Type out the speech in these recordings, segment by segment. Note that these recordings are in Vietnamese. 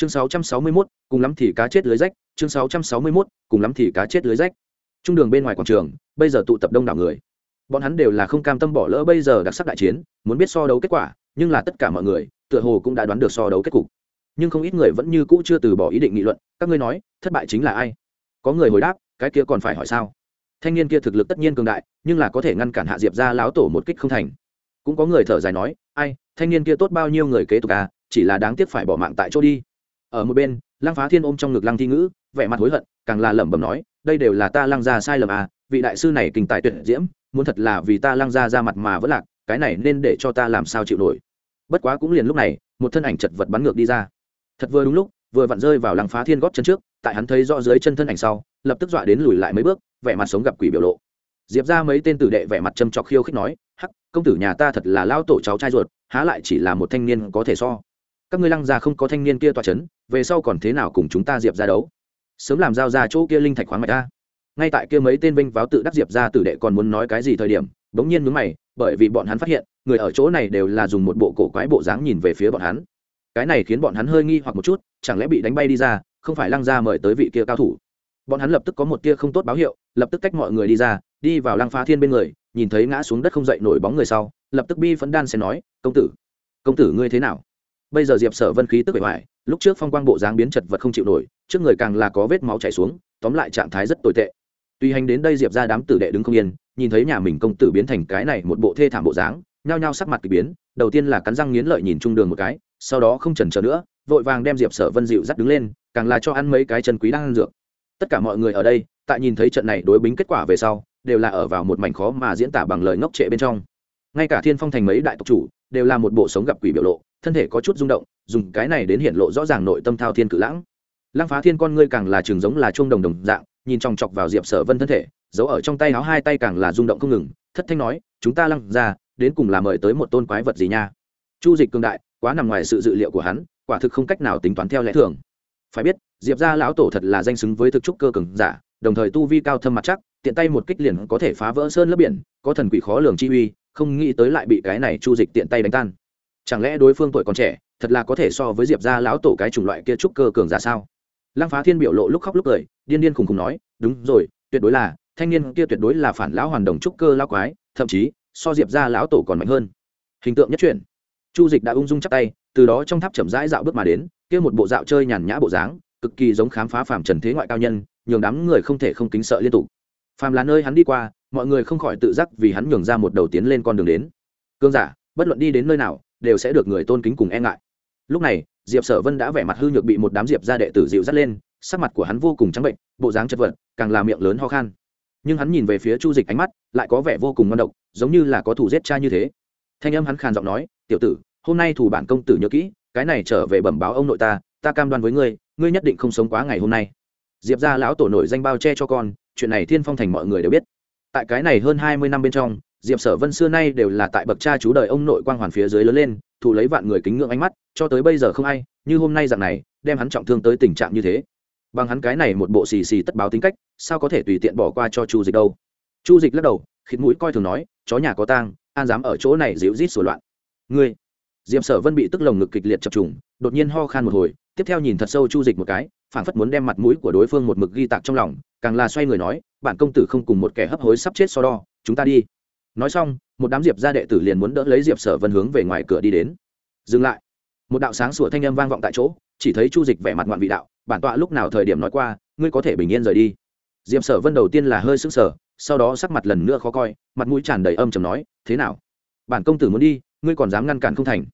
chương 661, cùng lắm thì cá chết lưới rách. Chương 661, cùng lắm thì cá chết lưới rách. Trung đường bên ngoài quảng trường bây giờ tụ tập đông đảo người. Bọn hắn đều là không cam tâm bỏ lỡ bây giờ đặc sắc đại chiến muốn biết so đấu kết quả nhưng là tất cả mọi người tựa hồ cũng đã đoán được so đấu kết cục. Nhưng không ít người vẫn như cũ chưa từ bỏ ý định nghị luận. Các ngươi nói thất bại chính là ai? Có người hồi đáp cái kia còn phải hỏi sao? Thanh niên kia thực lực tất nhiên cường đại nhưng là có thể ngăn cản hạ diệp ra láo tổ một kích không thành. Cũng có người thở dài nói ai thanh niên kia tốt bao nhiêu người kế tục à chỉ là đáng tiếc phải bỏ mạng tại chỗ đi ở một bên, lăng phá thiên ôm trong ngực lăng thi ngữ, vẻ mặt hối hận, càng là lẩm bẩm nói, đây đều là ta lăng ra sai lầm à vị đại sư này kinh tài tuyệt diễm, muốn thật là vì ta lăng ra ra mặt mà vẫn lạc, cái này nên để cho ta làm sao chịu nổi. Bất quá cũng liền lúc này, một thân ảnh chật vật bắn ngược đi ra. Thật vừa đúng lúc, vừa vặn rơi vào lăng phá thiên góp chân trước, tại hắn thấy rõ dưới chân thân ảnh sau, lập tức dọa đến lùi lại mấy bước, vẻ mặt sống gặp quỷ biểu lộ. Diệp ra mấy tên tử đệ vẻ mặt châm trọc khiêu khích nói, hắc, công tử nhà ta thật là lao tổ cháu trai ruột, há lại chỉ là một thanh niên có thể so các ngươi lăng ra không có thanh niên kia tỏa c h ấ n về sau còn thế nào cùng chúng ta diệp ra đấu? Sớm làm giao ra chỗ kia linh thạch khoáng mạch ta ngay tại kia mấy tên vinh váo tự đắc diệp ra tử đệ còn muốn nói cái gì thời điểm, bỗng nhiên mướn mày, bởi vì bọn hắn phát hiện, người ở chỗ này đều là dùng một bộ cổ quái bộ dáng nhìn về phía bọn hắn. Cái này khiến bọn hắn hơi nghi hoặc một chút, chẳng lẽ bị đánh bay đi ra, không phải lăng ra mời tới vị kia cao thủ? Bọn hắn lập tức có một tia không tốt báo hiệu, lập tức cách mọi người đi ra, đi vào lăng phá thiên bên người, nhìn thấy ngã xuống đất không dậy nổi bóng người sau, lập tức bi phấn đan sẽ nói, công tử công tử ngươi thế nào? Bây giờ diệp sở vân khí tức bề ngoài, lúc trước phong quang bộ dáng biến chật vật không chịu nổi, trước người càng là có vết máu chảy xuống, tóm lại trạng thái rất tồi tệ. Tuy hành đến đây diệp ra đám tử đệ đứng không yên, nhìn thấy nhà mình công tử biến thành cái này một bộ thê thảm bộ dáng, nhao nhao sắc mặt kỳ biến, đầu tiên là cắn răng nghiến lợi nhìn trung đường một cái, sau đó không chần chờ nữa, vội vàng đem diệp sở vân dịu dắt đứng lên, càng là cho ăn mấy cái chân quý đang ăn dược. Tất cả mọi người ở đây, tại nhìn thấy trận này đối bính kết quả về sau, đều là ở vào một mảnh khó mà diễn tả bằng lời ngốc trệ bên trong. Ngay cả thiên phong thành mấy đại tộc chủ, đều là một bộ sống gặp quỷ biểu lộ thân thể có chút rung động, dùng cái này đến hiện lộ rõ ràng nội tâm thao thiên cự lãng. Lăng phá thiên con ngươi càng là trường giống là chuông đồng đồng dạng, nhìn chòng chọc vào diệp sở vân thân thể, giấu ở trong tay áo hai tay càng là rung động không ngừng, thất thanh nói, chúng ta lăng ra, đến cùng là mời tới một tôn quái vật gì nha? Chu dịch cường đại, quá nằm ngoài sự dự liệu của hắn, quả thực không cách nào tính toán theo lẽ thường. Phải biết, diệp gia lão tổ thật là danh xứng với thực trúc cơ cường giả, đồng thời tu vi cao thâm mặt chắc, tiện tay một kích liền có thể phá vỡ sơn lớp biển, có thần quỷ khó lường chi uy, không nghĩ tới lại bị cái này chu dịch tiện tay đánh tan chẳng lẽ đối phương tuổi còn trẻ, thật là có thể so với diệp gia lão tổ cái chủng loại kia trúc cơ cường giả sao? Lăng phá thiên biểu lộ lúc khóc lúc cười, điên điên khùng khùng nói, đúng rồi, tuyệt đối là, thanh niên kia tuyệt đối là phản lão hoàn đồng trúc cơ lão quái, thậm chí, so diệp gia lão tổ còn mạnh hơn. Hình tượng nhất truyện. Chu dịch đã ung dung chắp tay, từ đó trong tháp chậm rãi dạo bước mà đến, kia một bộ dạo chơi nhàn nhã bộ dáng, cực kỳ giống khám phá phàm trần thế ngoại cao nhân, nhường đám người không thể không kính sợ liên tục. Phàm là nơi hắn đi qua, mọi người không khỏi tự giác vì hắn nhường ra một đầu tiến lên con đường đến. Cương giả, bất luận đi đến nơi nào đều sẽ được người tôn kính cùng e ngại. Lúc này, diệp sở vân đã vẻ mặt hư nhược bị một đám diệp gia đệ tử dịu dắt lên, sắc mặt của hắn vô cùng trắng bệnh, bộ dáng chật vật, càng là miệng lớn ho khan. Nhưng hắn nhìn về phía chu dịch ánh mắt, lại có vẻ vô cùng ngon độc, giống như là có thủ giết cha như thế. Thanh âm hắn khàn giọng nói, tiểu tử, hôm nay thủ bản công tử nhớ kỹ, cái này trở về bẩm báo ông nội ta ta cam đoan với ngươi ngươi nhất định không sống quá ngày hôm nay. Diệp ra lão tổ nổi danh bao che cho con, chuyện này thiên phong thành mọi người đều biết. Tại cái này hơn hai mươi năm bên trong diệp sở vân xưa nay đều là tại bậc cha chú đời ông nội quang hoàn phía dưới lớn lên, thụ lấy vạn người kính ngưỡng ánh mắt, cho tới bây giờ không ai, như hôm nay dạng này, đem hắn trọng thương tới tình trạng như thế. Bằng hắn cái này một bộ xì xì tất báo tính cách, sao có thể tùy tiện bỏ qua cho chu dịch đâu? Chu dịch lắc đầu, khịt mũi coi thường nói, chó nhà có tang, an dám ở chỗ này dịu rít sửa loạn. Ngươi? Diệp sở vân bị tức lồng ngực kịch liệt chập trùng, đột nhiên ho khan một hồi, tiếp theo nhìn thật sâu chu dịch một cái, phảng phất muốn đem mặt mũi của đối phương một mực ghi tạc trong lòng, càng là xoay người nói, bản công tử không cùng một kẻ hấp hối sắp chết so đo, chúng ta đi nói xong, một đám diệp gia đệ tử liền muốn đỡ lấy diệp sở vân hướng về ngoài cửa đi đến. Dừng lại. Một đạo sáng sủa thanh âm vang vọng tại chỗ, chỉ thấy chu dịch vẻ mặt ngoạn vị đạo, bản tọa lúc nào thời điểm nói qua, ngươi có thể bình yên rời đi. Diệp sở vân đầu tiên là hơi sững sờ, sau đó sắc mặt lần nữa khó coi, mặt mũi tràn đầy âm chầm nói, thế nào? Bản công tử muốn đi, ngươi còn dám ngăn cản không thành?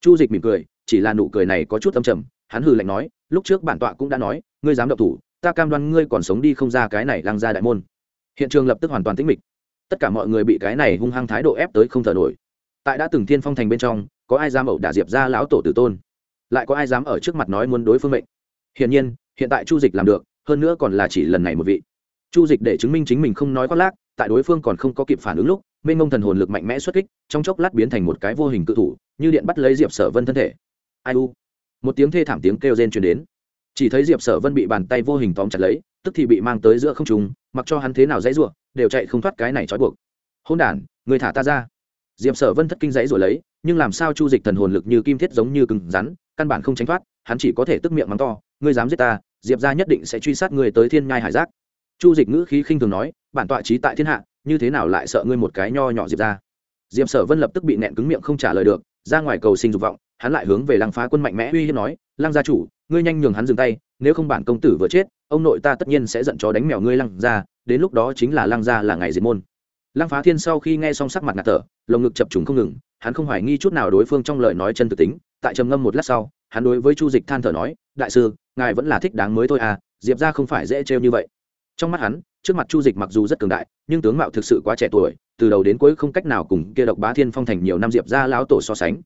Chu dịch mỉm cười, chỉ là nụ cười này có chút âm trầm, hắn hừ lạnh nói, lúc trước bản tọa cũng đã nói, ngươi dám động thủ, ta cam đoan ngươi còn sống đi không ra cái này lăng ra đại môn. Hiện trường lập tức hoàn toàn tĩnh mịch tất cả mọi người bị cái này hung hăng thái độ ép tới không thở nổi. Tại đã từng thiên phong thành bên trong, có ai dám ẩu đả diệp ra lão tổ tử tôn? Lại có ai dám ở trước mặt nói muốn đối phương mệnh? Hiển nhiên, hiện tại chu dịch làm được, hơn nữa còn là chỉ lần này một vị. Chu dịch để chứng minh chính mình không nói khoác lác, tại đối phương còn không có kịp phản ứng lúc, mênh mông thần hồn lực mạnh mẽ xuất kích, trong chốc lát biến thành một cái vô hình cự thủ, như điện bắt lấy diệp sở vân thân thể. Ai u? Một tiếng thê thảm tiếng kêu rên truyền đến. Chỉ thấy diệp sở vân bị bàn tay vô hình tóm chặt lấy, tức thì bị mang tới giữa không trùng mặc cho hắn thế nào dãy ruộng đều chạy không thoát cái này trói buộc. Hôn đản, người thả ta ra. Diệp sở vân thất kinh dãy rồi lấy, nhưng làm sao chu dịch thần hồn lực như kim thiết giống như cứng rắn, căn bản không tránh thoát, hắn chỉ có thể tức miệng mắng to, ngươi dám giết ta, diệp ra nhất định sẽ truy sát người tới thiên nhai hải giác. Chu dịch ngữ khí khinh thường nói, bản tọa trí tại thiên hạ, như thế nào lại sợ ngươi một cái nho nhỏ diệp ra diệp sở vân lập tức bị nẹn cứng miệng không trả lời được, ra ngoài cầu sinh dục vọng, hắn lại hướng về lăng phá quân mạnh mẽ uy hiếp nói, lăng gia chủ, ngươi nhanh nhường hắn dừng tay nếu không bản công tử vừa chết, ông nội ta tất nhiên sẽ giận chó đánh mèo ngươi lăng ra đến lúc đó chính là lăng ra là ngày diệt môn. Lăng phá thiên sau khi nghe xong sắc mặt ngạt thở, lồng ngực chập trùng không ngừng, hắn không hoài nghi chút nào đối phương trong lời nói chân thực tính, tại trầm ngâm một lát sau, hắn đối với chu dịch than thở nói, đại sư, ngài vẫn là thích đáng mới thôi à diệp ra không phải dễ trêu như vậy. Trong mắt hắn, trước mặt chu dịch mặc dù rất cường đại, nhưng tướng mạo thực sự quá trẻ tuổi, từ đầu đến cuối không cách nào cùng kia độc bá thiên phong thành nhiều năm diệp ra lão tổ so sánh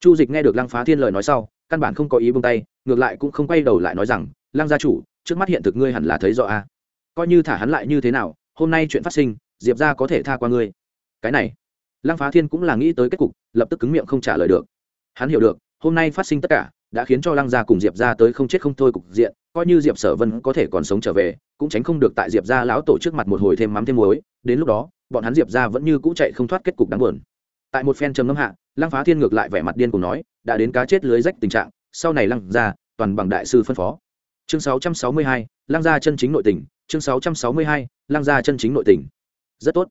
chu dịch nghe được lăng phá thiên lời nói sau, căn bản không có ý bông tay, ngược lại cũng không quay đầu lại nói rằng, lăng gia chủ, trước mắt hiện thực ngươi hẳn là thấy rõ a. À. coi như thả hắn lại như thế nào, hôm nay chuyện phát sinh, diệp ra có thể tha qua ngươi. Cái này, lăng phá thiên cũng là nghĩ tới kết cục, lập tức cứng miệng không trả lời được. Hắn hiểu được, hôm nay phát sinh tất cả, đã khiến cho lăng gia cùng diệp ra tới không chết không thôi cục diện, coi như diệp sở vân có thể còn sống trở về, cũng tránh không được tại diệp ra lão tổ trước mặt một hồi thêm mắm thêm muối, đến lúc đó, bọn hắn diệp ra vẫn như cũ chạy không thoát kết cục đáng buồn tại một phen trầm ngâm hạ lăng phá thiên ngược lại vẻ mặt điên cùng nói đã đến cá chết lưới rách tình trạng sau này lăng ra toàn bằng đại sư phân phó. Chương 662, lăng gia chân chính nội tình chương 662, lăng gia chân chính nội tình. Rất tốt.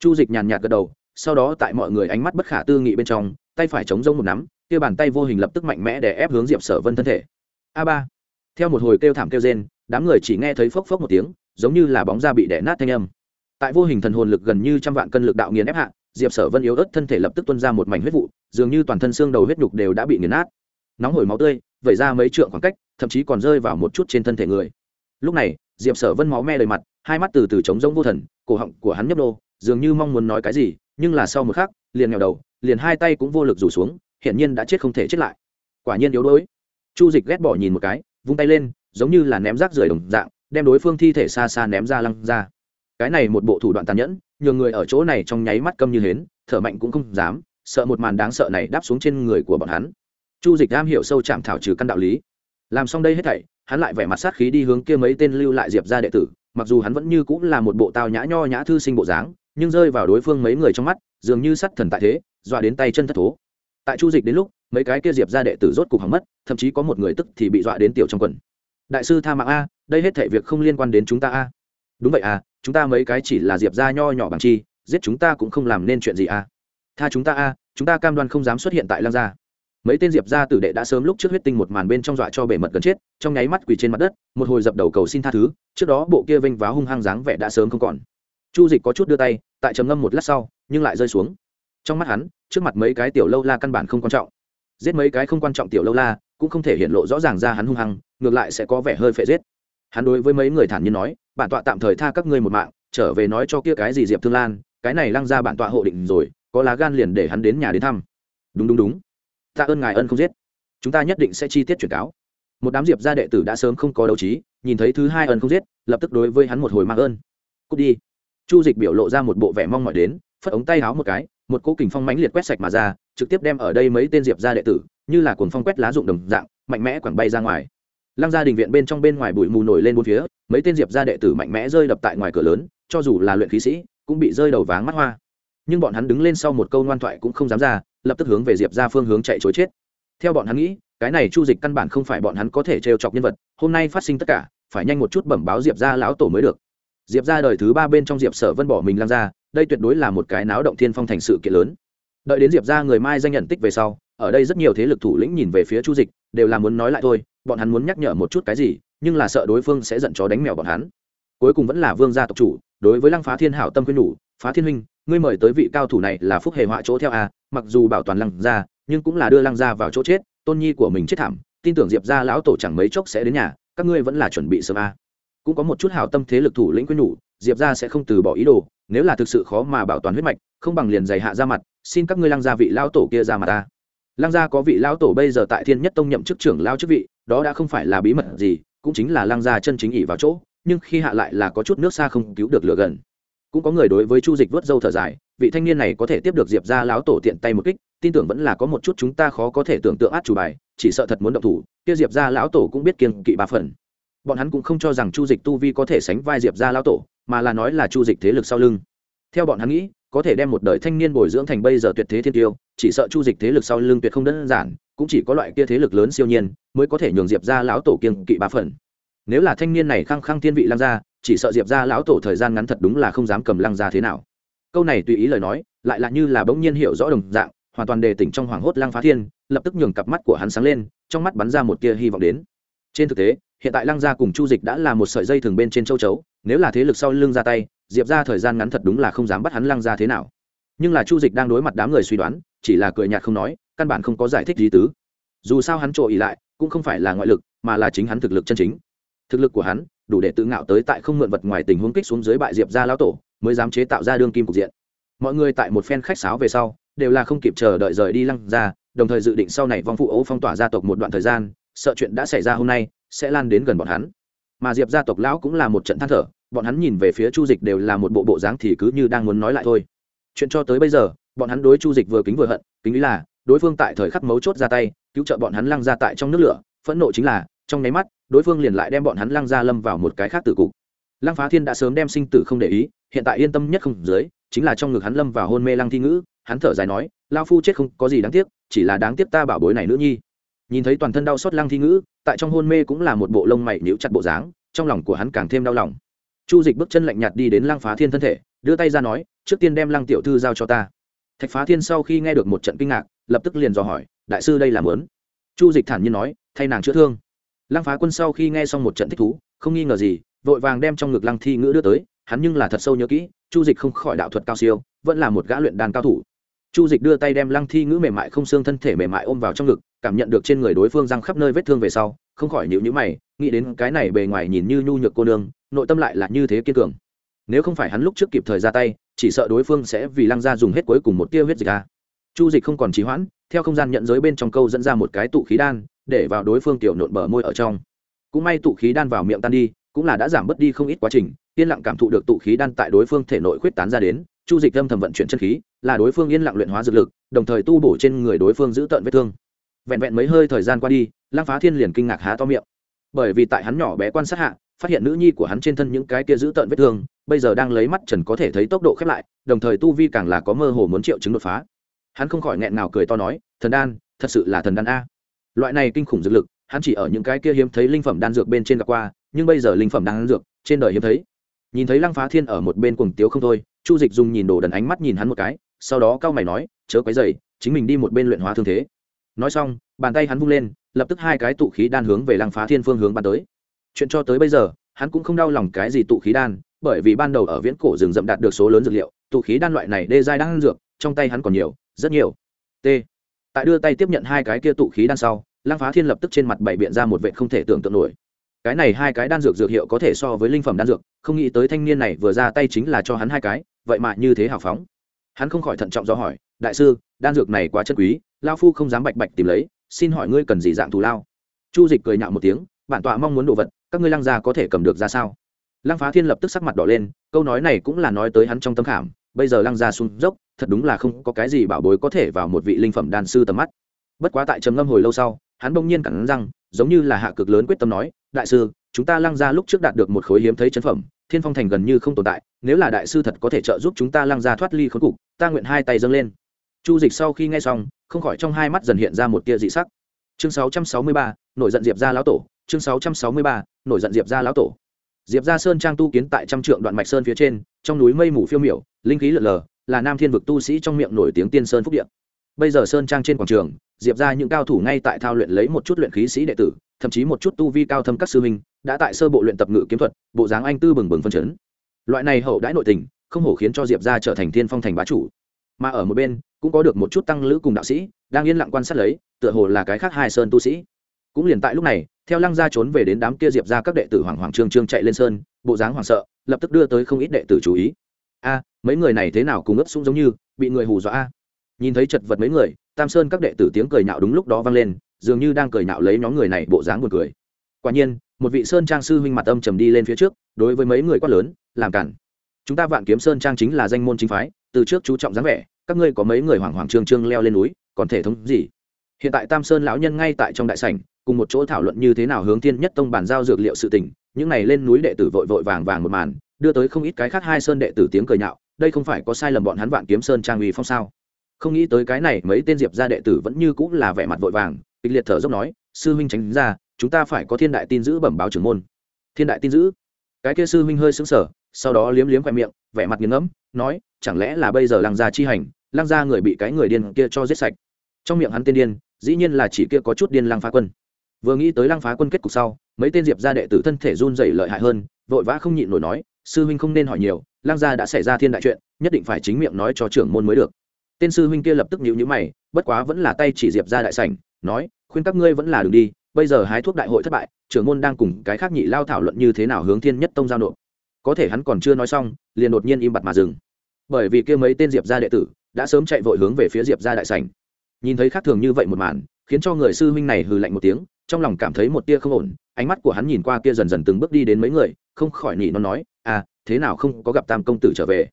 Chu dịch nhàn nhạt gật đầu sau đó tại mọi người ánh mắt bất khả tư nghị bên trong tay phải chống rông một nắm kia bàn tay vô hình lập tức mạnh mẽ để ép hướng diệp sở vân thân thể. A ba. Theo một hồi kêu thảm kêu rên đám người chỉ nghe thấy phốc phốc một tiếng giống như là bóng da bị đẻ nát thanh âm. Tại vô hình thần hồn lực gần như trăm vạn cân lực đạo nghiền ép hạ diệp sở vân yếu ớt thân thể lập tức tuôn ra một mảnh huyết vụ, dường như toàn thân xương đầu huyết nhục đều đã bị nghiền nát. Nóng hổi máu tươi, vẩy ra mấy trượng khoảng cách, thậm chí còn rơi vào một chút trên thân thể người. Lúc này, diệp sở vân máu me đầy mặt, hai mắt từ từ trống rỗng vô thần, cổ họng của hắn nhấp nô, dường như mong muốn nói cái gì, nhưng là sau một khắc, liền nghèo đầu, liền hai tay cũng vô lực rủ xuống, hiển nhiên đã chết không thể chết lại. Quả nhiên yếu đuối. Chu dịch ghét bỏ nhìn một cái, vung tay lên, giống như là ném rác rưởi đồng dạng, đem đối phương thi thể xa xa ném ra lăng ra. Cái này một bộ thủ đoạn tàn nhẫn nhường người ở chỗ này trong nháy mắt câm như hến, thở mạnh cũng không dám, sợ một màn đáng sợ này đáp xuống trên người của bọn hắn. Chu dịch am hiểu sâu chạm thảo trừ căn đạo lý. Làm xong đây hết thảy, hắn lại vẻ mặt sát khí đi hướng kia mấy tên lưu lại diệp ra đệ tử, mặc dù hắn vẫn như cũng là một bộ tao nhã nho nhã thư sinh bộ dáng, nhưng rơi vào đối phương mấy người trong mắt, dường như sắt thần tại thế, dọa đến tay chân thất thố. Tại chu dịch đến lúc, mấy cái kia diệp ra đệ tử rốt cục hỏng mất, thậm chí có một người tức thì bị dọa đến tiểu trong quần. Đại sư tha mạng a, đây hết thể việc không liên quan đến chúng ta a. Đúng vậy à chúng ta mấy cái chỉ là diệp ra nho nhỏ bằng chi, giết chúng ta cũng không làm nên chuyện gì a tha chúng ta a, chúng ta cam đoan không dám xuất hiện tại lăng gia. Mấy tên diệp gia tử đệ đã sớm lúc trước huyết tinh một màn bên trong dọa cho bể mật gần chết, trong nháy mắt quỳ trên mặt đất, một hồi dập đầu cầu xin tha thứ, trước đó bộ kia vênh váo hung hăng dáng vẻ đã sớm không còn. Chu dịch có chút đưa tay, tại trầm ngâm một lát sau, nhưng lại rơi xuống. Trong mắt hắn, trước mặt mấy cái tiểu lâu la căn bản không quan trọng. Giết mấy cái không quan trọng tiểu lâu la, cũng không thể hiện lộ rõ ràng ra hắn hung hăng, ngược lại sẽ có vẻ hơi phệ giết. Hắn đối với mấy người thản nhiên nói bản tọa tạm thời tha các ngươi một mạng, trở về nói cho kia cái gì diệp thương lan, cái này lăng ra bản tọa hộ định rồi, có lá gan liền để hắn đến nhà đến thăm. Đúng đúng đúng. Ta ơn ngài ân không giết. Chúng ta nhất định sẽ chi tiết chuyển cáo. Một đám diệp gia đệ tử đã sớm không có đấu trí, nhìn thấy thứ hai ân không giết, lập tức đối với hắn một hồi mang ơn. Cút đi. Chu dịch biểu lộ ra một bộ vẻ mong mỏi đến, phất ống tay háo một cái, một cỗ kình phong mãnh liệt quét sạch mà ra, trực tiếp đem ở đây mấy tên diệp gia đệ tử, như là cuồng phong quét lá dụng đồng dạng, mạnh mẽ quẳng bay ra ngoài lăng gia đình viện bên trong bên ngoài bụi mù nổi lên bốn phía, mấy tên diệp gia đệ tử mạnh mẽ rơi đập tại ngoài cửa lớn, cho dù là luyện khí sĩ, cũng bị rơi đầu váng mắt hoa. Nhưng bọn hắn đứng lên sau một câu ngoan thoại cũng không dám ra, lập tức hướng về diệp ra phương hướng chạy chối chết. Theo bọn hắn nghĩ, cái này chu dịch căn bản không phải bọn hắn có thể trêu chọc nhân vật, hôm nay phát sinh tất cả, phải nhanh một chút bẩm báo diệp ra lão tổ mới được. Diệp ra đời thứ ba bên trong diệp sở vân bỏ mình lan ra đây tuyệt đối là một cái náo động thiên phong thành sự kiện lớn. Đợi đến diệp ra người mai danh nhận tích về sau, ở đây rất nhiều thế lực thủ lĩnh nhìn về phía chu dịch, đều là muốn nói lại thôi bọn hắn muốn nhắc nhở một chút cái gì, nhưng là sợ đối phương sẽ giận chó đánh mèo bọn hắn. Cuối cùng vẫn là vương gia tộc chủ, đối với lăng phá thiên hảo tâm quyên nhủ, phá thiên huynh, ngươi mời tới vị cao thủ này là phúc hề họa chỗ theo a, mặc dù bảo toàn lăng gia, nhưng cũng là đưa lăng gia vào chỗ chết, tôn nhi của mình chết thảm, tin tưởng diệp gia lão tổ chẳng mấy chốc sẽ đến nhà, các ngươi vẫn là chuẩn bị sớm a. Cũng có một chút hảo tâm thế lực thủ lĩnh quyên nhủ, diệp gia sẽ không từ bỏ ý đồ, nếu là thực sự khó mà bảo toàn huyết mạch, không bằng liền dày hạ ra mặt, xin các ngươi lăng gia vị lão tổ kia ra mặt ta lăng gia có vị lão tổ bây giờ tại thiên nhất tông nhậm chức trưởng lao chức vị, đó đã không phải là bí mật gì, cũng chính là lăng gia chân chính ỉ vào chỗ, nhưng khi hạ lại là có chút nước xa không cứu được lửa gần. Cũng có người đối với chu dịch vớt dâu thở dài, vị thanh niên này có thể tiếp được diệp ra lão tổ tiện tay một kích, tin tưởng vẫn là có một chút chúng ta khó có thể tưởng tượng át chủ bài, chỉ sợ thật muốn động thủ, kia diệp ra lão tổ cũng biết kiêng kỵ ba phần. Bọn hắn cũng không cho rằng chu dịch tu vi có thể sánh vai diệp ra lão tổ, mà là nói là chu dịch thế lực sau lưng. Theo bọn hắn nghĩ có thể đem một đời thanh niên bồi dưỡng thành bây giờ tuyệt thế thiên tiêu, chỉ sợ chu dịch thế lực sau lưng tuyệt không đơn giản, cũng chỉ có loại kia thế lực lớn siêu nhiên mới có thể nhường diệp ra lão tổ kiên kỵ ba phần. Nếu là thanh niên này khăng khăng thiên vị lăng gia, chỉ sợ diệp ra lão tổ thời gian ngắn thật đúng là không dám cầm lăng gia thế nào. Câu này tùy ý lời nói, lại là như là bỗng nhiên hiểu rõ đồng dạng, hoàn toàn đề tỉnh trong hoàng hốt lăng phá thiên, lập tức nhường cặp mắt của hắn sáng lên, trong mắt bắn ra một tia hy vọng đến. Trên thực tế, hiện tại lăng gia cùng chu dịch đã là một sợi dây thường bên trên châu chấu nếu là thế lực sau lưng ra tay, diệp ra thời gian ngắn thật đúng là không dám bắt hắn lăng ra thế nào. Nhưng là chu dịch đang đối mặt đám người suy đoán, chỉ là cười nhạt không nói, căn bản không có giải thích gì tứ. Dù sao hắn trội ý lại, cũng không phải là ngoại lực, mà là chính hắn thực lực chân chính. Thực lực của hắn, đủ để tự ngạo tới tại không mượn vật ngoài tình huống kích xuống dưới bại diệp ra lão tổ, mới dám chế tạo ra đương kim cục diện. Mọi người tại một phen khách sáo về sau, đều là không kịp chờ đợi rời đi lăng ra, đồng thời dự định sau này vong phụ ấu phong tỏa gia tộc một đoạn thời gian, sợ chuyện đã xảy ra hôm nay, sẽ lan đến gần bọn hắn mà diệp gia tộc lão cũng là một trận than thở, bọn hắn nhìn về phía chu dịch đều là một bộ bộ dáng thì cứ như đang muốn nói lại thôi. Chuyện cho tới bây giờ, bọn hắn đối chu dịch vừa kính vừa hận, kính ý là, đối phương tại thời khắc mấu chốt ra tay, cứu trợ bọn hắn lăng ra tại trong nước lửa, phẫn nộ chính là, trong nháy mắt, đối phương liền lại đem bọn hắn lăng ra lâm vào một cái khác tử cục. Lăng phá thiên đã sớm đem sinh tử không để ý, hiện tại yên tâm nhất không dưới, chính là trong ngực hắn lâm vào hôn mê lăng thi ngữ, hắn thở dài nói lao phu chết không có gì đáng tiếc, chỉ là đáng tiếc ta bảo bối này nữ nhi nhìn thấy toàn thân đau xót lăng thi ngữ, tại trong hôn mê cũng là một bộ lông mày níu chặt bộ dáng, trong lòng của hắn càng thêm đau lòng. Chu dịch bước chân lạnh nhạt đi đến lăng phá thiên thân thể, đưa tay ra nói, trước tiên đem lăng tiểu thư giao cho ta. Thạch phá thiên sau khi nghe được một trận kinh ngạc, lập tức liền dò hỏi, đại sư đây làm lớn chu dịch thản nhiên nói, thay nàng chữa thương. Lăng phá quân sau khi nghe xong một trận thích thú, không nghi ngờ gì, vội vàng đem trong ngực lăng thi ngữ đưa tới, hắn nhưng là thật sâu nhớ kỹ, chu dịch không khỏi đạo thuật cao siêu, vẫn là một gã luyện đàn cao thủ. Chu dịch đưa tay đem lăng thi ngữ mềm mại không xương thân thể mềm mại ôm vào trong ngực cảm nhận được trên người đối phương răng khắp nơi vết thương về sau, không khỏi nhịu nhữ mày, nghĩ đến cái này bề ngoài nhìn như nhu nhược cô nương, nội tâm lại là như thế kiên cường. Nếu không phải hắn lúc trước kịp thời ra tay, chỉ sợ đối phương sẽ vì lăng ra dùng hết cuối cùng một tia huyết dịch ra chu dịch không còn trì hoãn, theo không gian nhận giới bên trong câu dẫn ra một cái tụ khí đan, để vào đối phương tiểu nộn bờ môi ở trong. Cũng may tụ khí đan vào miệng tan đi, cũng là đã giảm bớt đi không ít quá trình, yên lặng cảm thụ được tụ khí đan tại đối phương thể nội khuyết tán ra đến, chu dịch âm thầm vận chuyển chân khí, là đối phương yên lặng luyện hóa dược lực, đồng thời tu bổ trên người đối phương giữ tợn vết thương vẹn vẹn mấy hơi thời gian qua đi, lăng phá thiên liền kinh ngạc há to miệng. Bởi vì tại hắn nhỏ bé quan sát hạ, phát hiện nữ nhi của hắn trên thân những cái kia giữ tợn vết thương, bây giờ đang lấy mắt trần có thể thấy tốc độ khép lại, đồng thời tu vi càng là có mơ hồ muốn triệu chứng đột phá. Hắn không khỏi nghẹn nào cười to nói, thần đan, thật sự là thần đan a. Loại này kinh khủng dược lực, hắn chỉ ở những cái kia hiếm thấy linh phẩm đan dược bên trên gặp qua, nhưng bây giờ linh phẩm đan dược, trên đời hiếm thấy. Nhìn thấy lăng phá thiên ở một bên cuồng tiếu không thôi, chu dịch dùng nhìn đồ đần ánh mắt nhìn hắn một cái, sau đó cao mày nói, chớ quấy dày chính mình đi một bên luyện hóa thương thế nói xong, bàn tay hắn vung lên, lập tức hai cái tụ khí đan hướng về lăng phá thiên phương hướng bàn tới. Chuyện cho tới bây giờ, hắn cũng không đau lòng cái gì tụ khí đan, bởi vì ban đầu ở viễn cổ rừng rậm đạt được số lớn dược liệu, tụ khí đan loại này đê giai đan dược, trong tay hắn còn nhiều, rất nhiều. T. Tại đưa tay tiếp nhận hai cái kia tụ khí đan sau, lăng phá thiên lập tức trên mặt bảy biện ra một vệ không thể tưởng tượng nổi. Cái này hai cái đan dược dược hiệu có thể so với linh phẩm đan dược, không nghĩ tới thanh niên này vừa ra tay chính là cho hắn hai cái, vậy mà như thế hào phóng hắn không khỏi thận trọng do hỏi, đại sư, đan dược này quá chân quý lao phu không dám bạch bạch tìm lấy, xin hỏi ngươi cần gì dạng thù lao? Chu dịch cười nhạo một tiếng, bản tọa mong muốn đồ vật, các ngươi lăng gia có thể cầm được ra sao? Lăng phá thiên lập tức sắc mặt đỏ lên, câu nói này cũng là nói tới hắn trong tâm khảm, bây giờ lăng gia xuống dốc, thật đúng là không có cái gì bảo bối có thể vào một vị linh phẩm đan sư tầm mắt. Bất quá tại trầm ngâm hồi lâu sau, hắn bỗng nhiên cẳng răng, giống như là hạ cực lớn quyết tâm nói, đại sư, chúng ta lăng gia lúc trước đạt được một khối hiếm thấy chân phẩm, thiên phong thành gần như không tồn tại nếu là đại sư thật có thể trợ giúp chúng ta lăng ra thoát ly khốn cục ta nguyện hai tay dâng lên. Chu dịch sau khi nghe xong không khỏi trong hai mắt dần hiện ra một tia dị sắc. Chương 663, nổi giận diệp gia lão tổ chương 663, nổi giận diệp gia lão tổ. Diệp gia sơn trang tu kiến tại trăm trượng đoạn mạch sơn phía trên trong núi mây mù phiêu miểu linh khí lợn lờ là nam thiên vực tu sĩ trong miệng nổi tiếng tiên sơn phúc điện bây giờ sơn trang trên quảng trường diệp ra những cao thủ ngay tại thao luyện lấy một chút luyện khí sĩ đệ tử thậm chí một chút tu vi cao thâm các sư minh đã tại sơ bộ luyện tập ngự kiếm thuật bộ dáng anh tư bừng bừng phân chấn loại này hậu đãi nội tình, không hổ khiến cho diệp ra trở thành thiên phong thành bá chủ. Mà ở một bên, cũng có được một chút tăng lữ cùng đạo sĩ, đang yên lặng quan sát lấy, tựa hồ là cái khác hai sơn tu sĩ. Cũng liền tại lúc này, theo lăng gia trốn về đến đám kia diệp ra các đệ tử hoàng hoàng trương trương chạy lên sơn, bộ dáng hoảng sợ, lập tức đưa tới không ít đệ tử chú ý. A, mấy người này thế nào cùng ướp súng giống như, bị người hù dọa a? Nhìn thấy chật vật mấy người, tam sơn các đệ tử tiếng cười nhạo đúng lúc đó vang lên, dường như đang cười nhạo lấy nhóm người này bộ dáng buồn cười. Quả nhiên một vị sơn trang sư huynh mặt âm trầm đi lên phía trước, đối với mấy người quát lớn, làm cản. Chúng ta vạn kiếm sơn trang chính là danh môn chính phái, từ trước chú trọng dáng vẻ, các ngươi có mấy người hoảng hoảng trương trương leo lên núi, còn thể thống gì? Hiện tại tam sơn lão nhân ngay tại trong đại sảnh, cùng một chỗ thảo luận như thế nào hướng tiên nhất tông bàn giao dược liệu sự tình, những này lên núi đệ tử vội vội vàng vàng một màn, đưa tới không ít cái khác hai sơn đệ tử tiếng cười nhạo, đây không phải có sai lầm bọn hắn vạn kiếm sơn trang uy phong sao? Không nghĩ tới cái này mấy tên diệp gia đệ tử vẫn như cũng là vẻ mặt vội vàng, kịch liệt thở dốc nói, sư huynh tránh ra chúng ta phải có thiên đại tin giữ bẩm báo trưởng môn. Thiên đại tin giữ? Cái kia sư huynh hơi sững sờ, sau đó liếm liếm khoe miệng, vẻ mặt nghiêng ngẫm, nói, chẳng lẽ là bây giờ lăng gia chi hành, lăng gia người bị cái người điên kia cho giết sạch. Trong miệng hắn tên điên, dĩ nhiên là chỉ kia có chút điên lăng phá quân. Vừa nghĩ tới lăng phá quân kết cục sau, mấy tên diệp gia đệ tử thân thể run rẩy lợi hại hơn, vội vã không nhịn nổi nói, sư huynh không nên hỏi nhiều, lăng gia đã xảy ra thiên đại chuyện, nhất định phải chính miệng nói cho trưởng môn mới được. Tên sư huynh kia lập tức nhíu nhíu mày, bất quá vẫn là tay chỉ diệp gia đại sảnh, nói, khuyên các ngươi vẫn là đường đi bây giờ hái thuốc đại hội thất bại, trưởng môn đang cùng cái khác nhị lao thảo luận như thế nào hướng thiên nhất tông giao nộp. Có thể hắn còn chưa nói xong, liền đột nhiên im bặt mà dừng. Bởi vì kia mấy tên diệp gia đệ tử đã sớm chạy vội hướng về phía diệp gia đại sảnh. Nhìn thấy khác thường như vậy một màn, khiến cho người sư huynh này hừ lạnh một tiếng, trong lòng cảm thấy một tia không ổn, ánh mắt của hắn nhìn qua kia dần dần từng bước đi đến mấy người, không khỏi nỉ nó nói à thế nào không có gặp tam công tử trở về?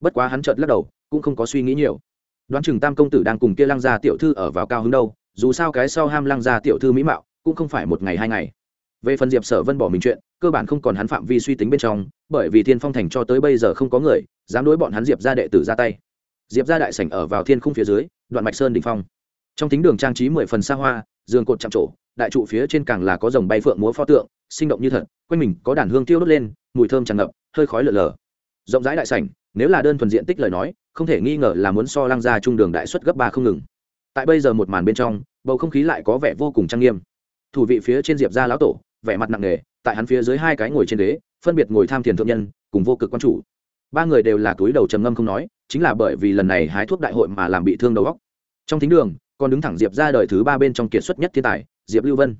Bất quá hắn chợt lắc đầu, cũng không có suy nghĩ nhiều. Đoán chừng tam công tử đang cùng kia lăng gia tiểu thư ở vào cao hứng đâu, dù sao cái sau ham lăng gia tiểu thư mỹ mạo cũng không phải một ngày hai ngày. Về phần diệp sở vân bỏ mình chuyện, cơ bản không còn hắn phạm vi suy tính bên trong, bởi vì thiên phong thành cho tới bây giờ không có người dám đối bọn hắn diệp ra đệ tử ra tay. Diệp ra đại sảnh ở vào thiên khung phía dưới, đoạn mạch sơn đình phong. Trong thính đường trang trí mười phần xa hoa, giường cột chạm trổ, đại trụ phía trên càng là có dòng bay phượng múa pho tượng, sinh động như thật, quanh mình có đàn hương tiêu đốt lên, mùi thơm tràn ngập, hơi khói lở lở. Rộng rãi đại sảnh, nếu là đơn thuần diện tích lời nói, không thể nghi ngờ là muốn so lăng ra trung đường đại suất gấp ba không ngừng. Tại bây giờ một màn bên trong, bầu không khí lại có vẻ vô cùng trang nghiêm thủ vị phía trên diệp gia lão tổ, vẻ mặt nặng nề, tại hắn phía dưới hai cái ngồi trên đế, phân biệt ngồi tham thiền thượng nhân, cùng vô cực quan chủ. Ba người đều là túi đầu trầm ngâm không nói, chính là bởi vì lần này hái thuốc đại hội mà làm bị thương đầu góc trong thính đường, còn đứng thẳng diệp ra đời thứ ba bên trong kiệt xuất nhất thiên tài, diệp lưu vân.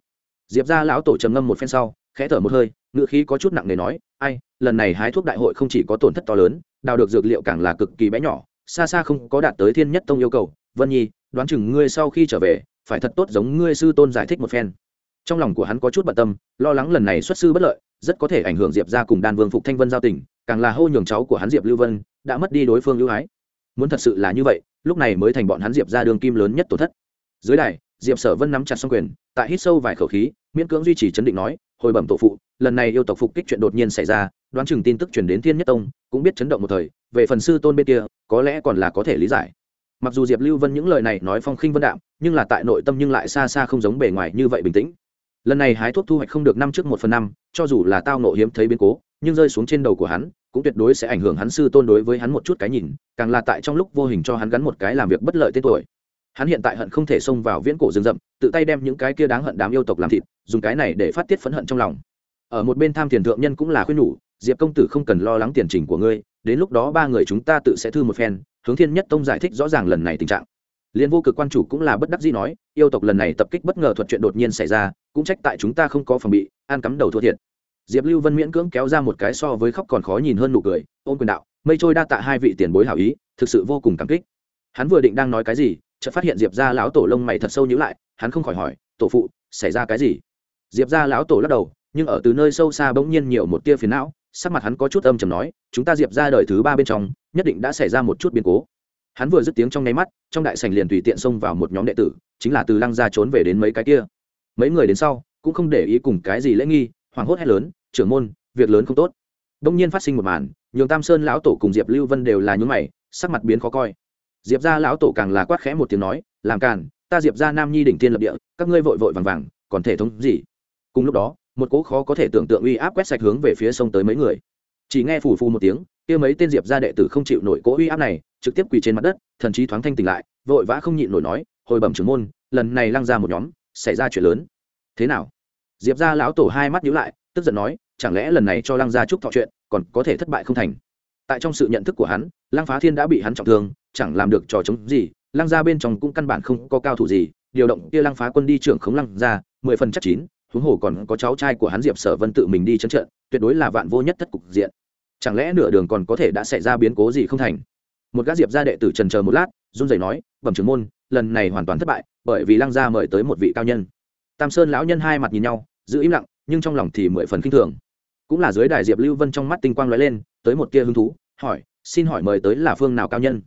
Diệp ra lão tổ trầm ngâm một phen sau, khẽ thở một hơi ngựa khí có chút nặng nề nói, ai, lần này hái thuốc đại hội không chỉ có tổn thất to lớn, đào được dược liệu càng là cực kỳ bé nhỏ, xa xa không có đạt tới thiên nhất tông yêu cầu. Vân nhi, đoán chừng ngươi sau khi trở về, phải thật tốt giống ngươi sư tôn giải thích một phen trong lòng của hắn có chút bận tâm, lo lắng lần này xuất sư bất lợi, rất có thể ảnh hưởng diệp ra cùng đan vương phục thanh vân giao tình, càng là hô nhường cháu của hắn diệp lưu vân đã mất đi đối phương ưu ái. Muốn thật sự là như vậy, lúc này mới thành bọn hắn diệp ra đường kim lớn nhất tổn thất. Dưới đài, diệp sở vân nắm chặt xong quyền, tại hít sâu vài khẩu khí, miễn cưỡng duy trì chấn định nói, hồi bẩm tổ phụ, lần này yêu tộc phục kích chuyện đột nhiên xảy ra, đoán chừng tin tức chuyển đến thiên nhất tông, cũng biết chấn động một thời, về phần sư tôn bên kia, có lẽ còn là có thể lý giải. Mặc dù diệp lưu vân những lời này nói phong khinh vân đạm, nhưng là tại nội tâm nhưng lại xa xa không giống bề ngoài như vậy bình tĩnh lần này hái thuốc thu hoạch không được năm trước một phần năm, cho dù là tao nộ hiếm thấy biến cố, nhưng rơi xuống trên đầu của hắn, cũng tuyệt đối sẽ ảnh hưởng hắn sư tôn đối với hắn một chút cái nhìn, càng là tại trong lúc vô hình cho hắn gắn một cái làm việc bất lợi tên tuổi. Hắn hiện tại hận không thể xông vào viễn cổ rừng rậm, tự tay đem những cái kia đáng hận đám yêu tộc làm thịt, dùng cái này để phát tiết phẫn hận trong lòng. Ở một bên tham tiền thượng nhân cũng là khuyên nhủ, diệp công tử không cần lo lắng tiền trình của ngươi, đến lúc đó ba người chúng ta tự sẽ thư một phen, hướng thiên nhất tông giải thích rõ ràng lần này tình trạng liên vô cực quan chủ cũng là bất đắc dĩ nói, yêu tộc lần này tập kích bất ngờ thuật chuyện đột nhiên xảy ra, cũng trách tại chúng ta không có phòng bị an cắm đầu thua thiệt. Diệp lưu vân miễn cưỡng kéo ra một cái so với khóc còn khó nhìn hơn nụ cười ôm quyền đạo, mây trôi đa tạ hai vị tiền bối hảo ý, thực sự vô cùng cảm kích. Hắn vừa định đang nói cái gì, chợt phát hiện diệp ra lão tổ lông mày thật sâu nhữ lại, hắn không khỏi hỏi, tổ phụ, xảy ra cái gì? Diệp ra lão tổ lắc đầu, nhưng ở từ nơi sâu xa bỗng nhiên nhiều một tia phiền não, sắc mặt hắn có chút âm chầm nói, chúng ta diệp ra đời thứ ba bên trong, nhất định đã xảy ra một chút biến cố hắn vừa dứt tiếng trong nháy mắt, trong đại sành liền tùy tiện xông vào một nhóm đệ tử, chính là từ lăng ra trốn về đến mấy cái kia. Mấy người đến sau, cũng không để ý cùng cái gì lễ nghi, hoảng hốt hét lớn, trưởng môn, việc lớn không tốt. Đông nhiên phát sinh một màn, nhường tam sơn lão tổ cùng diệp lưu vân đều là nhún mày, sắc mặt biến khó coi. Diệp ra lão tổ càng là quát khẽ một tiếng nói, làm càn, ta diệp ra nam nhi đỉnh thiên lập địa, các ngươi vội vội vàng vàng, còn thể thống gì? Cùng lúc đó, một cỗ khó có thể tưởng tượng uy áp quét sạch hướng về phía sông tới mấy người. Chỉ nghe phù phù một tiếng kia mấy tên diệp gia đệ tử không chịu nổi cỗ uy áp này, trực tiếp quỳ trên mặt đất, thần chí thoáng thanh tỉnh lại, vội vã không nhịn nổi nói, hồi bẩm trưởng môn, lần này lăng ra một nhóm, xảy ra chuyện lớn. Thế nào? Diệp gia lão tổ hai mắt nhíu lại, tức giận nói, chẳng lẽ lần này cho lăng gia trúc thọ chuyện, còn có thể thất bại không thành? Tại trong sự nhận thức của hắn, lăng phá thiên đã bị hắn trọng thương, chẳng làm được trò chống gì, lăng gia bên trong cũng căn bản không có cao thủ gì, điều động kia lăng phá quân đi trưởng khống lăng gia, mười phần chắc chín, huống hồ còn có cháu trai của hắn diệp sở vân tự mình đi chấn trận, tuyệt đối là vạn vô nhất thất cục diện chẳng lẽ nửa đường còn có thể đã xảy ra biến cố gì không thành? Một gã diệp gia đệ tử trần chờ một lát, run rẩy nói, bẩm trưởng môn, lần này hoàn toàn thất bại, bởi vì lăng gia mời tới một vị cao nhân. Tam sơn lão nhân hai mặt nhìn nhau, giữ im lặng, nhưng trong lòng thì mười phần kinh thường. Cũng là dưới đài diệp lưu vân trong mắt tinh quang lóe lên, tới một tia hứng thú, hỏi, xin hỏi mời tới là phương nào cao nhân?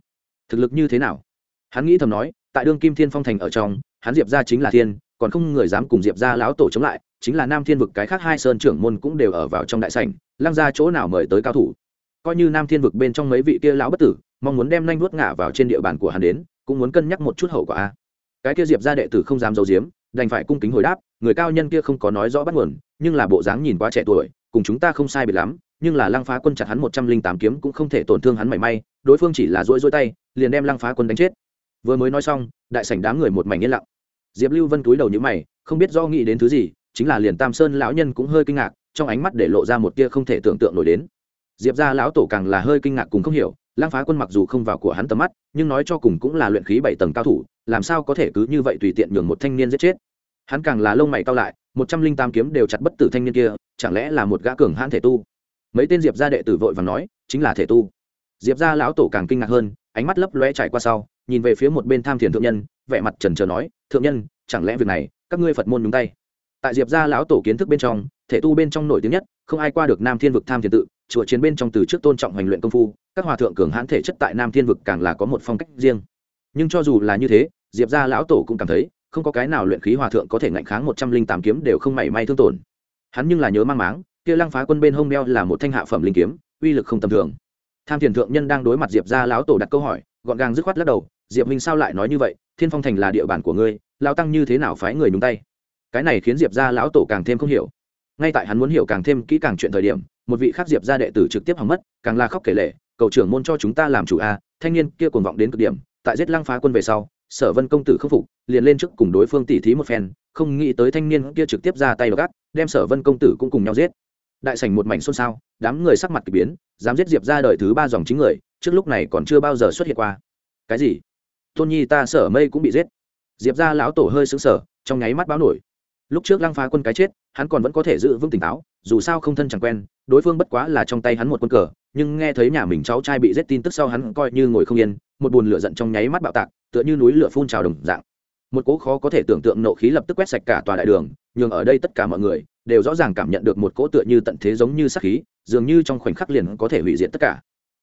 Thực lực như thế nào? Hắn nghĩ thầm nói, tại đương kim thiên phong thành ở trong, hắn diệp gia chính là thiên còn không người dám cùng diệp gia lão tổ chống lại, chính là nam thiên vực cái khác hai sơn trưởng môn cũng đều ở vào trong đại sảnh, lăng ra chỗ nào mời tới cao thủ. Coi như nam thiên vực bên trong mấy vị kia lão bất tử, mong muốn đem nhanh vuốt ngả vào trên địa bàn của hắn đến, cũng muốn cân nhắc một chút hậu quả. A cái kia diệp ra đệ tử không dám giấu giếm, đành phải cung kính hồi đáp, người cao nhân kia không có nói rõ bắt nguồn, nhưng là bộ dáng nhìn quá trẻ tuổi, cùng chúng ta không sai biệt lắm, nhưng là lăng phá quân chặt hắn một trăm linh tám kiếm cũng không thể tổn thương hắn mảy may, đối phương chỉ là rỗi rỗi tay, liền đem lăng phá quân đánh chết. Vừa mới nói xong, đại sảnh đám người một mảnh yên lặng diệp lưu vân túi đầu như mày, không biết do nghĩ đến thứ gì, chính là liền tam sơn lão nhân cũng hơi kinh ngạc, trong ánh mắt để lộ ra một tia không thể tưởng tượng nổi đến. Diệp ra lão tổ càng là hơi kinh ngạc cùng không hiểu lang phá quân mặc dù không vào của hắn tầm mắt, nhưng nói cho cùng cũng là luyện khí bảy tầng cao thủ, làm sao có thể cứ như vậy tùy tiện nhường một thanh niên giết chết. Hắn càng là lông mày cao lại, một trăm linh tám kiếm đều chặt bất tử thanh niên kia, chẳng lẽ là một gã cường hãn thể tu? Mấy tên diệp gia đệ tử vội và nói, chính là thể tu. Diệp gia lão tổ càng kinh ngạc hơn, ánh mắt lấp lóe chạy qua sau, nhìn về phía một bên tham thiền thượng nhân, vẻ mặt trần trờ nói thượng nhân, chẳng lẽ việc này, các ngươi phật môn nhúng tay? Tại diệp gia lão tổ kiến thức bên trong, thể tu bên trong nổi tiếng nhất, không ai qua được nam thiên vực tham thiền tự, chùa chiến bên trong từ trước tôn trọng hoành luyện công phu, các hòa thượng cường hãn thể chất tại nam thiên vực càng là có một phong cách riêng. Nhưng cho dù là như thế, diệp gia lão tổ cũng cảm thấy, không có cái nào luyện khí hòa thượng có thể ngạnh kháng một trăm linh tám kiếm đều không mảy may thương tổn. Hắn nhưng là nhớ mang máng, kia lăng phá quân bên hông đeo là một thanh hạ phẩm linh kiếm, uy lực không tầm thường. Tham thiền thượng nhân đang đối mặt diệp gia lão tổ đặt câu hỏi, gọn gàng dứt khoát lắc đầu, diệp minh sao lại nói như vậy? Thiên phong thành là địa bàn của ngươi lao tăng như thế nào phái người nhúng tay? Cái này khiến diệp gia lão tổ càng thêm không hiểu. Ngay tại hắn muốn hiểu càng thêm kỹ càng chuyện thời điểm, một vị khác diệp gia đệ tử trực tiếp hỏng mất, càng la khóc kể lệ cầu trưởng môn cho chúng ta làm chủ a, thanh niên kia cuồng vọng đến cực điểm, tại giết lăng phá quân về sau, sở vân công tử không phục, liền lên trước cùng đối phương tỉ thí một phen, không nghĩ tới thanh niên kia trực tiếp ra tay gắt, đem sở vân công tử cũng cùng nhau giết. Đại sảnh một mảnh xôn xao, đám người sắc mặt k ỳ biến, dám giết diệp ra đời thứ ba dòng chính người, trước lúc này còn chưa bao giờ xuất hiện qua. Cái gì? Tôn nhi ta sở mây cũng bị giết. Diệp ra lão tổ hơi xứng sở trong nháy mắt báo nổi. Lúc trước lăng phá quân cái chết, hắn còn vẫn có thể giữ vững tỉnh táo, dù sao không thân chẳng quen, đối phương bất quá là trong tay hắn một quân cờ, nhưng nghe thấy nhà mình cháu trai bị giết tin tức sau hắn coi như ngồi không yên, một buồn lửa giận trong nháy mắt bạo tạc, tựa như núi lửa phun trào đồng dạng. Một cỗ khó có thể tưởng tượng nộ khí lập tức quét sạch cả tòa đại đường, nhường ở đây tất cả mọi người đều rõ ràng cảm nhận được một cỗ tựa như tận thế giống như sắc khí, dường như trong khoảnh khắc liền có thể hủy diệt tất cả.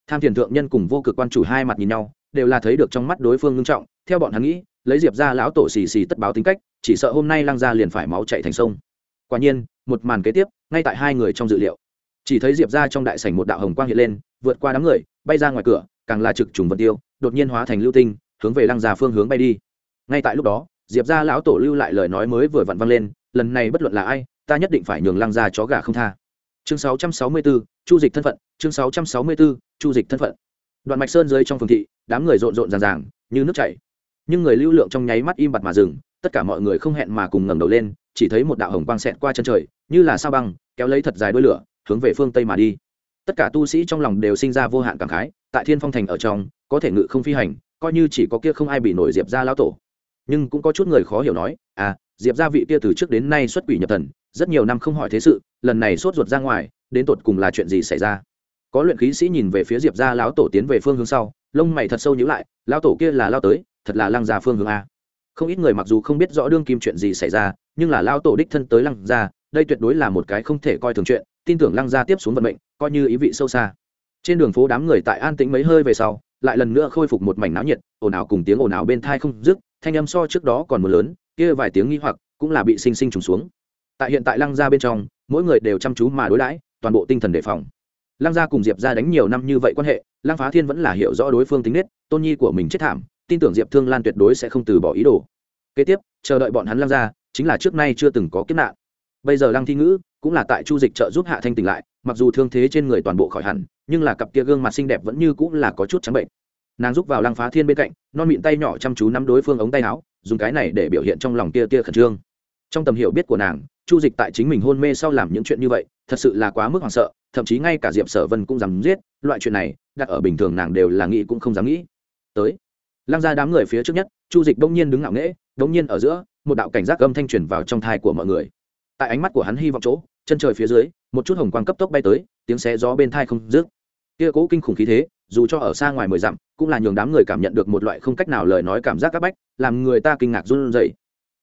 Tham thiền thượng nhân cùng vô cực quan chủ hai mặt nhìn nhau đều là thấy được trong mắt đối phương ngưng trọng theo bọn hắn nghĩ lấy diệp ra lão tổ xì xì tất báo tính cách chỉ sợ hôm nay lăng ra liền phải máu chạy thành sông. Quả nhiên một màn kế tiếp ngay tại hai người trong dự liệu. Chỉ thấy diệp ra trong đại sảnh một đạo hồng quang hiện lên vượt qua đám người bay ra ngoài cửa càng là trực trùng vật tiêu đột nhiên hóa thành lưu tinh hướng về lăng già phương hướng bay đi. Ngay tại lúc đó diệp ra lão tổ lưu lại lời nói mới vừa vặn vang lên lần này bất luận là ai ta nhất định phải nhường lăng ra chó gà không tha. Chương 664, chu dịch thân phận chương 664, chu dịch thân phận đoạn mạch sơn dưới trong phường thị, đám người rộn rộn ràng ràng, như nước chảy. Nhưng người lưu lượng trong nháy mắt im bặt mà dừng, tất cả mọi người không hẹn mà cùng ngẩng đầu lên, chỉ thấy một đạo hồng quang xẹt qua chân trời, như là sao băng, kéo lấy thật dài đuôi lửa, hướng về phương tây mà đi. Tất cả tu sĩ trong lòng đều sinh ra vô hạn cảm khái, tại thiên phong thành ở trong, có thể ngự không phi hành, coi như chỉ có kia không ai bị nổi diệp ra lão tổ. Nhưng cũng có chút người khó hiểu nói à diệp ra vị kia từ trước đến nay xuất quỷ nhập thần, rất nhiều năm không hỏi thế sự, lần này sốt ruột ra ngoài, đến tột cùng là chuyện gì xảy ra? Có luyện khí sĩ nhìn về phía diệp ra lão tổ tiến về phương hướng sau, lông mày thật sâu nhữ lại, lão tổ kia là lao tới, thật là lăng ra phương hướng a. Không ít người mặc dù không biết rõ đương kim chuyện gì xảy ra, nhưng là lao tổ đích thân tới lăng ra đây tuyệt đối là một cái không thể coi thường chuyện, tin tưởng lăng ra tiếp xuống vận mệnh, coi như ý vị sâu xa. Trên đường phố đám người tại an tĩnh mấy hơi về sau, lại lần nữa khôi phục một mảnh náo nhiệt, ồn ào cùng tiếng ồn ào bên thai không dứt, thanh âm so trước đó còn một lớn, kia vài tiếng nghi hoặc cũng là bị sinh sinh trùng xuống. Tại hiện tại lăng gia bên trong, mỗi người đều chăm chú mà đối đãi, toàn bộ tinh thần đề phòng lăng gia cùng diệp gia đánh nhiều năm như vậy quan hệ, lăng phá thiên vẫn là hiểu rõ đối phương tính nết, tôn nhi của mình chết thảm, tin tưởng diệp thương lan tuyệt đối sẽ không từ bỏ ý đồ. Kế tiếp, chờ đợi bọn hắn lăng gia, chính là trước nay chưa từng có kiếp nạn. Bây giờ lăng thi ngữ cũng là tại chu dịch trợ giúp hạ thanh tỉnh lại, mặc dù thương thế trên người toàn bộ khỏi hẳn, nhưng là cặp kia gương mặt xinh đẹp vẫn như cũng là có chút trắng bệnh. Nàng giúp vào lăng phá thiên bên cạnh, non mịn tay nhỏ chăm chú nắm đối phương ống tay áo, dùng cái này để biểu hiện trong lòng tia tia khẩn trương. Trong tầm hiểu biết của nàng chu dịch tại chính mình hôn mê sau làm những chuyện như vậy, thật sự là quá mức hoảng sợ, thậm chí ngay cả diệp sở vân cũng dám giết, loại chuyện này, đặt ở bình thường nàng đều là nghĩ cũng không dám nghĩ. Tới, lăng ra đám người phía trước nhất, chu dịch đông nhiên đứng ngạo nghễ đông nhiên ở giữa, một đạo cảnh giác âm thanh truyền vào trong thai của mọi người. Tại ánh mắt của hắn hy vọng chỗ, chân trời phía dưới, một chút hồng quang cấp tốc bay tới, tiếng xé gió bên thai không dứt. Kia cố kinh khủng khí thế, dù cho ở xa ngoài mười dặm, cũng là nhường đám người cảm nhận được một loại không cách nào lời nói cảm giác c áp bách, làm người ta kinh ngạc run rẩy.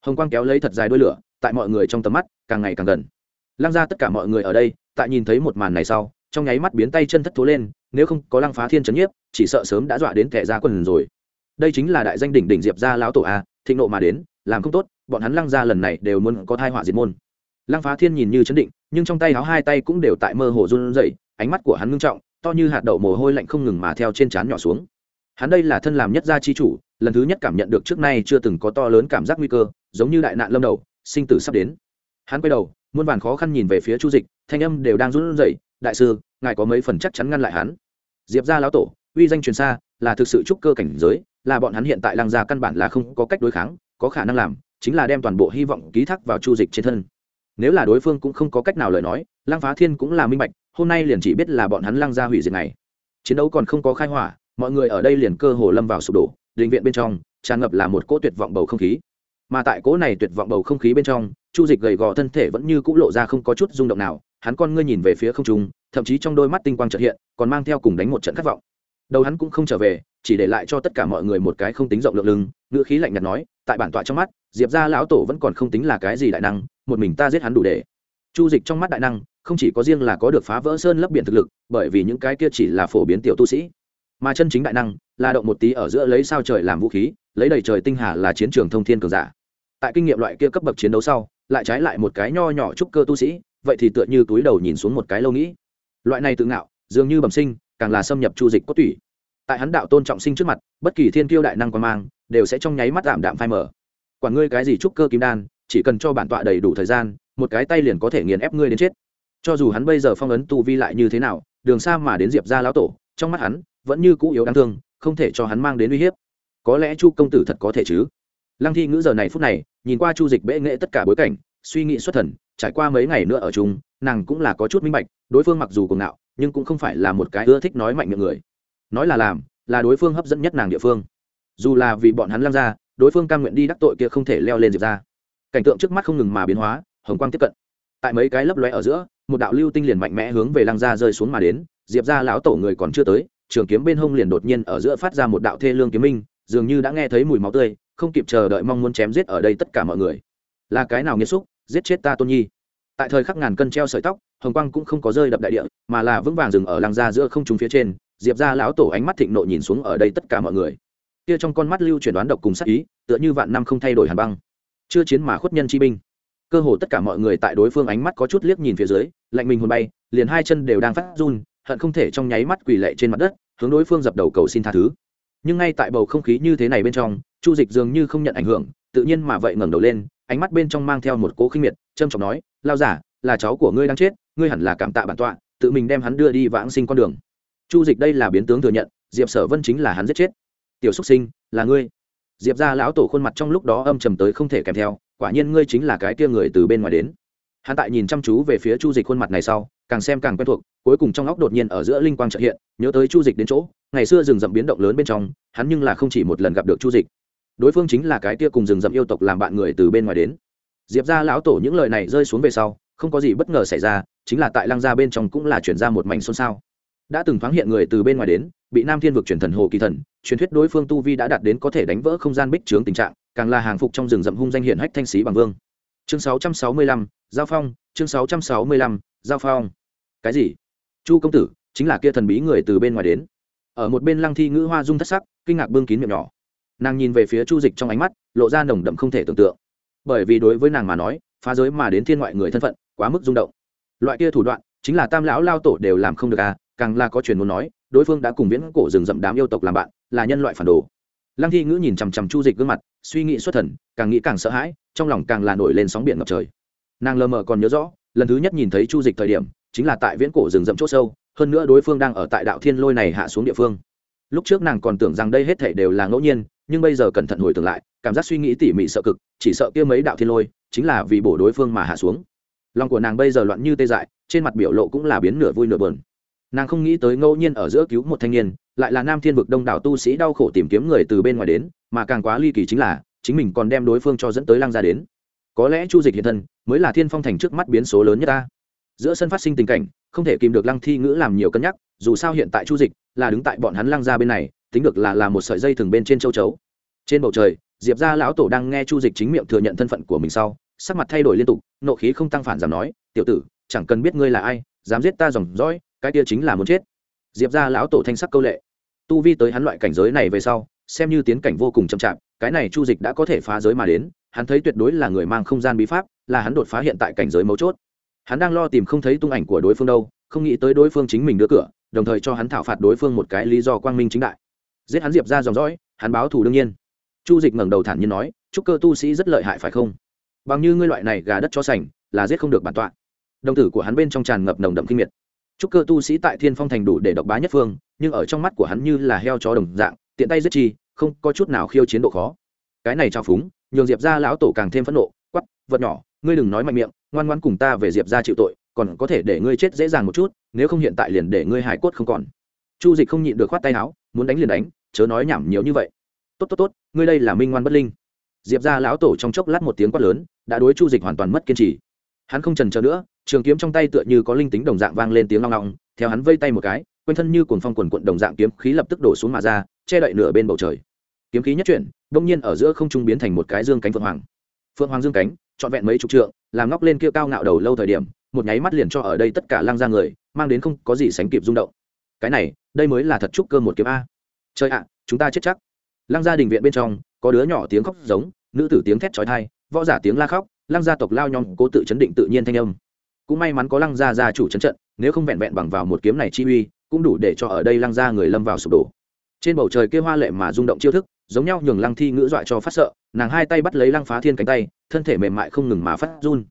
Hồng quang kéo lấy thật dài đuôi lửa tại mọi người trong tầm mắt càng ngày càng gần. Lăng ra tất cả mọi người ở đây, tại nhìn thấy một màn này sau, trong nháy mắt biến tay chân thất thố lên, nếu không có lăng phá thiên trấn nhiếp, chỉ sợ sớm đã dọa đến kẻ ra quần rồi. Đây chính là đại danh đỉnh đỉnh diệp gia lão tổ a, thịnh nộ mà đến, làm không tốt, bọn hắn lăng ra lần này đều muốn có thai họa diệt môn. Lăng phá thiên nhìn như chấn định, nhưng trong tay áo hai tay cũng đều tại mơ hồ run rẩy, ánh mắt của hắn ngưng trọng, to như hạt đậu mồ hôi lạnh không ngừng mà theo trên trán nhỏ xuống. Hắn đây là thân làm nhất gia chi chủ, lần thứ nhất cảm nhận được trước nay chưa từng có to lớn cảm giác nguy cơ, giống như đại nạn lâm đầu sinh tử sắp đến. Hắn quay đầu, muôn vàn khó khăn nhìn về phía chu dịch, thanh âm đều đang run rẩy, đại sư, ngài có mấy phần chắc chắn ngăn lại hắn? Diệp gia lão tổ, uy danh truyền xa, là thực sự trúc cơ cảnh giới, là bọn hắn hiện tại lăng gia căn bản là không có cách đối kháng, có khả năng làm, chính là đem toàn bộ hy vọng ký thác vào chu dịch trên thân. Nếu là đối phương cũng không có cách nào lời nói, lăng phá thiên cũng là minh bạch, hôm nay liền chỉ biết là bọn hắn lăng gia hủy diệt này. Chiến đấu còn không có khai hỏa, mọi người ở đây liền cơ hồ lâm vào sụp đổ định viện bên trong, tràn ngập là một cỗ tuyệt vọng bầu không khí mà tại cỗ này tuyệt vọng bầu không khí bên trong, chu dịch gầy gò thân thể vẫn như cũ lộ ra không có chút rung động nào, hắn con ngươi nhìn về phía không trung, thậm chí trong đôi mắt tinh quang trợ hiện, còn mang theo cùng đánh một trận khát vọng. Đầu hắn cũng không trở về, chỉ để lại cho tất cả mọi người một cái không tính rộng lượng lưng, ngữ khí lạnh nhạt nói, tại bản tọa trong mắt, diệp ra lão tổ vẫn còn không tính là cái gì đại năng, một mình ta giết hắn đủ để. Chu dịch trong mắt đại năng, không chỉ có riêng là có được phá vỡ sơn lấp biển thực lực, bởi vì những cái kia chỉ là phổ biến tiểu tu sĩ. Mà chân chính đại năng, là động một tí ở giữa lấy sao trời làm vũ khí, lấy đầy trời tinh hà là chiến trường thông thiên cường giả tại kinh nghiệm loại kia cấp bậc chiến đấu sau, lại trái lại một cái nho nhỏ trúc cơ tu sĩ, vậy thì tựa như túi đầu nhìn xuống một cái lâu nghĩ. Loại này tự ngạo, dường như bẩm sinh, càng là xâm nhập chu dịch cốt tủy. Tại hắn đạo tôn trọng sinh trước mặt, bất kỳ thiên kiêu đại năng quan mang, đều sẽ trong nháy mắt giảm đạm phai mở quản ngươi cái gì trúc cơ kim đan, chỉ cần cho bản tọa đầy đủ thời gian, một cái tay liền có thể nghiền ép ngươi đến chết. Cho dù hắn bây giờ phong ấn tu vi lại như thế nào, đường xa mà đến diệp ra lão tổ, trong mắt hắn, vẫn như cũ yếu đáng thương, không thể cho hắn mang đến uy hiếp. Có lẽ chu công tử thật có thể chứ? Lăng thi ngữ giờ này phút này nhìn qua chu dịch bệ nghệ tất cả bối cảnh, suy nghĩ xuất thần, trải qua mấy ngày nữa ở chung, nàng cũng là có chút minh bạch, đối phương mặc dù cuồng ngạo, nhưng cũng không phải là một cái ưa thích nói mạnh miệng người. Nói là làm, là đối phương hấp dẫn nhất nàng địa phương. Dù là vì bọn hắn lăng ra, đối phương cam nguyện đi đắc tội kia không thể leo lên diệp ra cảnh tượng trước mắt không ngừng mà biến hóa, hồng quang tiếp cận. Tại mấy cái lấp lóe ở giữa, một đạo lưu tinh liền mạnh mẽ hướng về lăng ra rơi xuống mà đến, diệp ra lão tổ người còn chưa tới, trường kiếm bên hông liền đột nhiên ở giữa phát ra một đạo thê lương kiếm minh, dường như đã nghe thấy mùi máu tươi không kịp chờ đợi mong muốn chém giết ở đây tất cả mọi người. Là cái nào nghiêm xúc, giết chết ta tôn nhi. Tại thời khắc ngàn cân treo sợi tóc, hồng quang cũng không có rơi đập đại địa, mà là vững vàng dừng ở làng ra giữa không trung phía trên. Diệp ra lão tổ ánh mắt thịnh nộ nhìn xuống ở đây tất cả mọi người. Kia trong con mắt lưu chuyển đoán độc cùng sắc ý, tựa như vạn năm không thay đổi hàn băng. Chưa chiến mà khuất nhân chi binh. Cơ hồ tất cả mọi người tại đối phương ánh mắt có chút liếc nhìn phía dưới, lạnh mình hồn bay, liền hai chân đều đang phát run, hận không thể trong nháy mắt quỳ lệ trên mặt đất, hướng đối phương dập đầu cầu xin tha thứ nhưng ngay tại bầu không khí như thế này bên trong, chu dịch dường như không nhận ảnh hưởng, tự nhiên mà vậy ngẩng đầu lên, ánh mắt bên trong mang theo một cố khinh miệt trâm trọng nói lao giả, là cháu của ngươi đang chết, ngươi hẳn là cảm tạ bản tọa, tự mình đem hắn đưa đi vãng sinh con đường. Chu dịch đây là biến tướng thừa nhận, diệp sở vân chính là hắn giết chết. Tiểu xúc sinh, là ngươi. Diệp ra lão tổ khuôn mặt trong lúc đó âm trầm tới không thể kèm theo, quả nhiên ngươi chính là cái tia người từ bên ngoài đến hắn tại nhìn chăm chú về phía chu dịch khuôn mặt này sau càng xem càng quen thuộc cuối cùng trong óc đột nhiên ở giữa linh quang trợ hiện nhớ tới chu dịch đến chỗ ngày xưa rừng rậm biến động lớn bên trong hắn nhưng là không chỉ một lần gặp được chu dịch. Đối phương chính là cái tia cùng rừng rậm yêu tộc làm bạn người từ bên ngoài đến. Diệp ra lão tổ những lời này rơi xuống về sau không có gì bất ngờ xảy ra chính là tại lăng gia bên trong cũng là chuyển ra một mảnh xôn xao. Đã từng thoáng hiện người từ bên ngoài đến bị nam thiên vực chuyển thần hồ kỳ thần truyền thuyết đối phương tu vi đã đạt đến có thể đánh vỡ không gian bích trướng tình trạng càng là hàng phục trong rừng rậm hung danh hiển hách thanh sĩ bằng vương. Chương 665, giao phong chương 665, giao phong. Cái gì? Chu công tử chính là kia thần bí người từ bên ngoài đến. Ở một bên lăng thi ngữ hoa dung thất sắc kinh ngạc bưng kín miệng nhỏ. Nàng nhìn về phía chu dịch trong ánh mắt lộ ra nồng đậm không thể tưởng tượng. Bởi vì đối với nàng mà nói phá giới mà đến thiên ngoại người thân phận quá mức rung động. Loại kia thủ đoạn chính là tam lão lao tổ đều làm không được à càng là có truyền muốn nói đối phương đã cùng viễn cổ rừng rậm đám yêu tộc làm bạn là nhân loại phản đồ. Lăng thi ngữ nhìn chằm chằm chu dịch gương mặt suy nghĩ xuất thần càng nghĩ càng sợ hãi trong lòng càng là nổi lên sóng biển ngập trời nàng lờ mờ còn nhớ rõ, lần thứ nhất nhìn thấy chu dịch thời điểm, chính là tại viễn cổ rừng rậm c h ỗ sâu, hơn nữa đối phương đang ở tại đạo thiên lôi này hạ xuống địa phương. Lúc trước nàng còn tưởng rằng đây hết thể đều là ngẫu nhiên, nhưng bây giờ cẩn thận hồi tưởng lại, cảm giác suy nghĩ tỉ mỉ sợ cực, chỉ sợ kia mấy đạo thiên lôi, chính là vì bổ đối phương mà hạ xuống. Lòng của nàng bây giờ loạn như tê dại, trên mặt biểu lộ cũng là biến nửa vui nửa bờn nàng không nghĩ tới ngẫu nhiên ở giữa cứu một thanh niên, lại là nam thiên vực đông đảo tu sĩ đau khổ tìm kiếm người từ bên ngoài đến, mà càng quá ly kỳ chính là, chính mình còn đem đối phương cho dẫn tới lăng ra đến có lẽ chu dịch hiện thân mới là thiên phong thành trước mắt biến số lớn nhất ta. Giữa sân phát sinh tình cảnh, không thể kìm được lăng thi ngữ làm nhiều cân nhắc, dù sao hiện tại chu dịch là đứng tại bọn hắn lăng ra bên này, tính được là là một sợi dây thừng bên trên châu chấu. Trên bầu trời, diệp ra lão tổ đang nghe chu dịch chính miệng thừa nhận thân phận của mình sau, sắc mặt thay đổi liên tục, nộ khí không tăng phản giảm nói, tiểu tử, chẳng cần biết ngươi là ai, dám giết ta dòng dõi, cái kia chính là muốn chết. Diệp ra lão tổ thanh sắc câu lệ. Tu vi tới hắn loại cảnh giới này về sau, xem như tiến cảnh vô cùng chậm chạp, cái này chu dịch đã có thể phá giới mà đến hắn thấy tuyệt đối là người mang không gian bí pháp, là hắn đột phá hiện tại cảnh giới mấu chốt. Hắn đang lo tìm không thấy tung ảnh của đối phương đâu, không nghĩ tới đối phương chính mình đưa cửa, đồng thời cho hắn thảo phạt đối phương một cái lý do quang minh chính đại. Giết hắn diệp ra dòng dõi, hắn báo thù đương nhiên. Chu dịch ngẩng đầu thản nhiên nói, chúc cơ tu sĩ rất lợi hại phải không? Bằng như ngươi loại này gà đất cho sành, là giết không được bản tọa. Đồng tử của hắn bên trong tràn ngập nồng đậm kinh miệt. Chúc cơ tu sĩ tại thiên phong thành đủ để độc bá nhất phương, nhưng ở trong mắt của hắn như là heo chó đồng dạng, tiện tay giết chi, không có chút nào khiêu chiến độ khó. Cái này trao phúng nhường diệp ra lão tổ càng thêm phẫn nộ quắp vật nhỏ, ngươi đừng nói mạnh miệng, ngoan ngoan cùng ta về diệp ra chịu tội, còn có thể để ngươi chết dễ dàng một chút, nếu không hiện tại liền để ngươi hải cốt không còn. Chu dịch không nhịn được khoát tay áo, muốn đánh liền đánh, chớ nói nhảm nhiều như vậy. Tốt tốt tốt, ngươi đây là minh ngoan bất linh. Diệp ra lão tổ trong chốc lát một tiếng quát lớn, đã đối chu dịch hoàn toàn mất kiên trì. Hắn không trần trờ nữa, trường kiếm trong tay tựa như có linh tính đồng dạng vang lên tiếng long long, theo hắn vây tay một cái, quanh thân như cuồng phong quần quận đồng dạng kiếm khí lập tức đổ xuống mà ra, che đậy nửa bên bầu trời kiếm khí nhất chuyển, đông nhiên ở giữa không trung biến thành một cái dương cánh phượng hoàng. Phượng hoàng dương cánh, trọn vẹn mấy chục trượng, làm ngóc lên kia cao ngạo đầu lâu thời điểm, một nháy mắt liền cho ở đây tất cả lăng ra người, mang đến không có gì sánh kịp rung động. Cái này, đây mới là thật trúc cơ một kiếm a. Chơi ạ, chúng ta chết chắc. Lăng gia đình viện bên trong, có đứa nhỏ tiếng khóc giống, nữ tử tiếng thét trói thai võ giả tiếng la khóc, lăng gia tộc lao nhong cố tự chấn định tự nhiên thanh âm. Cũng may mắn có lăng gia gia chủ chấn trận, nếu không vẹn vẹn bằng vào một kiếm này chi uy, cũng đủ để cho ở đây lăng gia người lâm vào sụp đổ trên bầu trời kia hoa lệ mà rung động chiêu thức, giống nhau nhường lăng thi ngữ dọa cho phát sợ, nàng hai tay bắt lấy lăng phá thiên cánh tay, thân thể mềm mại không ngừng mà phát run.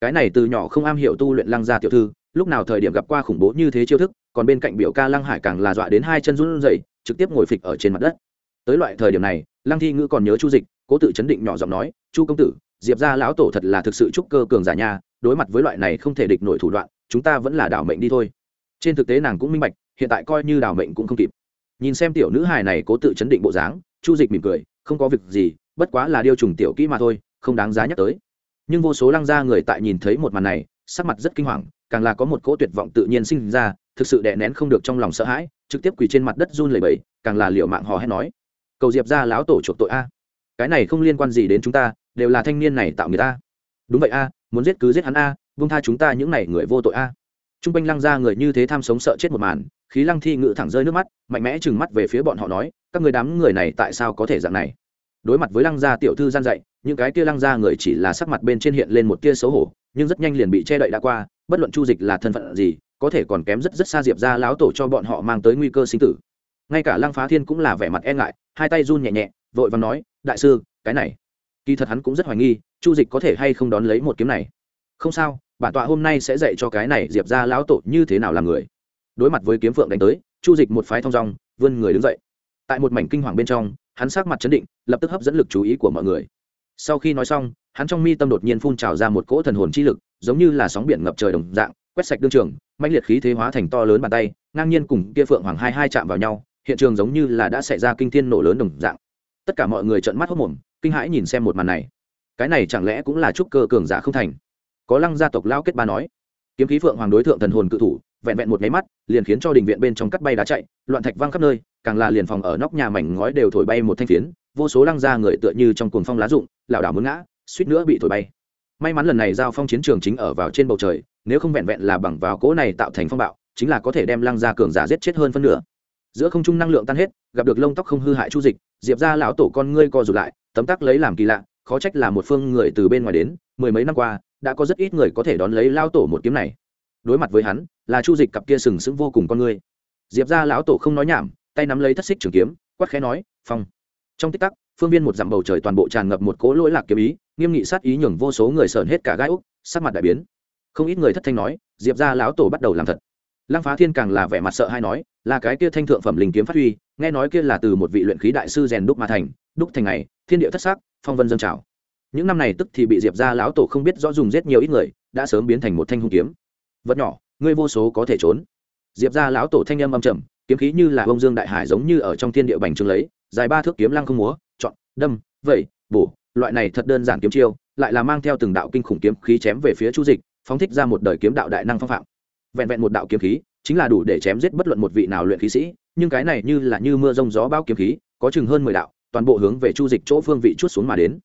Cái này từ nhỏ không am hiểu tu luyện lăng gia tiểu thư, lúc nào thời điểm gặp qua khủng bố như thế chiêu thức, còn bên cạnh biểu ca lăng hải càng là dọa đến hai chân run rẩy, trực tiếp ngồi phịch ở trên mặt đất. Tới loại thời điểm này, lăng thi ngữ còn nhớ chu dịch, cố tự chấn định nhỏ giọng nói, chu công tử, diệp ra lão tổ thật là thực sự trúc cơ cường giả nha, đối mặt với loại này không thể địch nổi thủ đoạn, chúng ta vẫn là đảo mệnh đi thôi. Trên thực tế nàng cũng minh bạch, hiện tại coi như đảo mệnh cũng không kịp nhìn xem tiểu nữ hài này cố tự chấn định bộ dáng chu dịch mỉm cười không có việc gì bất quá là điêu trùng tiểu kỹ mà thôi không đáng giá nhắc tới. Nhưng vô số lăng gia người tại nhìn thấy một màn này sắc mặt rất kinh hoàng càng là có một cỗ tuyệt vọng tự nhiên sinh ra thực sự đè nén không được trong lòng sợ hãi trực tiếp quỳ trên mặt đất run lẩy bẩy càng là liệu mạng hò hét nói cầu diệp ra láo tổ chuộc tội a. Cái này không liên quan gì đến chúng ta đều là thanh niên này tạo người ta. Đúng vậy a muốn giết cứ giết hắn a à, vung tha chúng ta những này người vô tội a. T r u n g quanh lăng ra người như thế tham sống sợ chết một màn khí lăng thi ngự thẳng rơi nước mắt, mạnh mẽ chừng mắt về phía bọn họ nói, các người đám người này tại sao có thể dạng này? Đối mặt với lăng gia tiểu thư gian dạy, những cái kia lăng gia người chỉ là sắc mặt bên trên hiện lên một tia xấu hổ, nhưng rất nhanh liền bị che đậy đã qua, bất luận chu dịch là thân phận gì, có thể còn kém rất rất xa diệp ra láo tổ cho bọn họ mang tới nguy cơ sinh tử. Ngay cả lăng phá thiên cũng là vẻ mặt e ngại, hai tay run nhẹ nhẹ, vội và nói, đại sư, cái này. Kỳ thật hắn cũng rất hoài nghi, chu dịch có thể hay không đón lấy một kiếm này. Không sao, bản tọa hôm nay sẽ dạy cho cái này diệp ra lão tổ như thế nào làm người đối mặt với kiếm phượng đánh tới, chu dịch một phái thong dong, vươn người đứng dậy. Tại một mảnh kinh hoàng bên trong, hắn sát mặt chấn định, lập tức hấp dẫn lực chú ý của mọi người. Sau khi nói xong, hắn trong mi tâm đột nhiên phun trào ra một cỗ thần hồn chi lực, giống như là sóng biển ngập trời đồng dạng, quét sạch đương trường mạnh liệt khí thế hóa thành to lớn bàn tay, ngang nhiên cùng kia phượng hoàng hai hai chạm vào nhau, hiện trường giống như là đã xảy ra kinh thiên nổ lớn đồng dạng. Tất cả mọi người trợn mắt hốc mồm kinh hãi nhìn xem một màn này. Cái này chẳng lẽ cũng là trúc cơ cường giả không thành? Có lăng gia tộc lao kết ba nói. Kiếm khí phượng hoàng đối tượng thần hồn cự thủ vẹn vẹn một nháy mắt, liền khiến cho đình viện bên trong cắt bay đá chạy, loạn thạch văng khắp nơi, càng là liền phòng ở nóc nhà mảnh ngói đều thổi bay một thanh phiến, vô số lăng gia người tựa như trong cuồng phong lá rụng, lảo đảo muốn ngã, suýt nữa bị thổi bay. May mắn lần này giao phong chiến trường chính ở vào trên bầu trời, nếu không vẹn vẹn là bằng vào cỗ này tạo thành phong bạo, chính là có thể đem lăng gia cường giả giết chết hơn phân nửa. Giữa không trung năng lượng tan hết, gặp được lông tóc không hư hại chu dịch, diệp ra lão tổ con ngươi co rụt lại, tấm tắc lấy làm kỳ lạ, khó trách là một phương người từ bên ngoài đến, mười mấy năm qua, đã có rất ít người có thể đón lấy lao tổ một kiếm này đối mặt với hắn, là chu dịch cặp kia sừng sững vô cùng con người. Diệp ra lão tổ không nói nhảm, tay nắm lấy thất xích trường kiếm, quát khẽ nói, phong. Trong tích tắc, phương viên một dặm bầu trời toàn bộ tràn ngập một cỗ lỗi lạc kiếm ý, nghiêm nghị sát ý nhường vô số người sờn hết cả gai úc, sắc mặt đại biến. Không ít người thất thanh nói, diệp ra lão tổ bắt đầu làm thật. Lăng phá thiên càng là vẻ mặt sợ hay nói, là cái kia thanh thượng phẩm linh kiếm phát huy, nghe nói kia là từ một vị luyện khí đại sư rèn đúc mà thành, đúc thành ngày, thiên địa thất sắc, phong vân dân trào. Những năm này tức thì bị diệp ra lão tổ không biết rõ dùng giết nhiều ít người, đã sớm biến thành một thanh hung kiếm vật nhỏ, ngươi vô số có thể trốn. Diệp ra lão tổ thanh âm âm trầm, kiếm khí như là bông dương đại hải giống như ở trong thiên địa bành trướng lấy, dài ba thước kiếm lăng không múa, chọn, đâm, vẩy, bổ, loại này thật đơn giản kiếm chiêu, lại là mang theo từng đạo kinh khủng kiếm khí chém về phía chu dịch, phóng thích ra một đời kiếm đạo đại năng phong phạm. Vẹn vẹn một đạo kiếm khí, chính là đủ để chém giết bất luận một vị nào luyện khí sĩ, nhưng cái này như là như mưa rông gió bao kiếm khí, có chừng hơn mười đạo, toàn bộ hướng về chu dịch chỗ phương vị chút xuống mà đến.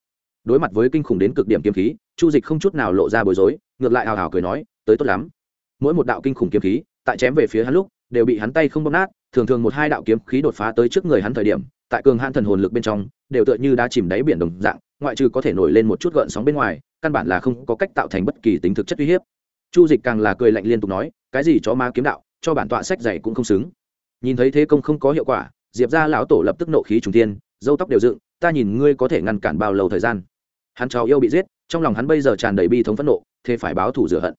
Đối mặt với kinh khủng đến cực điểm kiếm khí, chu dịch không chút nào lộ ra bối rối, ngược lại hào hào cười nói, tới tốt lắm mỗi một đạo kinh khủng kiếm khí, tại chém về phía hắn lúc, đều bị hắn tay không bóp nát, thường thường một hai đạo kiếm khí đột phá tới trước người hắn thời điểm, tại cường hãn thần hồn lực bên trong, đều tựa như đã chìm đáy biển đồng dạng, ngoại trừ có thể nổi lên một chút gợn sóng bên ngoài, căn bản là không có cách tạo thành bất kỳ tính thực chất uy hiếp. Chu dịch càng là cười lạnh liên tục nói, cái gì chó ma kiếm đạo, cho bản tọa sách dày cũng không xứng. Nhìn thấy thế công không có hiệu quả, diệp ra lão tổ lập tức nộ khí trùng tiên dâu tóc đều dựng, ta nhìn ngươi có thể ngăn cản bao lâu thời gian? Hắn cháu yêu bị giết, trong lòng hắn bây giờ tràn đầy bi thống phẫn nộ, thế phải báo thủ rửa hận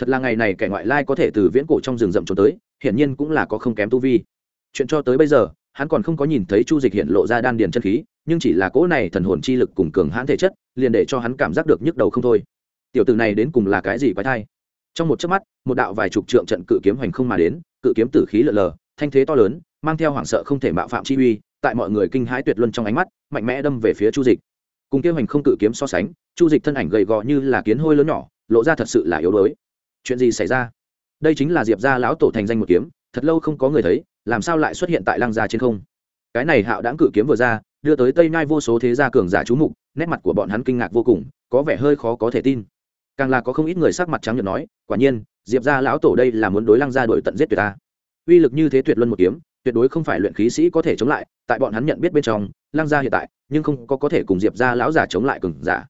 thật là ngày này kẻ ngoại lai có thể từ viễn cổ trong rừng rậm trốn tới, hiển nhiên cũng là có không kém tu vi. Chuyện cho tới bây giờ, hắn còn không có nhìn thấy chu dịch hiện lộ ra đan điền chân khí, nhưng chỉ là cỗ này thần hồn chi lực cùng cường hãn thể chất, liền để cho hắn cảm giác được nhức đầu không thôi. Tiểu tử này đến cùng là cái gì quái thai? Trong một chớp mắt, một đạo vài chục trượng trận cự kiếm hoành không mà đến, cự kiếm tử khí lờ lờ, thanh thế to lớn, mang theo hoảng sợ không thể mạo phạm chi uy, tại mọi người kinh hãi tuyệt luân trong ánh mắt, mạnh mẽ đâm về phía chu dịch. Cùng kiếm hoành không cự kiếm so sánh, chu dịch thân ảnh gầy gò như là kiến hôi lớn nhỏ, lộ ra thật sự là yếu đuối chuyện gì xảy ra? Đây chính là diệp gia lão tổ thành danh một kiếm, thật lâu không có người thấy, làm sao lại xuất hiện tại lăng gia trên không? Cái này hạo đáng cự kiếm vừa ra, đưa tới tây nhai vô số thế gia cường giả chú mục, nét mặt của bọn hắn kinh ngạc vô cùng, có vẻ hơi khó có thể tin. Càng là có không ít người sắc mặt trắng nhợt nói, quả nhiên, diệp gia lão tổ đây là muốn đối lăng gia đổi tận giết tuyệt ta. Uy lực như thế tuyệt luân một kiếm, tuyệt đối không phải luyện khí sĩ có thể chống lại, tại bọn hắn nhận biết bên trong, lăng gia hiện tại, nhưng không có có thể cùng diệp gia lão giả chống lại cường giả.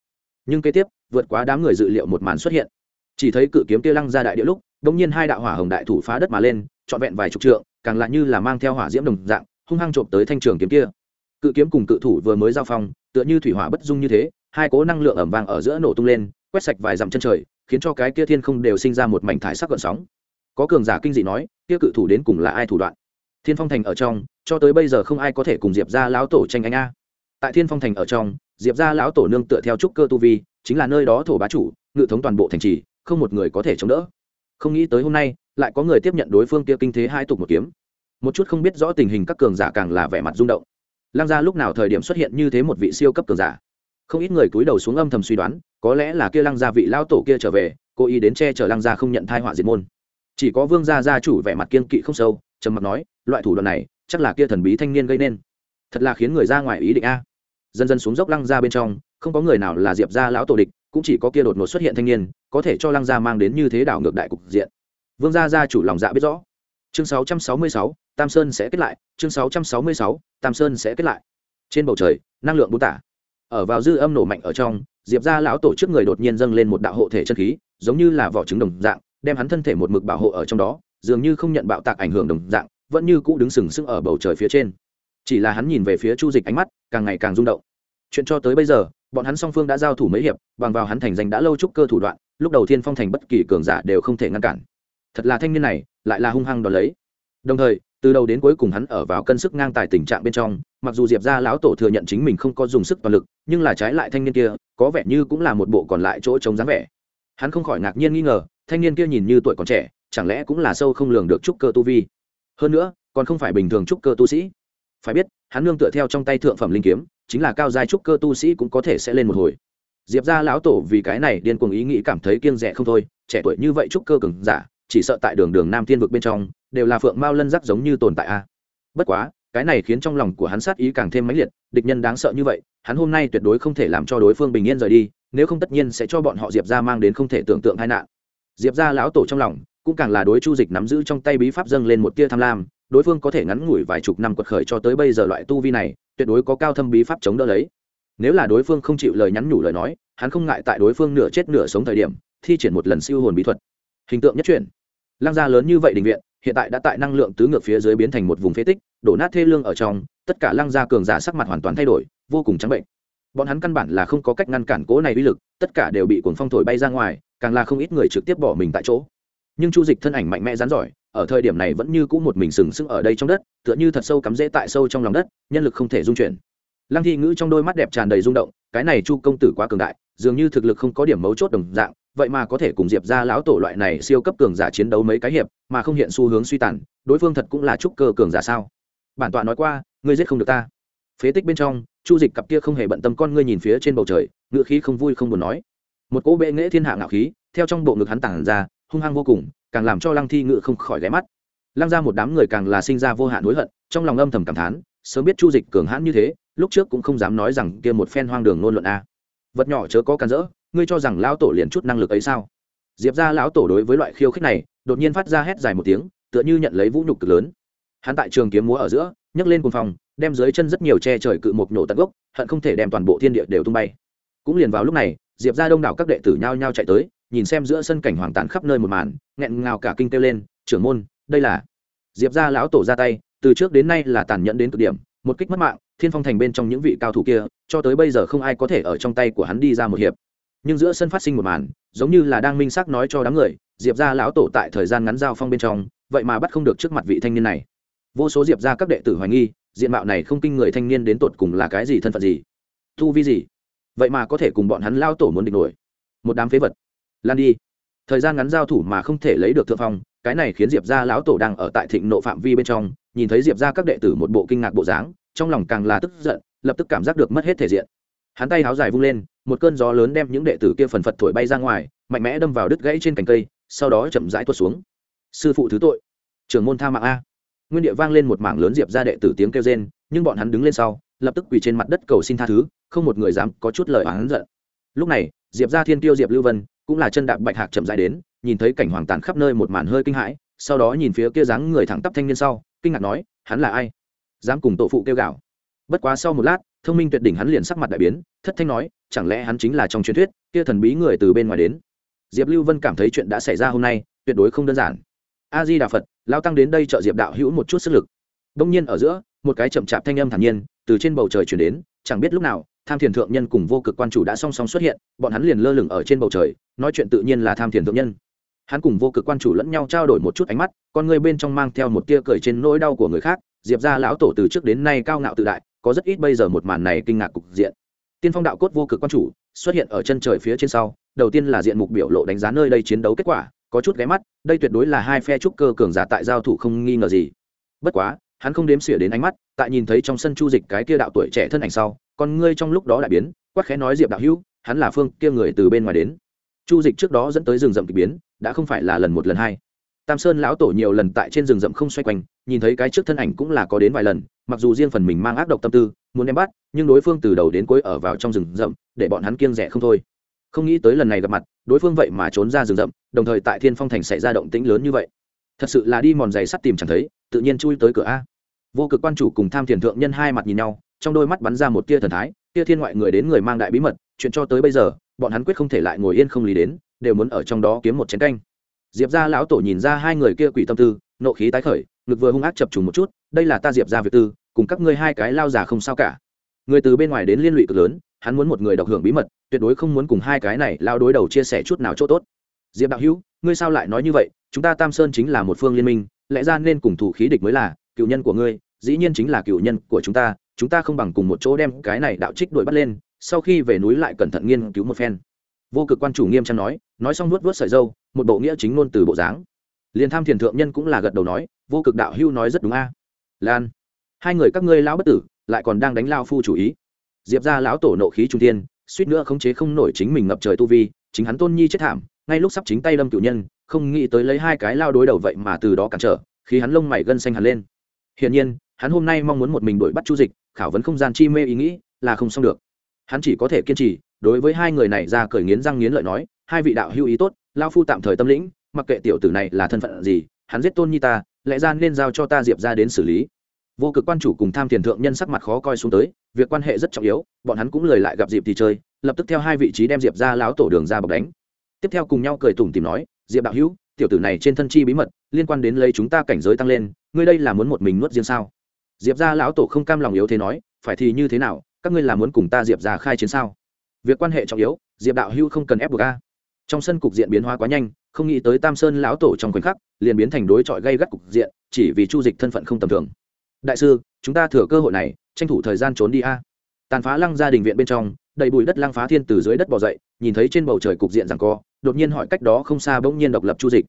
Nhưng kế tiếp, vượt quá đám người dự liệu một màn xuất hiện chỉ thấy cự kiếm kia lăng ra đại địa lúc đ nhiên hai đạo hỏa hồng đại thủ phá đất mà lên, trọn vẹn vài chục trượng, càng lại như là mang theo hỏa diễm đồng dạng, hung hăng trộm tới thanh trường kiếm kia. Cự kiếm cùng cự thủ vừa mới giao phong, tựa như thủy hỏa bất dung như thế, hai cố năng lượng ẩm vàng ở giữa nổ tung lên, quét sạch vài dặm chân trời, khiến cho cái kia thiên không đều sinh ra một mảnh thải sắc gợn sóng. Có cường giả kinh dị nói, kia cự thủ đến cùng là ai thủ đoạn? Thiên phong thành ở trong, cho tới bây giờ không ai có thể cùng diệp ra lão tổ tranh anh a. Tại thiên phong thành ở trong, diệp ra lão tổ nương tựa theo trúc cơ tu vi, chính là nơi đó thổ bá chủ, ngự thống toàn bộ thành trì không một người có thể chống đỡ. Không nghĩ tới hôm nay, lại có người tiếp nhận đối phương kia kinh thế hai tục một kiếm. Một chút không biết rõ tình hình các cường giả càng là vẻ mặt rung động. Lăng gia lúc nào thời điểm xuất hiện như thế một vị siêu cấp cường giả? Không ít người cúi đầu xuống âm thầm suy đoán, có lẽ là kia lăng gia vị lão tổ kia trở về, cố ý đến che chở lăng gia không nhận thai họa diệt môn. Chỉ có vương gia gia chủ vẻ mặt kiên kỵ không sâu, trầm mặc nói, loại thủ đoạn này, chắc là kia thần bí thanh niên gây nên. Thật là khiến người ra ngoài ý định a. Dần dần xuống dốc lăng gia bên trong, không có người nào là diệp gia lão tổ địch, cũng chỉ có kia đột ngột xuất hiện thanh niên có thể cho lăng gia mang đến như thế đảo ngược đại cục diện. Vương gia gia chủ lòng dạ biết rõ. Chương 666, tam sơn sẽ kết lại. Chương 666, tam sơn sẽ kết lại. Trên bầu trời năng lượng bốn tả. Ở vào dư âm nổ mạnh ở trong diệp gia lão tổ trước người đột nhiên dâng lên một đạo hộ thể chân khí giống như là vỏ trứng đồng dạng đem hắn thân thể một mực bảo hộ ở trong đó dường như không nhận bạo tạc ảnh hưởng đồng dạng vẫn như cũ đứng sừng sững ở bầu trời phía trên. Chỉ là hắn nhìn về phía chu dịch ánh mắt càng ngày càng rung động. Chuyện cho tới bây giờ bọn hắn song phương đã giao thủ mấy hiệp bằng vào hắn thành danh đã lâu trúc cơ thủ đoạn lúc đầu thiên phong thành bất kỳ cường giả đều không thể ngăn cản. Thật là thanh niên này, lại là hung hăng đón lấy. Đồng thời, từ đầu đến cuối cùng hắn ở vào cân sức ngang tài tình trạng bên trong, mặc dù diệp ra lão tổ thừa nhận chính mình không có dùng sức toàn lực, nhưng là trái lại thanh niên kia, có vẻ như cũng là một bộ còn lại chỗ chống dáng vẻ. Hắn không khỏi ngạc nhiên nghi ngờ, thanh niên kia nhìn như tuổi còn trẻ, chẳng lẽ cũng là sâu không lường được trúc cơ tu vi? Hơn nữa, còn không phải bình thường trúc cơ tu sĩ. Phải biết, hắn nương tựa theo trong tay thượng phẩm linh kiếm, chính là cao giai trúc cơ tu sĩ cũng có thể sẽ lên một hồi diệp ra lão tổ vì cái này điên cuồng ý nghĩ cảm thấy kiêng rẻ không thôi, trẻ tuổi như vậy trúc cơ cừng giả, chỉ sợ tại đường đường nam thiên vực bên trong, đều là phượng mao lân giác giống như tồn tại a. Bất quá, cái này khiến trong lòng của hắn sát ý càng thêm mãnh liệt, địch nhân đáng sợ như vậy, hắn hôm nay tuyệt đối không thể làm cho đối phương bình yên rời đi, nếu không tất nhiên sẽ cho bọn họ diệp ra mang đến không thể tưởng tượng tai nạn. Diệp ra lão tổ trong lòng, cũng càng là đối chu dịch nắm giữ trong tay bí pháp dâng lên một tia tham lam, đối phương có thể ngắn ngủi vài chục năm quật khởi cho tới bây giờ loại tu vi này, tuyệt đối có cao thâm bí pháp chống đỡ lấy nếu là đối phương không chịu lời nhắn nhủ lời nói hắn không ngại tại đối phương nửa chết nửa sống thời điểm thi triển một lần siêu hồn bí thuật. Hình tượng nhất truyền, lăng gia lớn như vậy đình viện hiện tại đã tại năng lượng tứ ngược phía dưới biến thành một vùng phế tích đổ nát thê lương ở trong tất cả lăng gia cường giả sắc mặt hoàn toàn thay đổi vô cùng trắng bệnh. Bọn hắn căn bản là không có cách ngăn cản cố này uy lực tất cả đều bị cuồng phong thổi bay ra ngoài càng là không ít người trực tiếp bỏ mình tại chỗ. Nhưng chu dịch thân ảnh mạnh mẽ rắn giỏi ở thời điểm này vẫn như cũ một mình sừng sững ở đây trong đất tựa như thật sâu cắm rễ tại sâu trong lòng đất nhân lực không thể dung chuyển lăng thi ngữ trong đôi mắt đẹp tràn đầy rung động, cái này chu công tử quá cường đại, dường như thực lực không có điểm mấu chốt đồng dạng, vậy mà có thể cùng diệp ra lão tổ loại này siêu cấp cường giả chiến đấu mấy cái hiệp, mà không hiện xu hướng suy tàn, đối phương thật cũng là trúc cơ cường giả sao? Bản tọa nói qua, ngươi giết không được ta. Phế tích bên trong, chu dịch cặp kia không hề bận tâm con ngươi nhìn phía trên bầu trời ngựa khí không vui không buồn nói. Một cỗ bệ nghễ thiên hạ ngạo khí, theo trong bộ ngực hắn tản ra, hung hăng vô cùng, càng làm cho lăng thi ngự không khỏi ghé mắt. Lăng ra một đám người càng là sinh ra vô hạn hối hận, trong lòng âm thầm cảm thán, sớm biết chu dịch cường hãn như thế lúc trước cũng không dám nói rằng kia một phen hoang đường ngôn luận a. Vật nhỏ chớ có cản rỡ, ngươi cho rằng lão tổ liền chút năng lực ấy sao? Diệp ra lão tổ đối với loại khiêu khích này, đột nhiên phát ra hét dài một tiếng, tựa như nhận lấy vũ nhục cực lớn. Hắn tại trường kiếm múa ở giữa, nhấc lên cùng phòng đem dưới chân rất nhiều che trời cự một nhổ tận gốc, hận không thể đem toàn bộ thiên địa đều tung bay. Cũng liền vào lúc này, diệp ra đông đảo các đệ tử nhao nhao chạy tới, nhìn xem giữa sân cảnh hoàng tàn khắp nơi một màn, nghẹn ngào cả kinh kêu lên, trưởng môn, đây là diệp gia lão tổ ra tay, từ trước đến nay là tàn nhẫn đến cực điểm một kích mất mạng, thiên phong thành bên trong những vị cao thủ kia, cho tới bây giờ không ai có thể ở trong tay của hắn đi ra một hiệp. Nhưng giữa sân phát sinh một màn, giống như là đang minh xác nói cho đám người, diệp gia lão tổ tại thời gian ngắn giao phong bên trong, vậy mà bắt không được trước mặt vị thanh niên này. Vô số diệp gia các đệ tử hoài nghi, diện mạo này không kinh người thanh niên đến tột cùng là cái gì thân phận gì? Thu vi gì? Vậy mà có thể cùng bọn hắn lao tổ muốn địch nổi. Một đám phế vật. Lan đi. Thời gian ngắn giao thủ mà không thể lấy được thượng phong cái này khiến diệp gia lão tổ đang ở tại thịnh nộ phạm vi bên trong, nhìn thấy diệp gia các đệ tử một bộ kinh ngạc bộ dáng, trong lòng càng là tức giận, lập tức cảm giác được mất hết thể diện. Hắn tay háo dài vung lên, một cơn gió lớn đem những đệ tử kia phần phật thổi bay ra ngoài, mạnh mẽ đâm vào đứt gãy trên cành cây, sau đó chậm rãi tuột xuống. Sư phụ thứ tội. Trưởng môn tha mạng a. Nguyên địa vang lên một mảng lớn diệp ra đệ tử tiếng kêu rên, nhưng bọn hắn đứng lên sau, lập tức quỳ trên mặt đất cầu xin tha thứ, không một người dám có chút lời oán giận. Lúc này, diệp ra thiên tiêu diệp lưu vân, cũng là chân đạp bạch hạc chậm rãi đến nhìn thấy cảnh hoàng tàn khắp nơi một màn hơi kinh hãi, sau đó nhìn phía kia dáng người thẳng tắp thanh niên sau, kinh ngạc nói, hắn là ai? Dám cùng tổ phụ kêu gào. Bất quá sau một lát, thông minh tuyệt đỉnh hắn liền sắc mặt đại biến, thất thanh nói, chẳng lẽ hắn chính là trong truyền thuyết, kia thần bí người từ bên ngoài đến? Diệp lưu vân cảm thấy chuyện đã xảy ra hôm nay, tuyệt đối không đơn giản. A di đà phật, lao tăng đến đây trợ diệp đạo hữu một chút sức lực. Đông nhiên ở giữa, một cái chậm chạp thanh âm thản nhiên, từ trên bầu trời chuyển đến, chẳng biết lúc nào, tham thiền thượng nhân cùng vô cực quan chủ đã song song xuất hiện, bọn hắn liền lơ lửng ở trên bầu trời, nói chuyện tự nhiên là tham thiền thượng nhân hắn cùng vô cực quan chủ lẫn nhau trao đổi một chút ánh mắt, con người bên trong mang theo một tia cười trên nỗi đau của người khác, diệp ra lão tổ từ trước đến nay cao ngạo tự đại, có rất ít bây giờ một màn này kinh ngạc cục diện. Tiên phong đạo cốt vô cực quan chủ xuất hiện ở chân trời phía trên sau, đầu tiên là diện mục biểu lộ đánh giá nơi đây chiến đấu kết quả, có chút ghé mắt, đây tuyệt đối là hai phe trúc cơ cường giả tại giao thủ không nghi ngờ gì. Bất quá, hắn không đếm xỉa đến ánh mắt, tại nhìn thấy trong sân chu dịch cái kia đạo tuổi trẻ thân ảnh sau, con ngươi trong lúc đó đại biến, quắc khẽ nói diệp đạo hữu, hắn là phương kia người từ bên ngoài đến chu dịch trước đó dẫn tới rừng rậm k ỳ biến, đã không phải là lần một lần hai. Tam sơn lão tổ nhiều lần tại trên rừng rậm không xoay quanh, nhìn thấy cái trước thân ảnh cũng là có đến vài lần, mặc dù riêng phần mình mang ác độc tâm tư, muốn đem bắt, nhưng đối phương từ đầu đến cuối ở vào trong rừng rậm, để bọn hắn kiêng rẻ không thôi. Không nghĩ tới lần này gặp mặt, đối phương vậy mà trốn ra rừng rậm, đồng thời tại thiên phong thành xảy ra động tĩnh lớn như vậy. Thật sự là đi mòn giày sắt tìm chẳng thấy, tự nhiên chui tới cửa a. Vô cực quan chủ cùng tham thiền thượng nhân hai mặt nhìn nhau, trong đôi mắt bắn ra một tia thần thái, tia thiên ngoại người đến người mang đại bí mật, chuyện cho tới bây giờ bọn hắn quyết không thể lại ngồi yên không lý đến, đều muốn ở trong đó kiếm một chén canh. Diệp ra lão tổ nhìn ra hai người kia quỷ tâm tư, nộ khí tái khởi, ngực vừa hung ác chập trùng một chút, đây là ta diệp ra việc tư, cùng các ngươi hai cái lao giả không sao cả. Người từ bên ngoài đến liên lụy cực lớn, hắn muốn một người độc hưởng bí mật, tuyệt đối không muốn cùng hai cái này lao đối đầu chia sẻ chút nào chỗ tốt. Diệp đạo hữu, ngươi sao lại nói như vậy? Chúng ta tam sơn chính là một phương liên minh, lẽ ra nên cùng thủ khí địch mới là, cựu nhân của ngươi, dĩ nhiên chính là cựu nhân của chúng ta chúng ta không bằng cùng một chỗ đem cái này đạo trích đuổi bắt lên sau khi về núi lại cẩn thận nghiên cứu một phen. Vô cực quan chủ nghiêm trang nói nói xong nuốt vớt sợi dâu, một bộ nghĩa chính ngôn từ bộ dáng. Liền tham thiền thượng nhân cũng là gật đầu nói, vô cực đạo hưu nói rất đúng a. À. Lan, hai người các ngươi lão bất tử, lại còn đang đánh lao phu chủ ý. Diệp ra lão tổ nộ khí trung tiên suýt nữa khống chế không nổi chính mình ngập trời tu vi, chính hắn tôn nhi chết thảm, ngay lúc sắp chính tay đâm cựu nhân, không nghĩ tới lấy hai cái lao đối đầu vậy mà từ đó cản trở, khi hắn lông mày gân xanh hẳn lên. Hiển nhiên, hắn hôm nay mong muốn một mình đuổi bắt chu dịch, khảo vấn không gian chi mê ý nghĩ, là không xong được hắn chỉ có thể kiên trì, đối với hai người này ra cởi nghiến răng nghiến lợi nói, hai vị đạo hữu ý tốt lao phu tạm thời tâm lĩnh, mặc kệ tiểu tử này là thân phận gì, hắn giết tôn nhi ta, lẽ ra nên giao cho ta diệp ra đến xử lý. Vô cực quan chủ cùng tham tiền thượng nhân sắc mặt khó coi xuống tới, việc quan hệ rất trọng yếu, bọn hắn cũng lời lại gặp dịp thì chơi, lập tức theo hai vị trí đem diệp ra láo tổ đường ra bọc đánh. Tiếp theo cùng nhau cười tủm tìm nói, diệp đạo hữu, tiểu tử này trên thân chi bí mật, liên quan đến lấy chúng ta cảnh giới tăng lên, ngươi đây là muốn một mình nuốt riêng sao? Diệp ra lão tổ không cam lòng yếu thế nói, phải thì như thế nào các ngươi là muốn cùng ta diệp ra khai chiến sao? Việc quan hệ trọng yếu, diệp đạo hưu không cần ép buộc a. Trong sân cục diện biến hóa quá nhanh, không nghĩ tới tam sơn lão tổ trong khoảnh khắc, liền biến thành đối chọi gây gắt cục diện, chỉ vì chu dịch thân phận không tầm thường. Đại sư, chúng ta thừa cơ hội này, tranh thủ thời gian trốn đi a. Tàn phá lăng gia đình viện bên trong, đầy bụi đất lăng phá thiên từ dưới đất bỏ dậy, nhìn thấy trên bầu trời cục diện rằng co, đột nhiên hỏi cách đó không xa bỗng nhiên độc lập chu dịch.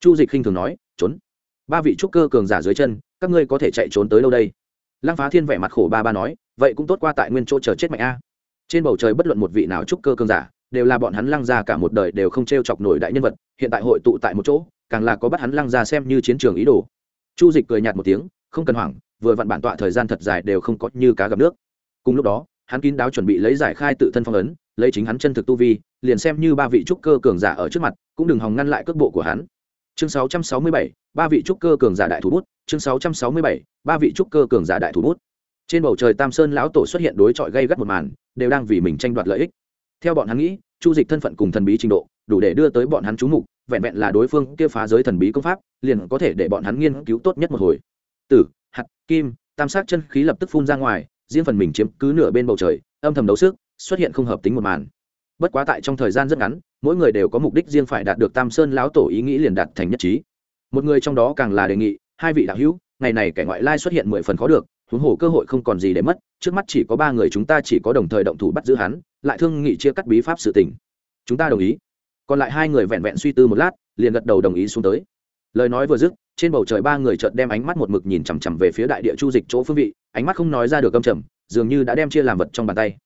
Chu dịch khinh thường nói, trốn. Ba vị trúc cơ cường giả dưới chân, các ngươi có thể chạy trốn tới đâu đây? Lăng phá thiên vẻ mặt khổ ba ba nói, vậy cũng tốt qua tại nguyên chỗ chờ chết mạnh a. Trên bầu trời bất luận một vị nào trúc cơ cường giả, đều là bọn hắn lăng ra cả một đời đều không t r e o chọc nổi đại nhân vật, hiện tại hội tụ tại một chỗ, càng là có bắt hắn lăng ra xem như chiến trường ý đồ. Chu dịch cười nhạt một tiếng, không cần hoảng, vừa vặn bản tọa thời gian thật dài đều không có như cá gặp nước. Cùng lúc đó, hắn kín đáo chuẩn bị lấy giải khai tự thân phong ấn, lấy chính hắn chân thực tu vi, liền xem như ba vị trúc cơ cường giả ở trước mặt, cũng đừng hòng ngăn lại cước bộ của hắn chương 667, ba vị trúc cơ cường giả đại thủ bút. Chương 667, ba vị trúc cơ cường giả đại thủ bút. Trên bầu trời tam sơn lão tổ xuất hiện đối chọi gây gắt một màn đều đang vì mình tranh đoạt lợi ích. Theo bọn hắn nghĩ chu dịch thân phận cùng thần bí trình độ đủ để đưa tới bọn hắn chú mục vẹn vẹn là đối phương kia phá giới thần bí công pháp liền có thể để bọn hắn nghiên cứu tốt nhất một hồi. Tử hạt kim tam sát chân khí lập tức phun ra ngoài riêng phần mình chiếm cứ nửa bên bầu trời âm thầm đấu sức xuất hiện không hợp tính một màn. Bất quá tại trong thời gian rất ngắn mỗi người đều có mục đích riêng phải đạt được tam sơn lão tổ ý nghĩ liền đạt thành nhất trí một người trong đó càng là đề nghị hai vị đạo hữu ngày này kẻ ngoại lai xuất hiện mười phần khó được huống hồ cơ hội không còn gì để mất trước mắt chỉ có ba người chúng ta chỉ có đồng thời động thủ bắt giữ hắn lại thương nghị chia cắt bí pháp sự tình chúng ta đồng ý còn lại hai người vẹn vẹn suy tư một lát liền gật đầu đồng ý xuống tới lời nói vừa dứt trên bầu trời ba người chợt đem ánh mắt một mực nhìn chằm chằm về phía đại địa chu dịch chỗ phương vị ánh mắt không nói ra được âm trầm dường như đã đem chia làm vật trong bàn tay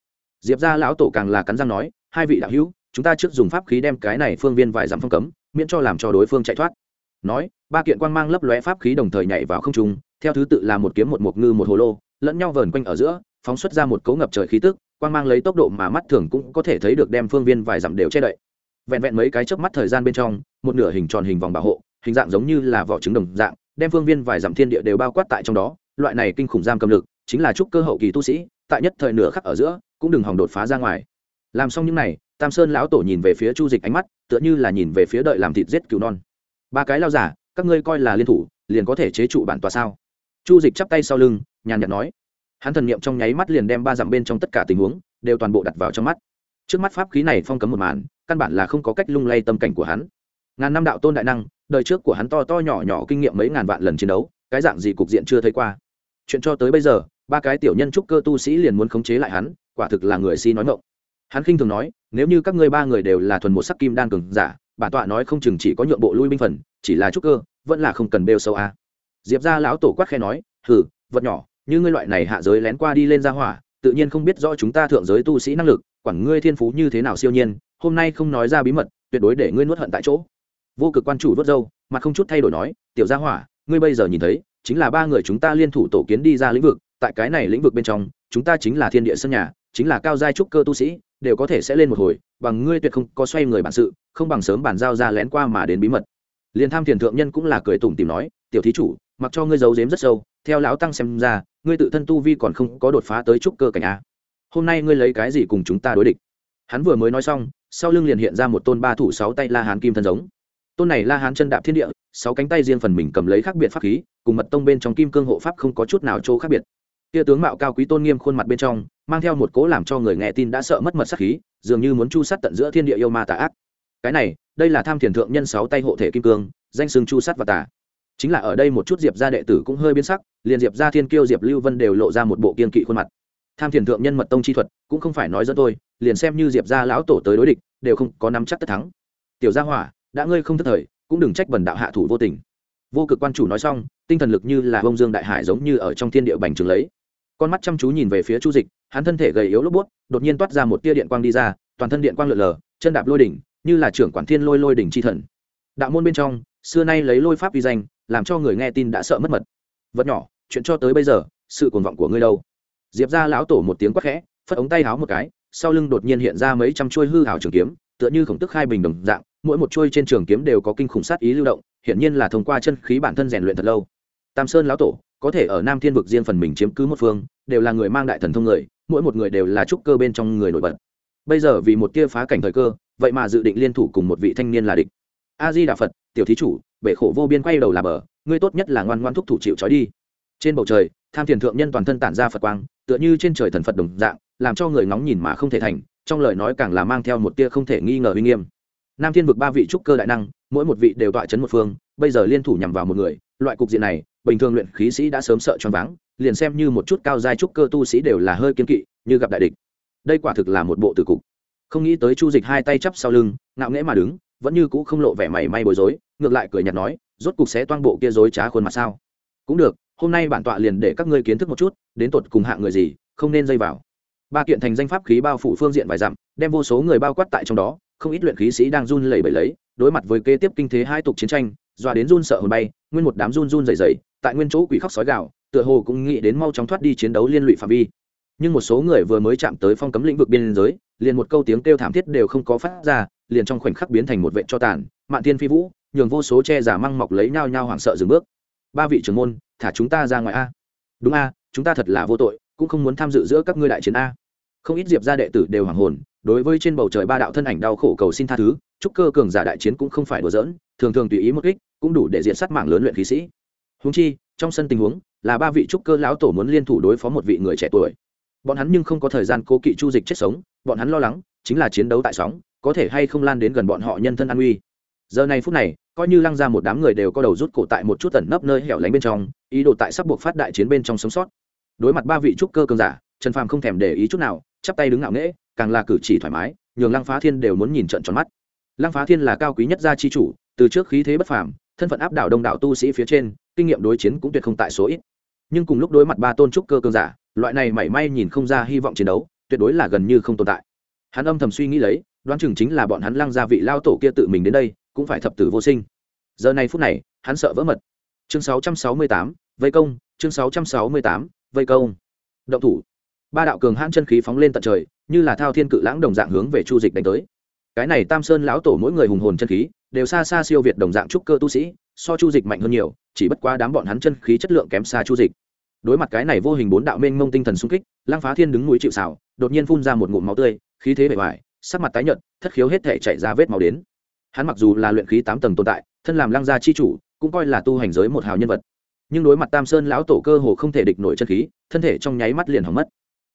diệp ra lão tổ càng là cắn răng nói hai vị đạo hữu chúng ta trước dùng pháp khí đem cái này phương viên vài dặm phong cấm, miễn cho làm cho đối phương chạy thoát. Nói, ba kiện quang mang lấp lóe pháp khí đồng thời nhảy vào không trung, theo thứ tự là một kiếm một mộc ngư một hồ lô, lẫn nhau vờn quanh ở giữa, phóng xuất ra một cấu ngập trời khí tức, quang mang lấy tốc độ mà mắt thường cũng có thể thấy được đem phương viên vài dặm đều che đậy. Vẹn vẹn mấy cái chớp mắt thời gian bên trong, một nửa hình tròn hình vòng bảo hộ, hình dạng giống như là vỏ trứng đồng dạng, đem phương viên vài dặm thiên địa đều bao quát tại trong đó, loại này kinh khủng giam cầm lực, chính là chúc cơ hậu kỳ tu sĩ, tại nhất thời nửa khắc ở giữa, cũng đừng hòng đột phá ra ngoài. Làm xong những này tam sơn lão tổ nhìn về phía chu dịch ánh mắt, tựa như là nhìn về phía đợi làm thịt giết cứu non. Ba cái lao giả, các ngươi coi là liên thủ, liền có thể chế trụ bản tòa sao? Chu dịch chắp tay sau lưng, nhàn nhạt nói. Hắn thần niệm trong nháy mắt liền đem ba dặm bên trong tất cả tình huống, đều toàn bộ đặt vào trong mắt. Trước mắt pháp khí này phong cấm một màn, căn bản là không có cách lung lay tâm cảnh của hắn. Ngàn năm đạo tôn đại năng, đời trước của hắn to to nhỏ nhỏ kinh nghiệm mấy ngàn vạn lần chiến đấu, cái dạng gì cục diện chưa thấy qua. Chuyện cho tới bây giờ, ba cái tiểu nhân trúc cơ tu sĩ liền muốn khống chế lại hắn, quả thực là người si nói ngộng hắn khinh thường nói nếu như các ngươi ba người đều là thuần một sắc kim đan cường giả bản tọa nói không chừng chỉ có nhượng bộ lui binh phần, chỉ là trúc cơ, vẫn là không cần bêu sâu a. Diệp ra lão tổ quát khe nói, hừ, vật nhỏ, như ngươi loại này hạ giới lén qua đi lên ra hỏa, tự nhiên không biết rõ chúng ta thượng giới tu sĩ năng lực, quản ngươi thiên phú như thế nào siêu nhiên, hôm nay không nói ra bí mật, tuyệt đối để ngươi nuốt hận tại chỗ. Vô cực quan chủ vớt dâu mà không chút thay đổi nói, tiểu gia hỏa, ngươi bây giờ nhìn thấy, chính là ba người chúng ta liên thủ tổ kiến đi ra lĩnh vực, tại cái này lĩnh vực bên trong, chúng ta chính là thiên địa sân nhà, chính là cao giai trúc cơ tu sĩ đều có thể sẽ lên một hồi, bằng ngươi tuyệt không có xoay người bản sự, không bằng sớm bàn giao ra lén qua mà đến bí mật. Liền tham thiền thượng nhân cũng là cười tủm tìm nói, tiểu thí chủ, mặc cho ngươi giấu dếm rất sâu, theo lão tăng xem ra, ngươi tự thân tu vi còn không có đột phá tới trúc cơ cảnh á hôm nay ngươi lấy cái gì cùng chúng ta đối địch? Hắn vừa mới nói xong, sau lưng liền hiện ra một tôn ba thủ sáu tay la hán kim thân giống. Tôn này la hán chân đạp thiên địa, sáu cánh tay riêng phần mình cầm lấy khác biệt pháp khí, cùng mật tông bên trong kim cương hộ pháp không có chút nào chỗ khác biệt. Kia tướng mạo cao quý tôn nghiêm khuôn mặt bên trong mang theo một cố làm cho người nghe tin đã sợ mất mật sát khí, dường như muốn chu sát tận giữa thiên địa yêu ma tà ác. Cái này, đây là tham thiền thượng nhân sáu tay hộ thể kim cương, danh sừng chu sát và tà. Chính là ở đây một chút diệp gia đệ tử cũng hơi biến sắc, liền diệp gia thiên kiêu diệp lưu vân đều lộ ra một bộ kiên kỵ khuôn mặt. Tham thiền thượng nhân mật tông chi thuật, cũng không phải nói dẫn tôi liền xem như diệp gia lão tổ tới đối địch, đều không có nắm chắc tất thắng. Tiểu gia hỏa, đã ngươi không thất thời, cũng đừng trách bần đạo hạ thủ vô tình. Vô cực quan chủ nói xong, tinh thần lực như là bông dương đại hải giống như ở trong thiên địa bành trường lấy con mắt chăm chú nhìn về phía chu dịch, hắn thân thể gầy yếu lốp bút đột nhiên toát ra một tia điện quang đi ra, toàn thân điện quang lượn lờ, chân đạp lôi đỉnh, như là trưởng quản thiên lôi lôi đỉnh chi thần. Đạo môn bên trong, xưa nay lấy lôi pháp vi danh, làm cho người nghe tin đã sợ mất mật. Vật nhỏ, chuyện cho tới bây giờ, sự cuồng vọng của ngươi đâu? Diệp ra lão tổ một tiếng quát khẽ, phất ống tay háo một cái, sau lưng đột nhiên hiện ra mấy trăm chuôi hư hảo trường kiếm, tựa như khổng tức hai bình đồng dạng, mỗi một chuôi trên trường kiếm đều có kinh khủng sát ý lưu động, hiển nhiên là thông qua chân khí bản thân rèn luyện thật lâu. Tam sơn lão tổ có thể ở nam thiên vực riêng phần mình chiếm cứ một phương, đều là người mang đại thần thông người, mỗi một người đều là trúc cơ bên trong người nổi bật. Bây giờ vì một tia phá cảnh thời cơ, vậy mà dự định liên thủ cùng một vị thanh niên là địch. A di đà phật, tiểu thí chủ, bể khổ vô biên quay đầu là bờ, ngươi tốt nhất là ngoan ngoan thúc thủ chịu trói đi. Trên bầu trời, tham thiền thượng nhân toàn thân tản ra phật quang, tựa như trên trời thần phật đồng dạng, làm cho người ngóng nhìn mà không thể thành, trong lời nói càng là mang theo một tia không thể nghi ngờ uy nghiêm. Nam thiên vực ba vị trúc cơ đại năng, mỗi một vị đều tọa chấn một phương, bây giờ liên thủ nhằm vào một người, loại cục diện này bình thường luyện khí sĩ đã sớm sợ choáng váng, liền xem như một chút cao giai trúc cơ tu sĩ đều là hơi kiên kỵ, như gặp đại địch. Đây quả thực là một bộ tử cục. Không nghĩ tới chu dịch hai tay chắp sau lưng, ngạo nghễ mà đứng, vẫn như cũ không lộ vẻ mảy may bối rối, ngược lại cười nhạt nói, rốt cục sẽ toang bộ kia rối trá khuôn mặt sao? Cũng được, hôm nay bản tọa liền để các ngươi kiến thức một chút, đến tột cùng hạng người gì, không nên dây vào. Ba kiện thành danh pháp khí bao phủ phương diện vài dặm, đem vô số người bao quát tại trong đó, không ít luyện khí sĩ đang run lẩy bẩy lấy, đối mặt với kế tiếp kinh thế hai tục chiến tranh, dọa đến run sợ hồn bay, nguyên một đám run run rẩy rẩy tại nguyên chỗ quỷ khóc sói gạo tựa hồ cũng nghĩ đến mau chóng thoát đi chiến đấu liên lụy phạm vi. Nhưng một số người vừa mới chạm tới phong cấm lĩnh vực biên giới, liền một câu tiếng kêu thảm thiết đều không có phát ra, liền trong khoảnh khắc biến thành một vệ cho tàn, mạn thiên phi vũ, nhường vô số che giả măng mọc lấy nhau nhau hoảng sợ dừng bước. Ba vị trưởng môn, thả chúng ta ra ngoài a. Đúng a, chúng ta thật là vô tội, cũng không muốn tham dự giữa các ngươi đại chiến a. Không ít diệp gia đệ tử đều hoảng hồn, đối với trên bầu trời ba đạo thân ảnh đau khổ cầu xin tha thứ trúc cơ cường giả đại chiến cũng không phải đùa giỡn, thường thường tùy ý một kích, cũng đủ để diện sát mạng lớn luyện khí sĩ húng chi, trong sân tình huống, là ba vị trúc cơ lão tổ muốn liên thủ đối phó một vị người trẻ tuổi. Bọn hắn nhưng không có thời gian cố kỵ chu dịch chết sống, bọn hắn lo lắng, chính là chiến đấu tại sóng, có thể hay không lan đến gần bọn họ nhân thân an uy. Giờ này phút này, coi như lăng ra một đám người đều có đầu rút cổ tại một chút tẩn nấp nơi hẻo lánh bên trong, ý đồ tại sắp buộc phát đại chiến bên trong sống sót. Đối mặt ba vị trúc cơ cường giả, trần phàm không thèm để ý chút nào, chắp tay đứng ngạo nghễ, càng là cử chỉ thoải mái, nhường lăng phá thiên đều muốn nhìn trận tròn mắt. Lăng phá thiên là cao quý nhất gia chi chủ, từ trước khí thế bất phàm, thân phận áp đảo đông đảo tu sĩ phía trên kinh nghiệm đối chiến cũng tuyệt không tại số ít. Nhưng cùng lúc đối mặt ba tôn trúc cơ cường giả loại này mảy may nhìn không ra hy vọng chiến đấu tuyệt đối là gần như không tồn tại. Hắn âm thầm suy nghĩ lấy đoán chừng chính là bọn hắn lăng gia vị lao tổ kia tự mình đến đây cũng phải thập tử vô sinh. Giờ này phút này hắn sợ vỡ mật. Chương 668, vây công chương 668, vây công. Động thủ. Ba đạo cường hãn chân khí phóng lên tận trời như là thao thiên cự lãng đồng dạng hướng về chu dịch đánh tới. Cái này tam sơn lão tổ mỗi người hùng hồn chân khí đều xa xa siêu việt đồng dạng trúc cơ tu sĩ so chu dịch mạnh hơn nhiều, chỉ bất quá đám bọn hắn chân khí chất lượng kém xa chu dịch. Đối mặt cái này vô hình bốn đạo mênh mông tinh thần xung kích, lăng phá thiên đứng núi chịu xảo đột nhiên phun ra một ngụm máu tươi, khí thế bề ngoài sắc mặt tái nhợt, thất khiếu hết thể chạy ra vết máu đến. Hắn mặc dù là luyện khí tám tầng tồn tại, thân làm lăng gia chi chủ, cũng coi là tu hành giới một hào nhân vật. Nhưng đối mặt tam sơn lão tổ cơ hồ không thể địch nổi chân khí, thân thể trong nháy mắt liền hỏng mất.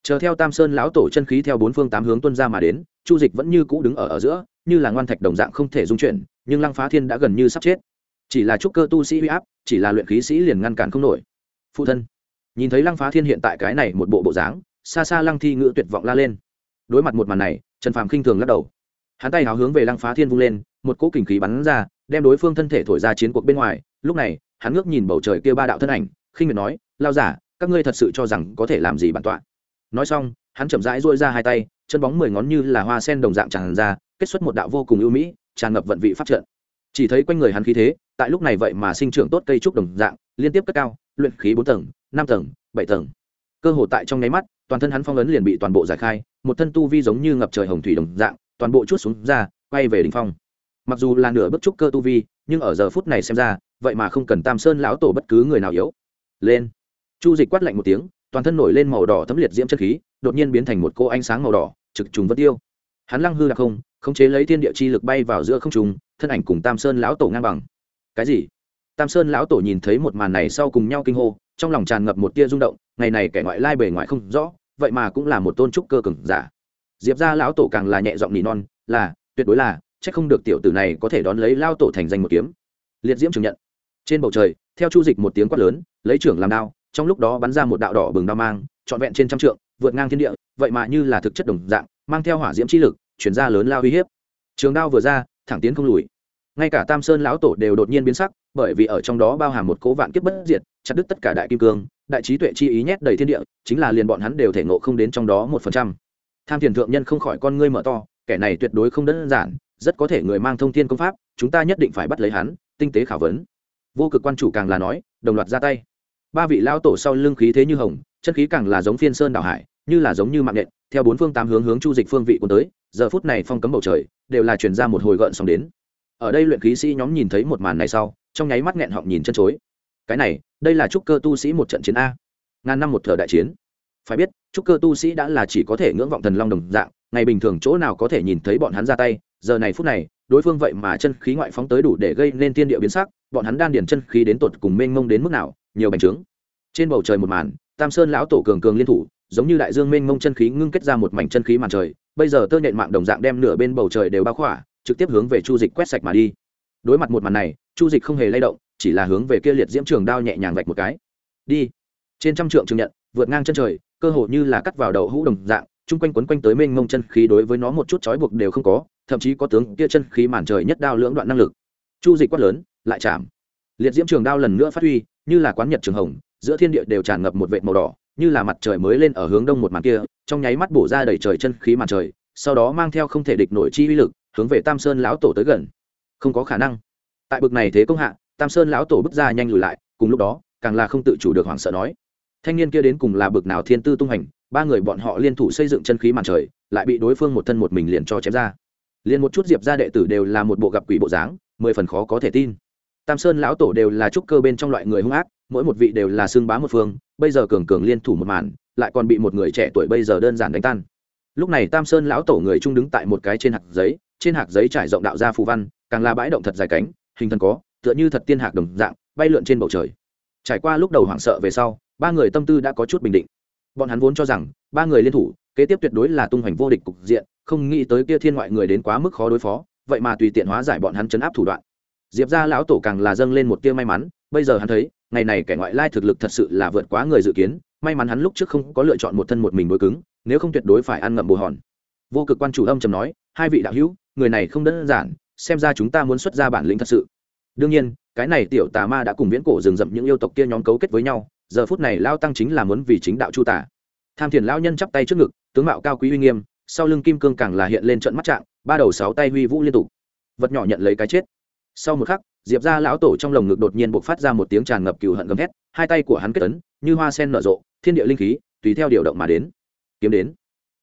Chờ theo tam sơn lão tổ chân khí theo bốn phương tám hướng tuân ra mà đến, chu dịch vẫn như cũ đứng ở ở giữa, như là ngoan thạch đồng dạng không thể dung chuyển, nhưng lăng phá thiên đã gần như sắp chết chỉ là trúc cơ tu sĩ huy áp, chỉ là luyện khí sĩ liền ngăn cản không nổi. Phụ thân, nhìn thấy lăng phá thiên hiện tại cái này một bộ bộ dáng xa xa lăng thi ngữ tuyệt vọng la lên. Đối mặt một màn này, trần phàm khinh thường lắc đầu. Hắn tay hào hướng về lăng phá thiên vung lên, một cỗ kình khí bắn ra, đem đối phương thân thể thổi ra chiến cuộc bên ngoài. Lúc này, hắn ngước nhìn bầu trời kia ba đạo thân ảnh, khinh miệt nói lao giả, các ngươi thật sự cho rằng có thể làm gì bản tọa? Nói xong, hắn chậm rãi duỗi ra hai tay, chân bóng mười ngón như là hoa sen đồng dạng tràn ra, kết xuất một đạo vô cùng ưu mỹ, tràn ngập vận vị pháp trận chỉ thấy quanh người hắn khí thế, tại lúc này vậy mà sinh trưởng tốt cây trúc đồng dạng, liên tiếp cất cao, luyện khí bốn tầng, năm tầng, bảy tầng. Cơ hồ tại trong nháy mắt, toàn thân hắn phong ấn liền bị toàn bộ giải khai, một thân tu vi giống như ngập trời hồng thủy đồng dạng, toàn bộ chút xuống ra, quay về đ ỉ n h phong. Mặc dù là nửa bức trúc cơ tu vi, nhưng ở giờ phút này xem ra, vậy mà không cần tam sơn lão tổ bất cứ người nào yếu. Lên. Chu dịch quát lạnh một tiếng, toàn thân nổi lên màu đỏ thấm liệt diễm chất khí, đột nhiên biến thành một cô ánh sáng màu đỏ, trực trùng vân tiêu. Hắn lăng hư đặc không, khống chế lấy thiên địa chi lực bay vào giữa không trùng thân ảnh cùng tam sơn lão tổ ngang bằng. Cái gì? Tam sơn lão tổ nhìn thấy một màn này sau cùng nhau kinh hô, trong lòng tràn ngập một tia rung động, ngày này kẻ ngoại lai bề ngoài không rõ, vậy mà cũng là một tôn trúc cơ cừng giả. Diệp ra lão tổ càng là nhẹ giọng nỉ non, là, tuyệt đối là c h ắ c không được tiểu tử này có thể đón lấy lao tổ thành danh một kiếm. Liệt diễm chứng nhận. Trên bầu trời, theo chu dịch một tiếng quát lớn, lấy trưởng làm đao, trong lúc đó bắn ra một đạo đỏ bừng đao mang, trọn vẹn trên trăm trượng, vượt ngang thiên địa, vậy mà như là thực chất đồng dạng, mang theo hỏa diễm chi lực, chuyển ra lớn lao uy hiếp. Trường đao vừa ra, thẳng tiến không lùi ngay cả tam sơn lão tổ đều đột nhiên biến sắc, bởi vì ở trong đó bao hàm một cố vạn kiếp bất diệt, chặt đứt tất cả đại kim cương, đại trí tuệ chi ý nhét đầy thiên địa, chính là liền bọn hắn đều thể ngộ không đến trong đó một phần trăm. Tham thiền thượng nhân không khỏi con ngươi mở to, kẻ này tuyệt đối không đơn giản, rất có thể người mang thông thiên công pháp, chúng ta nhất định phải bắt lấy hắn, tinh tế khảo vấn. Vô cực quan chủ càng là nói, đồng loạt ra tay. Ba vị lao tổ sau lưng khí thế như hồng, chân khí càng là giống phiên sơn đảo hải, như là giống như mạng nện, theo bốn phương tám hướng hướng chu dịch phương vị cuốn tới, giờ phút này phong cấm bầu trời, đều là chuyển ra một hồi gợn sóng đến ở đây luyện khí sĩ nhóm nhìn thấy một màn này sau, trong nháy mắt nghẹn họng nhìn chân chối. Cái này, đây là trúc cơ tu sĩ một trận chiến a. Ngàn năm một thờ đại chiến. Phải biết, trúc cơ tu sĩ đã là chỉ có thể ngưỡng vọng thần long đồng dạng, ngày bình thường chỗ nào có thể nhìn thấy bọn hắn ra tay, giờ này phút này, đối phương vậy mà chân khí ngoại phóng tới đủ để gây nên tiên địa biến sắc, bọn hắn đan điển chân khí đến tột cùng mênh mông đến mức nào, nhiều bành trướng. Trên bầu trời một màn, tam sơn lão tổ cường cường liên thủ, giống như đại dương mênh mông chân khí ngưng kết ra một mảnh chân khí màn trời, bây giờ tơ nhện mạng đồng dạng đem nửa bên bầu trời đều bao khỏa trực tiếp hướng về chu dịch quét sạch mà đi. Đối mặt một màn này, chu dịch không hề lay động, chỉ là hướng về kia liệt diễm trường đao nhẹ nhàng vạch một cái. Đi. Trên trăm trượng trường nhận, vượt ngang chân trời, cơ hồ như là cắt vào đầu hũ đồng dạng, chung quanh quấn quanh tới mênh mông chân khí đối với nó một chút trói buộc đều không có, thậm chí có tướng kia chân khí màn trời nhất đao lưỡng đoạn năng lực. Chu dịch quát lớn, lại chạm. Liệt diễm trường đao lần nữa phát huy, như là quán nhật trường hồng, giữa thiên địa đều tràn ngập một vệt màu đỏ, như là mặt trời mới lên ở hướng đông một màn kia, trong nháy mắt bổ ra đầy trời chân khí màn trời, sau đó mang theo không thể địch nổi chi uy lực hướng về tam sơn lão tổ tới gần. Không có khả năng. Tại bực này thế công hạ, tam sơn lão tổ bước ra nhanh lùi lại, cùng lúc đó, càng là không tự chủ được hoảng sợ nói. Thanh niên kia đến cùng là bực nào thiên tư tung hành, ba người bọn họ liên thủ xây dựng chân khí màn trời, lại bị đối phương một thân một mình liền cho chém ra. Liền một chút diệp ra đệ tử đều là một bộ gặp quỷ bộ dáng, mười phần khó có thể tin. Tam sơn lão tổ đều là trúc cơ bên trong loại người hung ác, mỗi một vị đều là xương bá một phương, bây giờ cường cường liên thủ một màn, lại còn bị một người trẻ tuổi bây giờ đơn giản đánh tan. Lúc này tam sơn lão tổ người trung đứng tại một cái trên hạt giấy trên hạt giấy trải rộng đạo ra phù văn, càng là bãi động thật dài cánh, hình thần có, tựa như thật tiên hạc đồng dạng, bay lượn trên bầu trời. Trải qua lúc đầu hoảng sợ về sau, ba người tâm tư đã có chút bình định. Bọn hắn vốn cho rằng, ba người liên thủ, kế tiếp tuyệt đối là tung hoành vô địch cục diện, không nghĩ tới kia thiên ngoại người đến quá mức khó đối phó, vậy mà tùy tiện hóa giải bọn hắn chấn áp thủ đoạn. Diệp ra lão tổ càng là dâng lên một tia may mắn, bây giờ hắn thấy, ngày này kẻ ngoại lai thực lực thật sự là vượt quá người dự kiến, may mắn hắn lúc trước không có lựa chọn một thân một mình đối cứng, nếu không tuyệt đối phải ăn ngậm bồ hòn vô cực quan chủ âm trầm nói, hai vị đạo hữu, người này không đơn giản, xem ra chúng ta muốn xuất ra bản lĩnh thật sự. Đương nhiên, cái này tiểu tà ma đã cùng viễn cổ rừng rậm những yêu tộc kia nhóm cấu kết với nhau, giờ phút này lao tăng chính là muốn vì chính đạo chu tả. Tham thiền lao nhân chắp tay trước ngực, tướng mạo cao quý uy nghiêm, sau lưng kim cương càng là hiện lên trận mắt trạng, ba đầu sáu tay huy vũ liên tục. Vật nhỏ nhận lấy cái chết. Sau một khắc, diệp ra lão tổ trong lồng ngực đột nhiên buộc phát ra một tiếng tràn ngập cừu hận gầm thét, hai tay của hắn kết tấn như hoa sen nở rộ, thiên địa linh khí, tùy theo điều động mà đến. Kiếm đến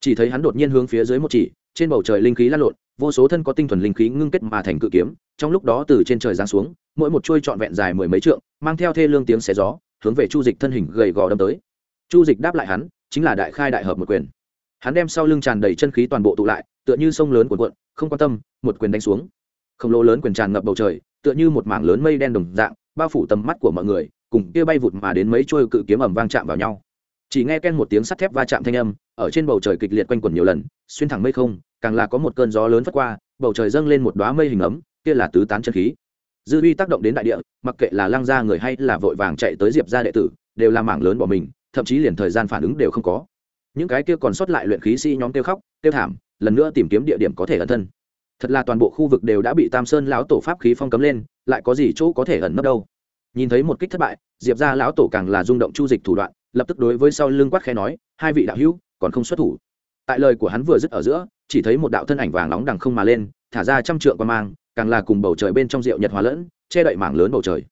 chỉ thấy hắn đột nhiên hướng phía dưới một chỉ, trên bầu trời linh khí lan lộn, vô số thân có tinh thuần linh khí ngưng kết mà thành cự kiếm, trong lúc đó từ trên trời giáng xuống, mỗi một chuôi trọn vẹn dài mười mấy trượng, mang theo thê lương tiếng xé gió, hướng về chu dịch thân hình gầy gò đâm tới. Chu dịch đáp lại hắn, chính là đại khai đại hợp một quyền. Hắn đem sau lưng tràn đầy chân khí toàn bộ tụ lại, tựa như sông lớn cuộn cuộn, không quan tâm, một quyền đánh xuống. Khổng lồ lớn quyền tràn ngập bầu trời, tựa như một mảng lớn mây đen đồng dạng, bao phủ tầm mắt của mọi người, cùng kia bay vụt mà đến mấy trôi cự kiếm ầm vang chạm vào nhau chỉ nghe ken một tiếng sắt thép va chạm thanh âm, ở trên bầu trời kịch liệt quanh quẩn nhiều lần, xuyên thẳng mây không, càng là có một cơn gió lớn phất qua, bầu trời dâng lên một đoá mây hình ấm, kia là tứ tán chân khí. Dư uy tác động đến đại địa, mặc kệ là lăng gia người hay là vội vàng chạy tới diệp gia đệ tử, đều là mảng lớn bỏ mình, thậm chí liền thời gian phản ứng đều không có. Những cái kia còn sót lại luyện khí sĩ nhóm tiêu khóc tiêu thảm, lần nữa tìm kiếm địa điểm có thể ẩn thân. Thật là toàn bộ khu vực đều đã bị tam sơn lão tổ pháp khí phong cấm lên, lại có gì chỗ có thể ẩn nấp đâu? Nhìn thấy một kích thất bại, diệp ra lão tổ càng là rung động chu dịch thủ đoạn lập tức đối với sau lưng quát khẽ nói, hai vị đạo hữu, còn không xuất thủ. Tại lời của hắn vừa dứt ở giữa, chỉ thấy một đạo thân ảnh vàng nóng đằng không mà lên, thả ra trăm trượng qua mang, càng là cùng bầu trời bên trong rượu nhật hóa lẫn, che đậy mảng lớn bầu trời.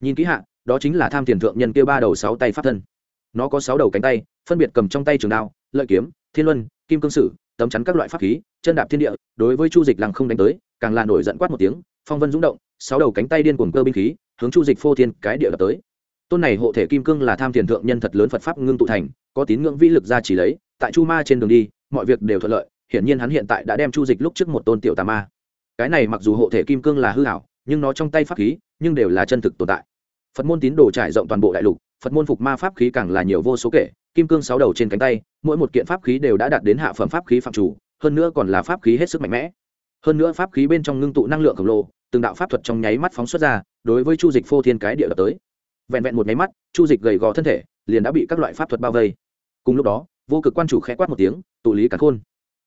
Nhìn kỹ hạ, đó chính là tham tiền thượng nhân kia ba đầu sáu tay pháp thân. Nó có sáu đầu cánh tay, phân biệt cầm trong tay trường đao, lợi kiếm, thiên luân, kim cương sử, tấm chắn các loại pháp khí, chân đạp thiên địa, đối với chu dịch lăng không đánh tới, càng là nổi giận quát một tiếng, phong vân rung động, sáu đầu cánh tay điên cuồng cơ binh khí, hướng chu dịch phô thiên cái địa đập tới tôn này hộ thể kim cương là tham tiền thượng nhân thật lớn phật pháp ngưng tụ thành, có tín ngưỡng vĩ lực ra chỉ lấy, tại chu ma trên đường đi, mọi việc đều thuận lợi, hiển nhiên hắn hiện tại đã đem chu dịch lúc trước một tôn tiểu tà ma. Cái này mặc dù hộ thể kim cương là hư hảo nhưng nó trong tay pháp khí, nhưng đều là chân thực tồn tại. Phật môn tín đồ trải rộng toàn bộ đại lục, phật môn phục ma pháp khí càng là nhiều vô số kể, kim cương sáu đầu trên cánh tay, mỗi một kiện pháp khí đều đã đạt đến hạ phẩm pháp khí phạm chủ, hơn nữa còn là pháp khí hết sức mạnh mẽ. Hơn nữa pháp khí bên trong ngưng tụ năng lượng khổng lồ, từng đạo pháp thuật trong nháy mắt phóng xuất ra, đối với chu dịch phô thiên cái địa đập tới vẹn vẹn một máy mắt, chu dịch gầy gò thân thể liền đã bị các loại pháp thuật bao vây. Cùng lúc đó, vô cực quan chủ khẽ quát một tiếng, tụ lý cả khôn.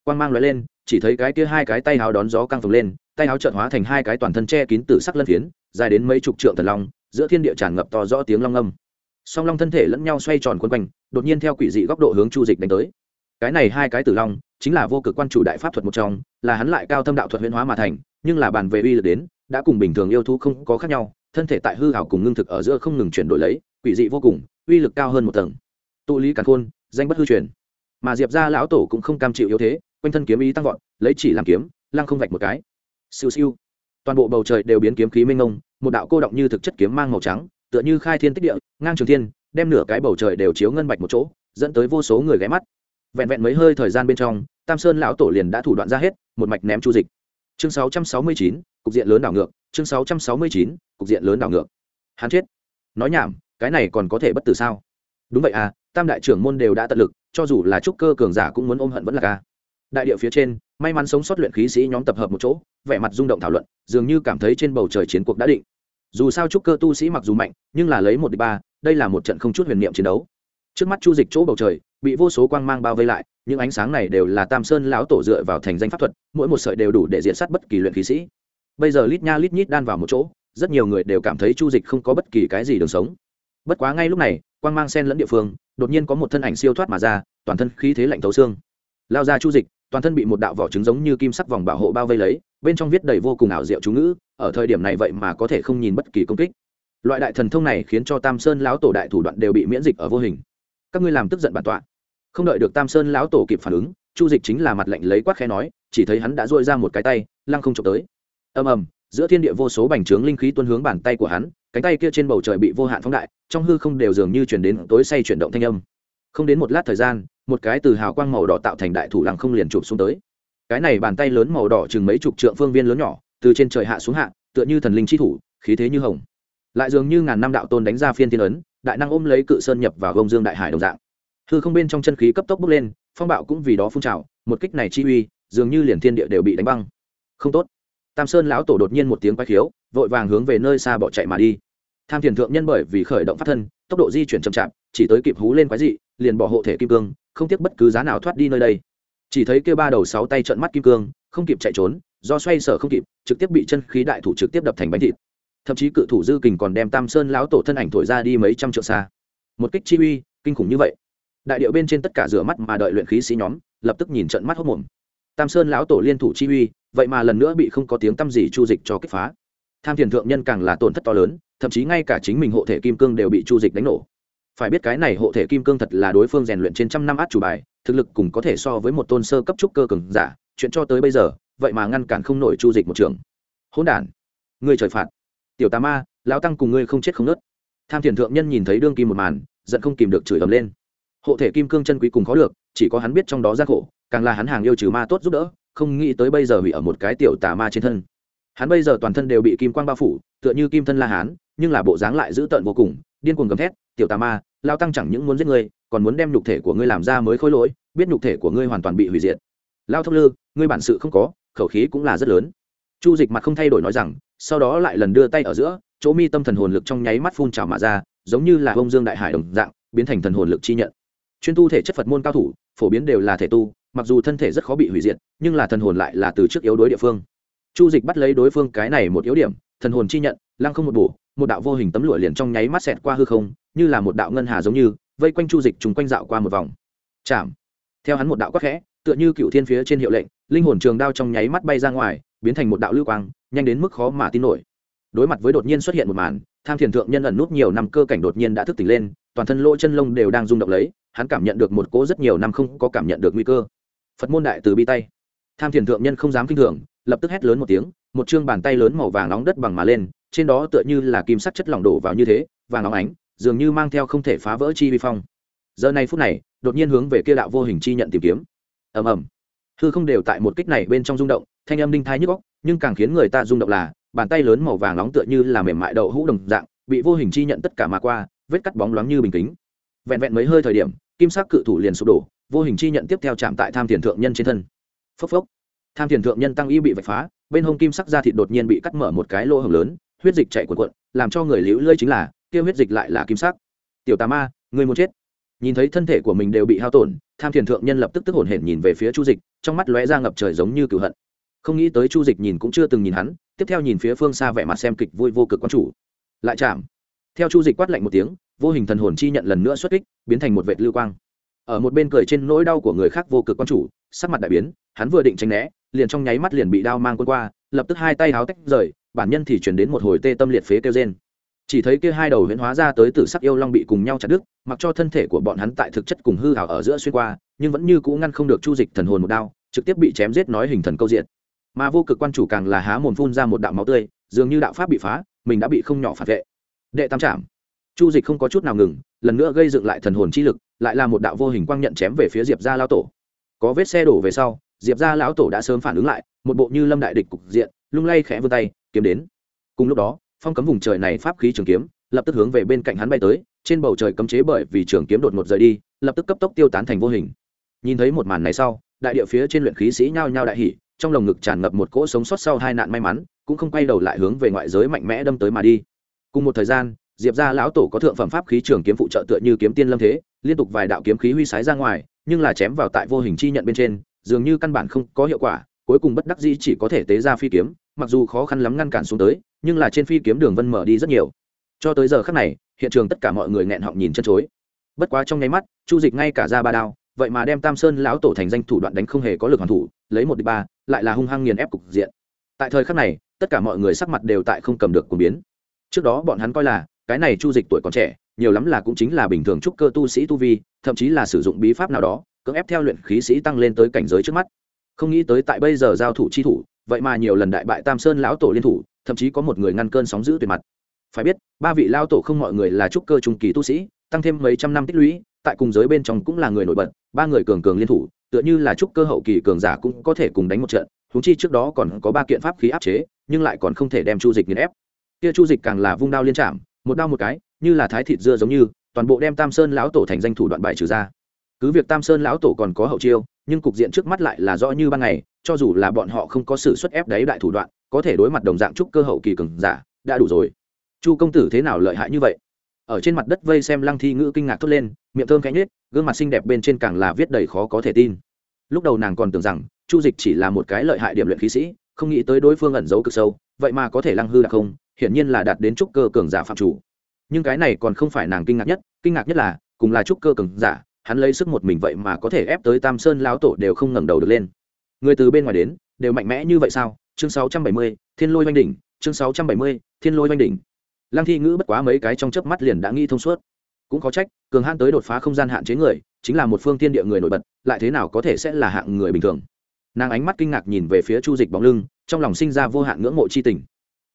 Quang mang loại lên, chỉ thấy cái kia hai cái tay háo đón gió căng phồng lên, tay háo trợn hóa thành hai cái toàn thân che kín từ sắc lân phiến, dài đến mấy chục trượng thần long, giữa thiên địa tràn ngập to rõ tiếng long âm song long thân thể lẫn nhau xoay tròn quấn quanh, đột nhiên theo quỷ dị góc độ hướng chu dịch đánh tới. Cái này hai cái tử long chính là vô cực quan chủ đại pháp thuật một trong, là hắn lại cao thâm đạo thuật huyễn hóa mà thành, nhưng là bàn về uy lực đến đã cùng bình thường yêu thú không có khác nhau thân thể tại hư hảo cùng ngưng thực ở giữa không ngừng chuyển đổi lấy quỷ dị vô cùng uy lực cao hơn một tầng. Tụ lý càn khôn danh bất hư truyền. Mà diệp ra lão tổ cũng không cam chịu yếu thế quanh thân kiếm ý tăng vọt lấy chỉ làm kiếm lăng không vạch một cái. Siêu siêu. Toàn bộ bầu trời đều biến kiếm khí mênh mông một đạo cô động như thực chất kiếm mang màu trắng tựa như khai thiên tích địa ngang trường thiên đem nửa cái bầu trời đều chiếu ngân bạch một chỗ dẫn tới vô số người ghé mắt. Vẹn vẹn mấy hơi thời gian bên trong tam sơn lão tổ liền đã thủ đoạn ra hết một mạch ném chu dịch. Chương 669, cục diện lớn đảo ngược chương 669, cục diện lớn đảo ngược. Hắn chết. Nói nhảm cái này còn có thể bất tử sao? Đúng vậy à tam đại trưởng môn đều đã tận lực cho dù là trúc cơ cường giả cũng muốn ôm hận vẫn là ca. Đại địa phía trên may mắn sống sót luyện khí sĩ nhóm tập hợp một chỗ vẻ mặt rung động thảo luận dường như cảm thấy trên bầu trời chiến cuộc đã định. Dù sao trúc cơ tu sĩ mặc dù mạnh nhưng là lấy một địch ba đây là một trận không chút huyền niệm chiến đấu. Trước mắt chu dịch chỗ bầu trời bị vô số quang mang bao vây lại những ánh sáng này đều là tam sơn lão tổ dựa vào thành danh pháp thuật mỗi một sợi đều đủ để diện sát bất kỳ luyện khí sĩ bây giờ lít nha lít nhít đan vào một chỗ, rất nhiều người đều cảm thấy chu dịch không có bất kỳ cái gì đường sống. Bất quá ngay lúc này, quang mang sen lẫn địa phương, đột nhiên có một thân ảnh siêu thoát mà ra, toàn thân khí thế lạnh thấu xương. Lao ra chu dịch, toàn thân bị một đạo vỏ trứng giống như kim sắc vòng bảo hộ bao vây lấy, bên trong viết đầy vô cùng ảo diệu chú ngữ, ở thời điểm này vậy mà có thể không nhìn bất kỳ công kích. Loại đại thần thông này khiến cho tam sơn lão tổ đại thủ đoạn đều bị miễn dịch ở vô hình. Các ngươi làm tức giận bản tọa. Không đợi được tam sơn lão tổ kịp phản ứng, chu dịch chính là mặt lạnh lấy quát khẽ nói, chỉ thấy hắn đã dội ra một cái tay, lăng không trộm tới ầm ầm, giữa thiên địa vô số bành trướng linh khí tuôn hướng bàn tay của hắn, cánh tay kia trên bầu trời bị vô hạn phóng đại, trong hư không đều dường như chuyển đến tối say chuyển động thanh âm. Không đến một lát thời gian, một cái từ hào quang màu đỏ tạo thành đại thủ lăng không liền chụp xuống tới. Cái này bàn tay lớn màu đỏ chừng mấy chục trượng phương viên lớn nhỏ, từ trên trời hạ xuống hạ, tựa như thần linh chi thủ, khí thế như hồng. Lại dường như ngàn năm đạo tôn đánh ra phiên tiên ấn, đại năng ôm lấy cự sơn nhập vào gông dương đại hải đồng dạng. Hư không bên trong chân khí cấp tốc bốc lên, phong bạo cũng vì đó phun trào, một kích này chi uy, dường như liền thiên địa đều bị đánh băng. Không tốt tam sơn lão tổ đột nhiên một tiếng quay khiếu, vội vàng hướng về nơi xa bỏ chạy mà đi. Tham thiền thượng nhân bởi vì khởi động phát thân, tốc độ di chuyển chậm chạp, chỉ tới kịp hú lên quái dị, liền bỏ hộ thể kim cương, không tiếc bất cứ giá nào thoát đi nơi đây. Chỉ thấy kêu ba đầu sáu tay trợn mắt kim cương, không kịp chạy trốn, do xoay sở không kịp, trực tiếp bị chân khí đại thủ trực tiếp đập thành bánh thịt. Thậm chí cự thủ dư kình còn đem tam sơn lão tổ thân ảnh thổi ra đi mấy trăm triệu xa. Một kích chi uy, kinh khủng như vậy. Đại điệu bên trên tất cả rửa mắt mà đợi luyện khí sĩ nhóm, lập tức nhìn trận mắt hốc mồm tam sơn lão tổ liên thủ chi uy, vậy mà lần nữa bị không có tiếng t â m gì chu dịch cho kích phá. Tham thiền thượng nhân càng là tổn thất to lớn, thậm chí ngay cả chính mình hộ thể kim cương đều bị chu dịch đánh nổ. Phải biết cái này hộ thể kim cương thật là đối phương rèn luyện trên trăm năm át chủ bài, thực lực cùng có thể so với một tôn sơ cấp trúc cơ cường giả, chuyện cho tới bây giờ, vậy mà ngăn cản không nổi chu dịch một trường. Hỗn đản người trời phạt. Tiểu tà ma, lão tăng cùng ngươi không chết không nớt. Tham thiền thượng nhân nhìn thấy đương kim một màn, giận không kìm được chửi ầm lên. Hộ thể kim cương chân quý cùng khó được chỉ có hắn biết trong đó gian khổ, càng là hắn hàng yêu trừ ma tốt giúp đỡ, không nghĩ tới bây giờ hủy ở một cái tiểu tà ma trên thân. Hắn bây giờ toàn thân đều bị kim quang bao phủ, tựa như kim thân la hán, nhưng là bộ dáng lại dữ tợn vô cùng, điên cuồng gầm thét, tiểu tà ma, lao tăng chẳng những muốn giết ngươi, còn muốn đem nhục thể của ngươi làm ra mới khôi lỗi, biết nhục thể của ngươi hoàn toàn bị hủy diệt. Lao thông lư, ngươi bản sự không có, khẩu khí cũng là rất lớn. Chu dịch mặt không thay đổi nói rằng, sau đó lại lần đưa tay ở giữa, chỗ mi tâm thần hồn lực trong nháy mắt phun trào mà ra, giống như là bông dương đại hải đồng dạng, biến thành thần hồn lực chi nhận. Chuyên tu thể chất phật môn cao thủ phổ biến đều là thể tu, mặc dù thân thể rất khó bị hủy diệt, nhưng là thần hồn lại là từ trước yếu đối địa phương. Chu dịch bắt lấy đối phương cái này một yếu điểm, thần hồn chi nhận, lăng không một bổ, một đạo vô hình tấm lụa liền trong nháy mắt xẹt qua hư không, như là một đạo ngân hà giống như, vây quanh chu dịch chúng quanh dạo qua một vòng. Chạm. Theo hắn một đạo quắc khẽ, tựa như cựu thiên phía trên hiệu lệnh, linh hồn trường đao trong nháy mắt bay ra ngoài, biến thành một đạo lưu quang, nhanh đến mức khó mà tin nổi. Đối mặt với đột nhiên xuất hiện một màn, tham thiền thượng nhân ẩn nút nhiều năm cơ cảnh đột nhiên đã thức tỉnh lên, toàn thân lỗ chân lông đều đang rung động lấy hắn cảm nhận được một cố rất nhiều năm không có cảm nhận được nguy cơ. Phật môn đại từ bi tay. Tham thiền thượng nhân không dám kinh thường, lập tức hét lớn một tiếng, một chương bàn tay lớn màu vàng nóng đất bằng mà lên, trên đó tựa như là kim sắt chất lỏng đổ vào như thế, vàng nóng ánh, dường như mang theo không thể phá vỡ chi vi phong. Giờ này phút này, đột nhiên hướng về kia đạo vô hình chi nhận tìm kiếm. Ầm ầm. Hư không đều tại một kích này bên trong rung động, thanh âm đinh thai nhức góc nhưng càng khiến người ta rung động là, bàn tay lớn màu vàng nóng tựa như là mềm mại đậu hũ đồng dạng, bị vô hình chi nhận tất cả mà qua, vết cắt bóng loáng như bình kính. Vẹn vẹn mấy hơi thời điểm kim sắc cự thủ liền sụp đổ, vô hình chi nhận tiếp theo chạm tại tham tiền thượng nhân trên thân. Phốc phốc. Tham tiền thượng nhân tăng y bị vạch phá, bên hông kim sắc da thịt đột nhiên bị cắt mở một cái lỗ hồng lớn, huyết dịch chạy cuộn cuộn, làm cho người liễu lơi chính là, kia huyết dịch lại là kim sắc. Tiểu tà ma, người muốn chết. Nhìn thấy thân thể của mình đều bị hao tổn, tham thiền thượng nhân lập tức tức hổn hển nhìn về phía chu dịch, trong mắt lóe ra ngập trời giống như cửu hận. Không nghĩ tới chu dịch nhìn cũng chưa từng nhìn hắn, tiếp theo nhìn phía phương xa vẻ mặt xem kịch vui vô cực quan chủ. Lại chạm. Theo chu dịch quát lạnh một tiếng vô hình thần hồn chi nhận lần nữa xuất kích, biến thành một vệt lưu quang. Ở một bên cười trên nỗi đau của người khác vô cực quan chủ, sắc mặt đại biến, hắn vừa định tránh né, liền trong nháy mắt liền bị đao mang quân qua, lập tức hai tay háo tách rời, bản nhân thì chuyển đến một hồi tê tâm liệt phế kêu trên chỉ thấy kia hai đầu huyễn hóa ra tới tử sắc yêu long bị cùng nhau chặt đứt, mặc cho thân thể của bọn hắn tại thực chất cùng hư hảo ở giữa xuyên qua, nhưng vẫn như cũ ngăn không được chu dịch thần hồn một đao, trực tiếp bị chém giết nói hình thần câu diện. Mà vô cực quan chủ càng là há mồm phun ra một đạo máu tươi, dường như đạo pháp bị phá, mình đã bị không nhỏ phản vệ. Đệ tam trảm chu dịch không có chút nào ngừng, lần nữa gây dựng lại thần hồn chi lực, lại là một đạo vô hình quang nhận chém về phía diệp gia lão tổ. Có vết xe đổ về sau, diệp gia lão tổ đã sớm phản ứng lại, một bộ như lâm đại địch cục diện, lung lay khẽ vươn tay, kiếm đến. Cùng lúc đó, phong cấm vùng trời này pháp khí trường kiếm, lập tức hướng về bên cạnh hắn bay tới, trên bầu trời cấm chế bởi vì trường kiếm đột ngột rời đi, lập tức cấp tốc tiêu tán thành vô hình. Nhìn thấy một màn này sau, đại địa phía trên luyện khí sĩ nhao nhao đại hỉ, trong lồng ngực tràn ngập một cỗ sống sót sau hai nạn may mắn, cũng không quay đầu lại hướng về ngoại giới mạnh mẽ đâm tới mà đi. Cùng một thời gian diệp ra lão tổ có thượng phẩm pháp khí trường kiếm phụ trợ tựa như kiếm tiên lâm thế, liên tục vài đạo kiếm khí huy sái ra ngoài, nhưng là chém vào tại vô hình chi nhận bên trên, dường như căn bản không có hiệu quả, cuối cùng bất đắc dĩ chỉ có thể tế ra phi kiếm, mặc dù khó khăn lắm ngăn cản xuống tới, nhưng là trên phi kiếm đường vân mở đi rất nhiều. Cho tới giờ khắc này, hiện trường tất cả mọi người nghẹn họng nhìn chân chối. Bất quá trong nháy mắt, chu dịch ngay cả ra ba đao, vậy mà đem tam sơn lão tổ thành danh thủ đoạn đánh không hề có lực hoàn thủ, lấy một đi ba, lại là hung hăng nghiền ép cục diện. Tại thời khắc này, tất cả mọi người sắc mặt đều tại không cầm được cuồng biến. Trước đó bọn hắn coi là cái này chu dịch tuổi còn trẻ, nhiều lắm là cũng chính là bình thường trúc cơ tu sĩ tu vi, thậm chí là sử dụng bí pháp nào đó, cưỡng ép theo luyện khí sĩ tăng lên tới cảnh giới trước mắt. Không nghĩ tới tại bây giờ giao thủ chi thủ, vậy mà nhiều lần đại bại tam sơn lão tổ liên thủ, thậm chí có một người ngăn cơn sóng giữ tuyệt mặt. Phải biết, ba vị lao tổ không mọi người là trúc cơ trung kỳ tu sĩ, tăng thêm mấy trăm năm tích lũy, tại cùng giới bên trong cũng là người nổi bật, ba người cường cường liên thủ, tựa như là trúc cơ hậu kỳ cường giả cũng có thể cùng đánh một trận chúng chi trước đó còn có ba kiện pháp khí áp chế, nhưng lại còn không thể đem chu dịch nghiền ép. Kia chu dịch càng là vung đao liên trảm một đao một cái, như là thái thịt dưa giống như, toàn bộ đem tam sơn lão tổ thành danh thủ đoạn bài trừ ra. Cứ việc tam sơn lão tổ còn có hậu chiêu, nhưng cục diện trước mắt lại là rõ như ban ngày, cho dù là bọn họ không có sự xuất ép đáy đại thủ đoạn, có thể đối mặt đồng dạng trúc cơ hậu kỳ cường giả, đã đủ rồi. Chu công tử thế nào lợi hại như vậy? Ở trên mặt đất vây xem lăng thi ngữ kinh ngạc thốt lên, miệng thơm cánh nết gương mặt xinh đẹp bên trên càng là viết đầy khó có thể tin. Lúc đầu nàng còn tưởng rằng, chu dịch chỉ là một cái lợi hại điểm luyện khí sĩ, không nghĩ tới đối phương ẩn giấu cực sâu, vậy mà có thể lăng hư đặc không hiển nhiên là đạt đến trúc cơ cường giả phạm chủ. Nhưng cái này còn không phải nàng kinh ngạc nhất kinh ngạc nhất là cùng là trúc cơ cường giả hắn lấy sức một mình vậy mà có thể ép tới tam sơn lão tổ đều không ngẩng đầu được lên. Người từ bên ngoài đến đều mạnh mẽ như vậy sao? Chương 670, thiên lôi oanh đỉnh chương 670, thiên lôi oanh đỉnh. Lăng thi ngữ bất quá mấy cái trong chớp mắt liền đã nghĩ thông suốt. Cũng có trách cường hãn tới đột phá không gian hạn chế người chính là một phương tiên địa người nổi bật lại thế nào có thể sẽ là hạng người bình thường? Nàng ánh mắt kinh ngạc nhìn về phía chu dịch bóng lưng trong lòng sinh ra vô hạn ngưỡng mộ c h i tình.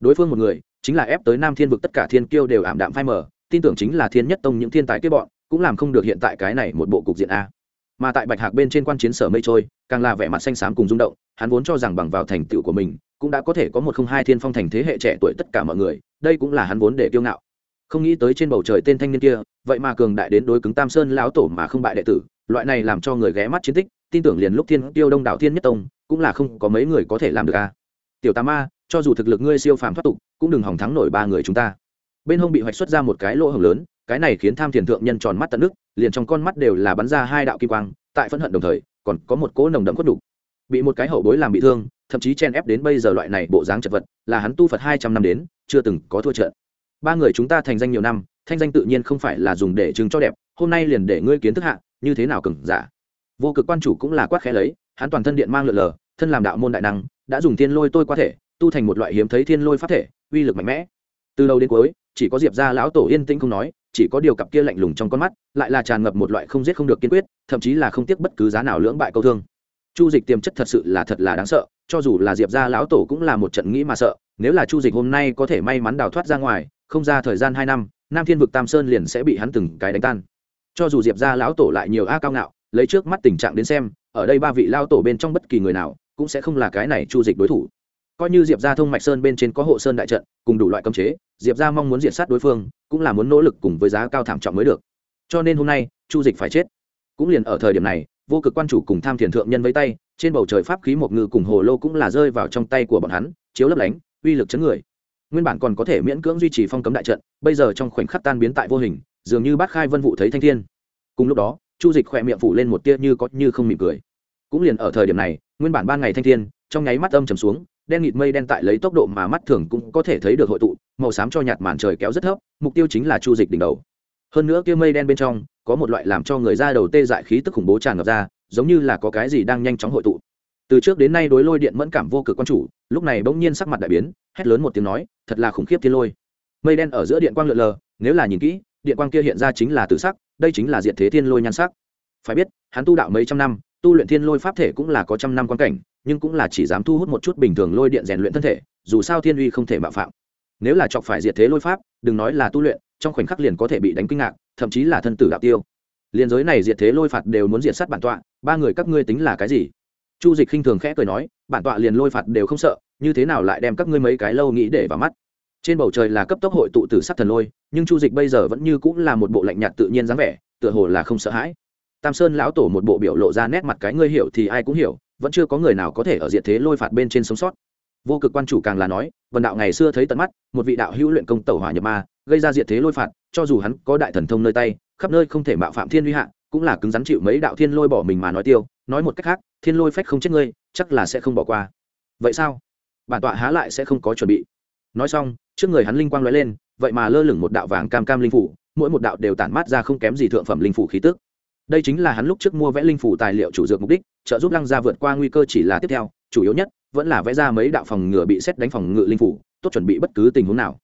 Đối phương một người chính là ép tới nam thiên vực tất cả thiên kiêu đều ảm đạm phai mờ, tin tưởng chính là thiên nhất tông những thiên tài kết bọn, cũng làm không được hiện tại cái này một bộ cục diện a. Mà tại bạch hạc bên trên quan chiến sở mây trôi, càng là vẻ mặt xanh xám cùng rung động, hắn vốn cho rằng bằng vào thành tựu của mình, cũng đã có thể có một không hai thiên phong thành thế hệ trẻ tuổi tất cả mọi người, đây cũng là hắn vốn để kiêu ngạo. Không nghĩ tới trên bầu trời tên thanh niên kia, vậy mà cường đại đến đối cứng tam sơn lão tổ mà không bại đệ tử, loại này làm cho người ghé mắt chiến tích, tin tưởng liền lúc thiên tiêu đông đảo thiên nhất tông, cũng là không có mấy người có thể làm được a tiểu tà ma, cho dù thực lực ngươi siêu phàm thoát tục, cũng đừng hỏng thắng nổi ba người chúng ta. Bên hông bị hoạch xuất ra một cái lỗ hồng lớn, cái này khiến tham thiền thượng nhân tròn mắt tận nước, liền trong con mắt đều là bắn ra hai đạo kim quang, tại phẫn hận đồng thời, còn có một cỗ nồng đậm khuất đục bị một cái hậu bối làm bị thương, thậm chí chen ép đến bây giờ loại này bộ dáng chật vật, là hắn tu phật hai trăm năm đến, chưa từng có thua trận. Ba người chúng ta thành danh nhiều năm, thanh danh tự nhiên không phải là dùng để chứng cho đẹp, hôm nay liền để ngươi kiến thức hạ, như thế nào cừng giả. Vô cực quan chủ cũng là quát khẽ lấy, hắn toàn thân điện mang lượn lờ thân làm đạo môn đại năng, đã dùng thiên lôi tôi qua thể, tu thành một loại hiếm thấy thiên lôi pháp thể, uy lực mạnh mẽ. Từ đầu đến cuối, chỉ có diệp gia lão tổ yên tĩnh không nói, chỉ có điều cặp kia lạnh lùng trong con mắt, lại là tràn ngập một loại không giết không được kiên quyết, thậm chí là không tiếc bất cứ giá nào lưỡng bại câu thương. Chu dịch tiềm chất thật sự là thật là đáng sợ, cho dù là diệp gia lão tổ cũng là một trận nghĩ mà sợ, nếu là chu dịch hôm nay có thể may mắn đào thoát ra ngoài, không ra thời gian hai năm, nam thiên vực tam sơn liền sẽ bị hắn từng cái đánh tan. Cho dù diệp gia lão tổ lại nhiều a cao ngạo, lấy trước mắt tình trạng đến xem ở đây ba vị lao tổ bên trong bất kỳ người nào cũng sẽ không là cái này chu dịch đối thủ. Coi như diệp gia thông mạch sơn bên trên có hộ sơn đại trận, cùng đủ loại cấm chế, diệp gia mong muốn diệt sát đối phương, cũng là muốn nỗ lực cùng với giá cao thảm trọng mới được. Cho nên hôm nay, chu dịch phải chết. Cũng liền ở thời điểm này, vô cực quan chủ cùng tham thiền thượng nhân với tay, trên bầu trời pháp khí một ngư cùng hồ lô cũng là rơi vào trong tay của bọn hắn, chiếu lấp lánh, uy lực chấn người. Nguyên bản còn có thể miễn cưỡng duy trì phong cấm đại trận, bây giờ trong khoảnh khắc tan biến tại vô hình, dường như bát khai vân vụ thấy thanh thiên. Cùng lúc đó chu dịch khỏe miệng phủ lên một tia như có như không mỉm cười. Cũng liền ở thời điểm này, nguyên bản ban ngày thanh thiên, trong nháy mắt âm trầm xuống, đen nghịt mây đen tại lấy tốc độ mà mắt thường cũng có thể thấy được hội tụ, màu xám cho nhạt màn trời kéo rất thấp, mục tiêu chính là chu dịch đỉnh đầu. Hơn nữa kia mây đen bên trong, có một loại làm cho người da đầu tê dại khí tức khủng bố tràn ngập ra, giống như là có cái gì đang nhanh chóng hội tụ. Từ trước đến nay đối lôi điện mẫn cảm vô cực quan chủ, lúc này bỗng nhiên sắc mặt đại biến, hét lớn một tiếng nói, thật là khủng khiếp thiên lôi. Mây đen ở giữa điện quang lượn lờ, nếu là nhìn kỹ điện quang kia hiện ra chính là tự sắc, đây chính là diện thế thiên lôi nhan sắc. Phải biết, hắn tu đạo mấy trăm năm, tu luyện thiên lôi pháp thể cũng là có trăm năm quan cảnh, nhưng cũng là chỉ dám thu hút một chút bình thường lôi điện rèn luyện thân thể, dù sao thiên uy không thể mạo phạm. Nếu là chọc phải diệt thế lôi pháp, đừng nói là tu luyện, trong khoảnh khắc liền có thể bị đánh kinh ngạc, thậm chí là thân tử đạo tiêu. Liên giới này diệt thế lôi phạt đều muốn diệt sát bản tọa, ba người các ngươi tính là cái gì? Chu dịch khinh thường khẽ cười nói, bản tọa liền lôi phạt đều không sợ, như thế nào lại đem các ngươi mấy cái lâu nghĩ để vào mắt? Trên bầu trời là cấp tốc hội tụ tử sắc thần lôi, nhưng chu dịch bây giờ vẫn như cũng là một bộ lạnh nhạt tự nhiên dáng vẻ, tựa hồ là không sợ hãi. Tam sơn lão tổ một bộ biểu lộ ra nét mặt cái ngươi hiểu thì ai cũng hiểu, vẫn chưa có người nào có thể ở diện thế lôi phạt bên trên sống sót. Vô cực quan chủ càng là nói vần đạo ngày xưa thấy tận mắt, một vị đạo hữu luyện công tẩu hỏa nhập ma, gây ra diện thế lôi phạt, cho dù hắn có đại thần thông nơi tay, khắp nơi không thể mạo phạm thiên huy hạ, cũng là cứng rắn chịu mấy đạo thiên lôi bỏ mình mà nói tiêu, nói một cách khác, thiên lôi phách không chết ngươi, chắc là sẽ không bỏ qua. Vậy sao? Bản tọa há lại sẽ không có chuẩn bị? Nói xong, trước người hắn linh quang lóe lên, vậy mà lơ lửng một đạo vàng cam cam linh phủ, mỗi một đạo đều tản mát ra không kém gì thượng phẩm linh phủ khí tức. Đây chính là hắn lúc trước mua vẽ linh phủ tài liệu chủ dược mục đích, trợ giúp lăng gia vượt qua nguy cơ chỉ là tiếp theo, chủ yếu nhất, vẫn là vẽ ra mấy đạo phòng ngựa bị xét đánh phòng ngự linh phủ, tốt chuẩn bị bất cứ tình huống nào.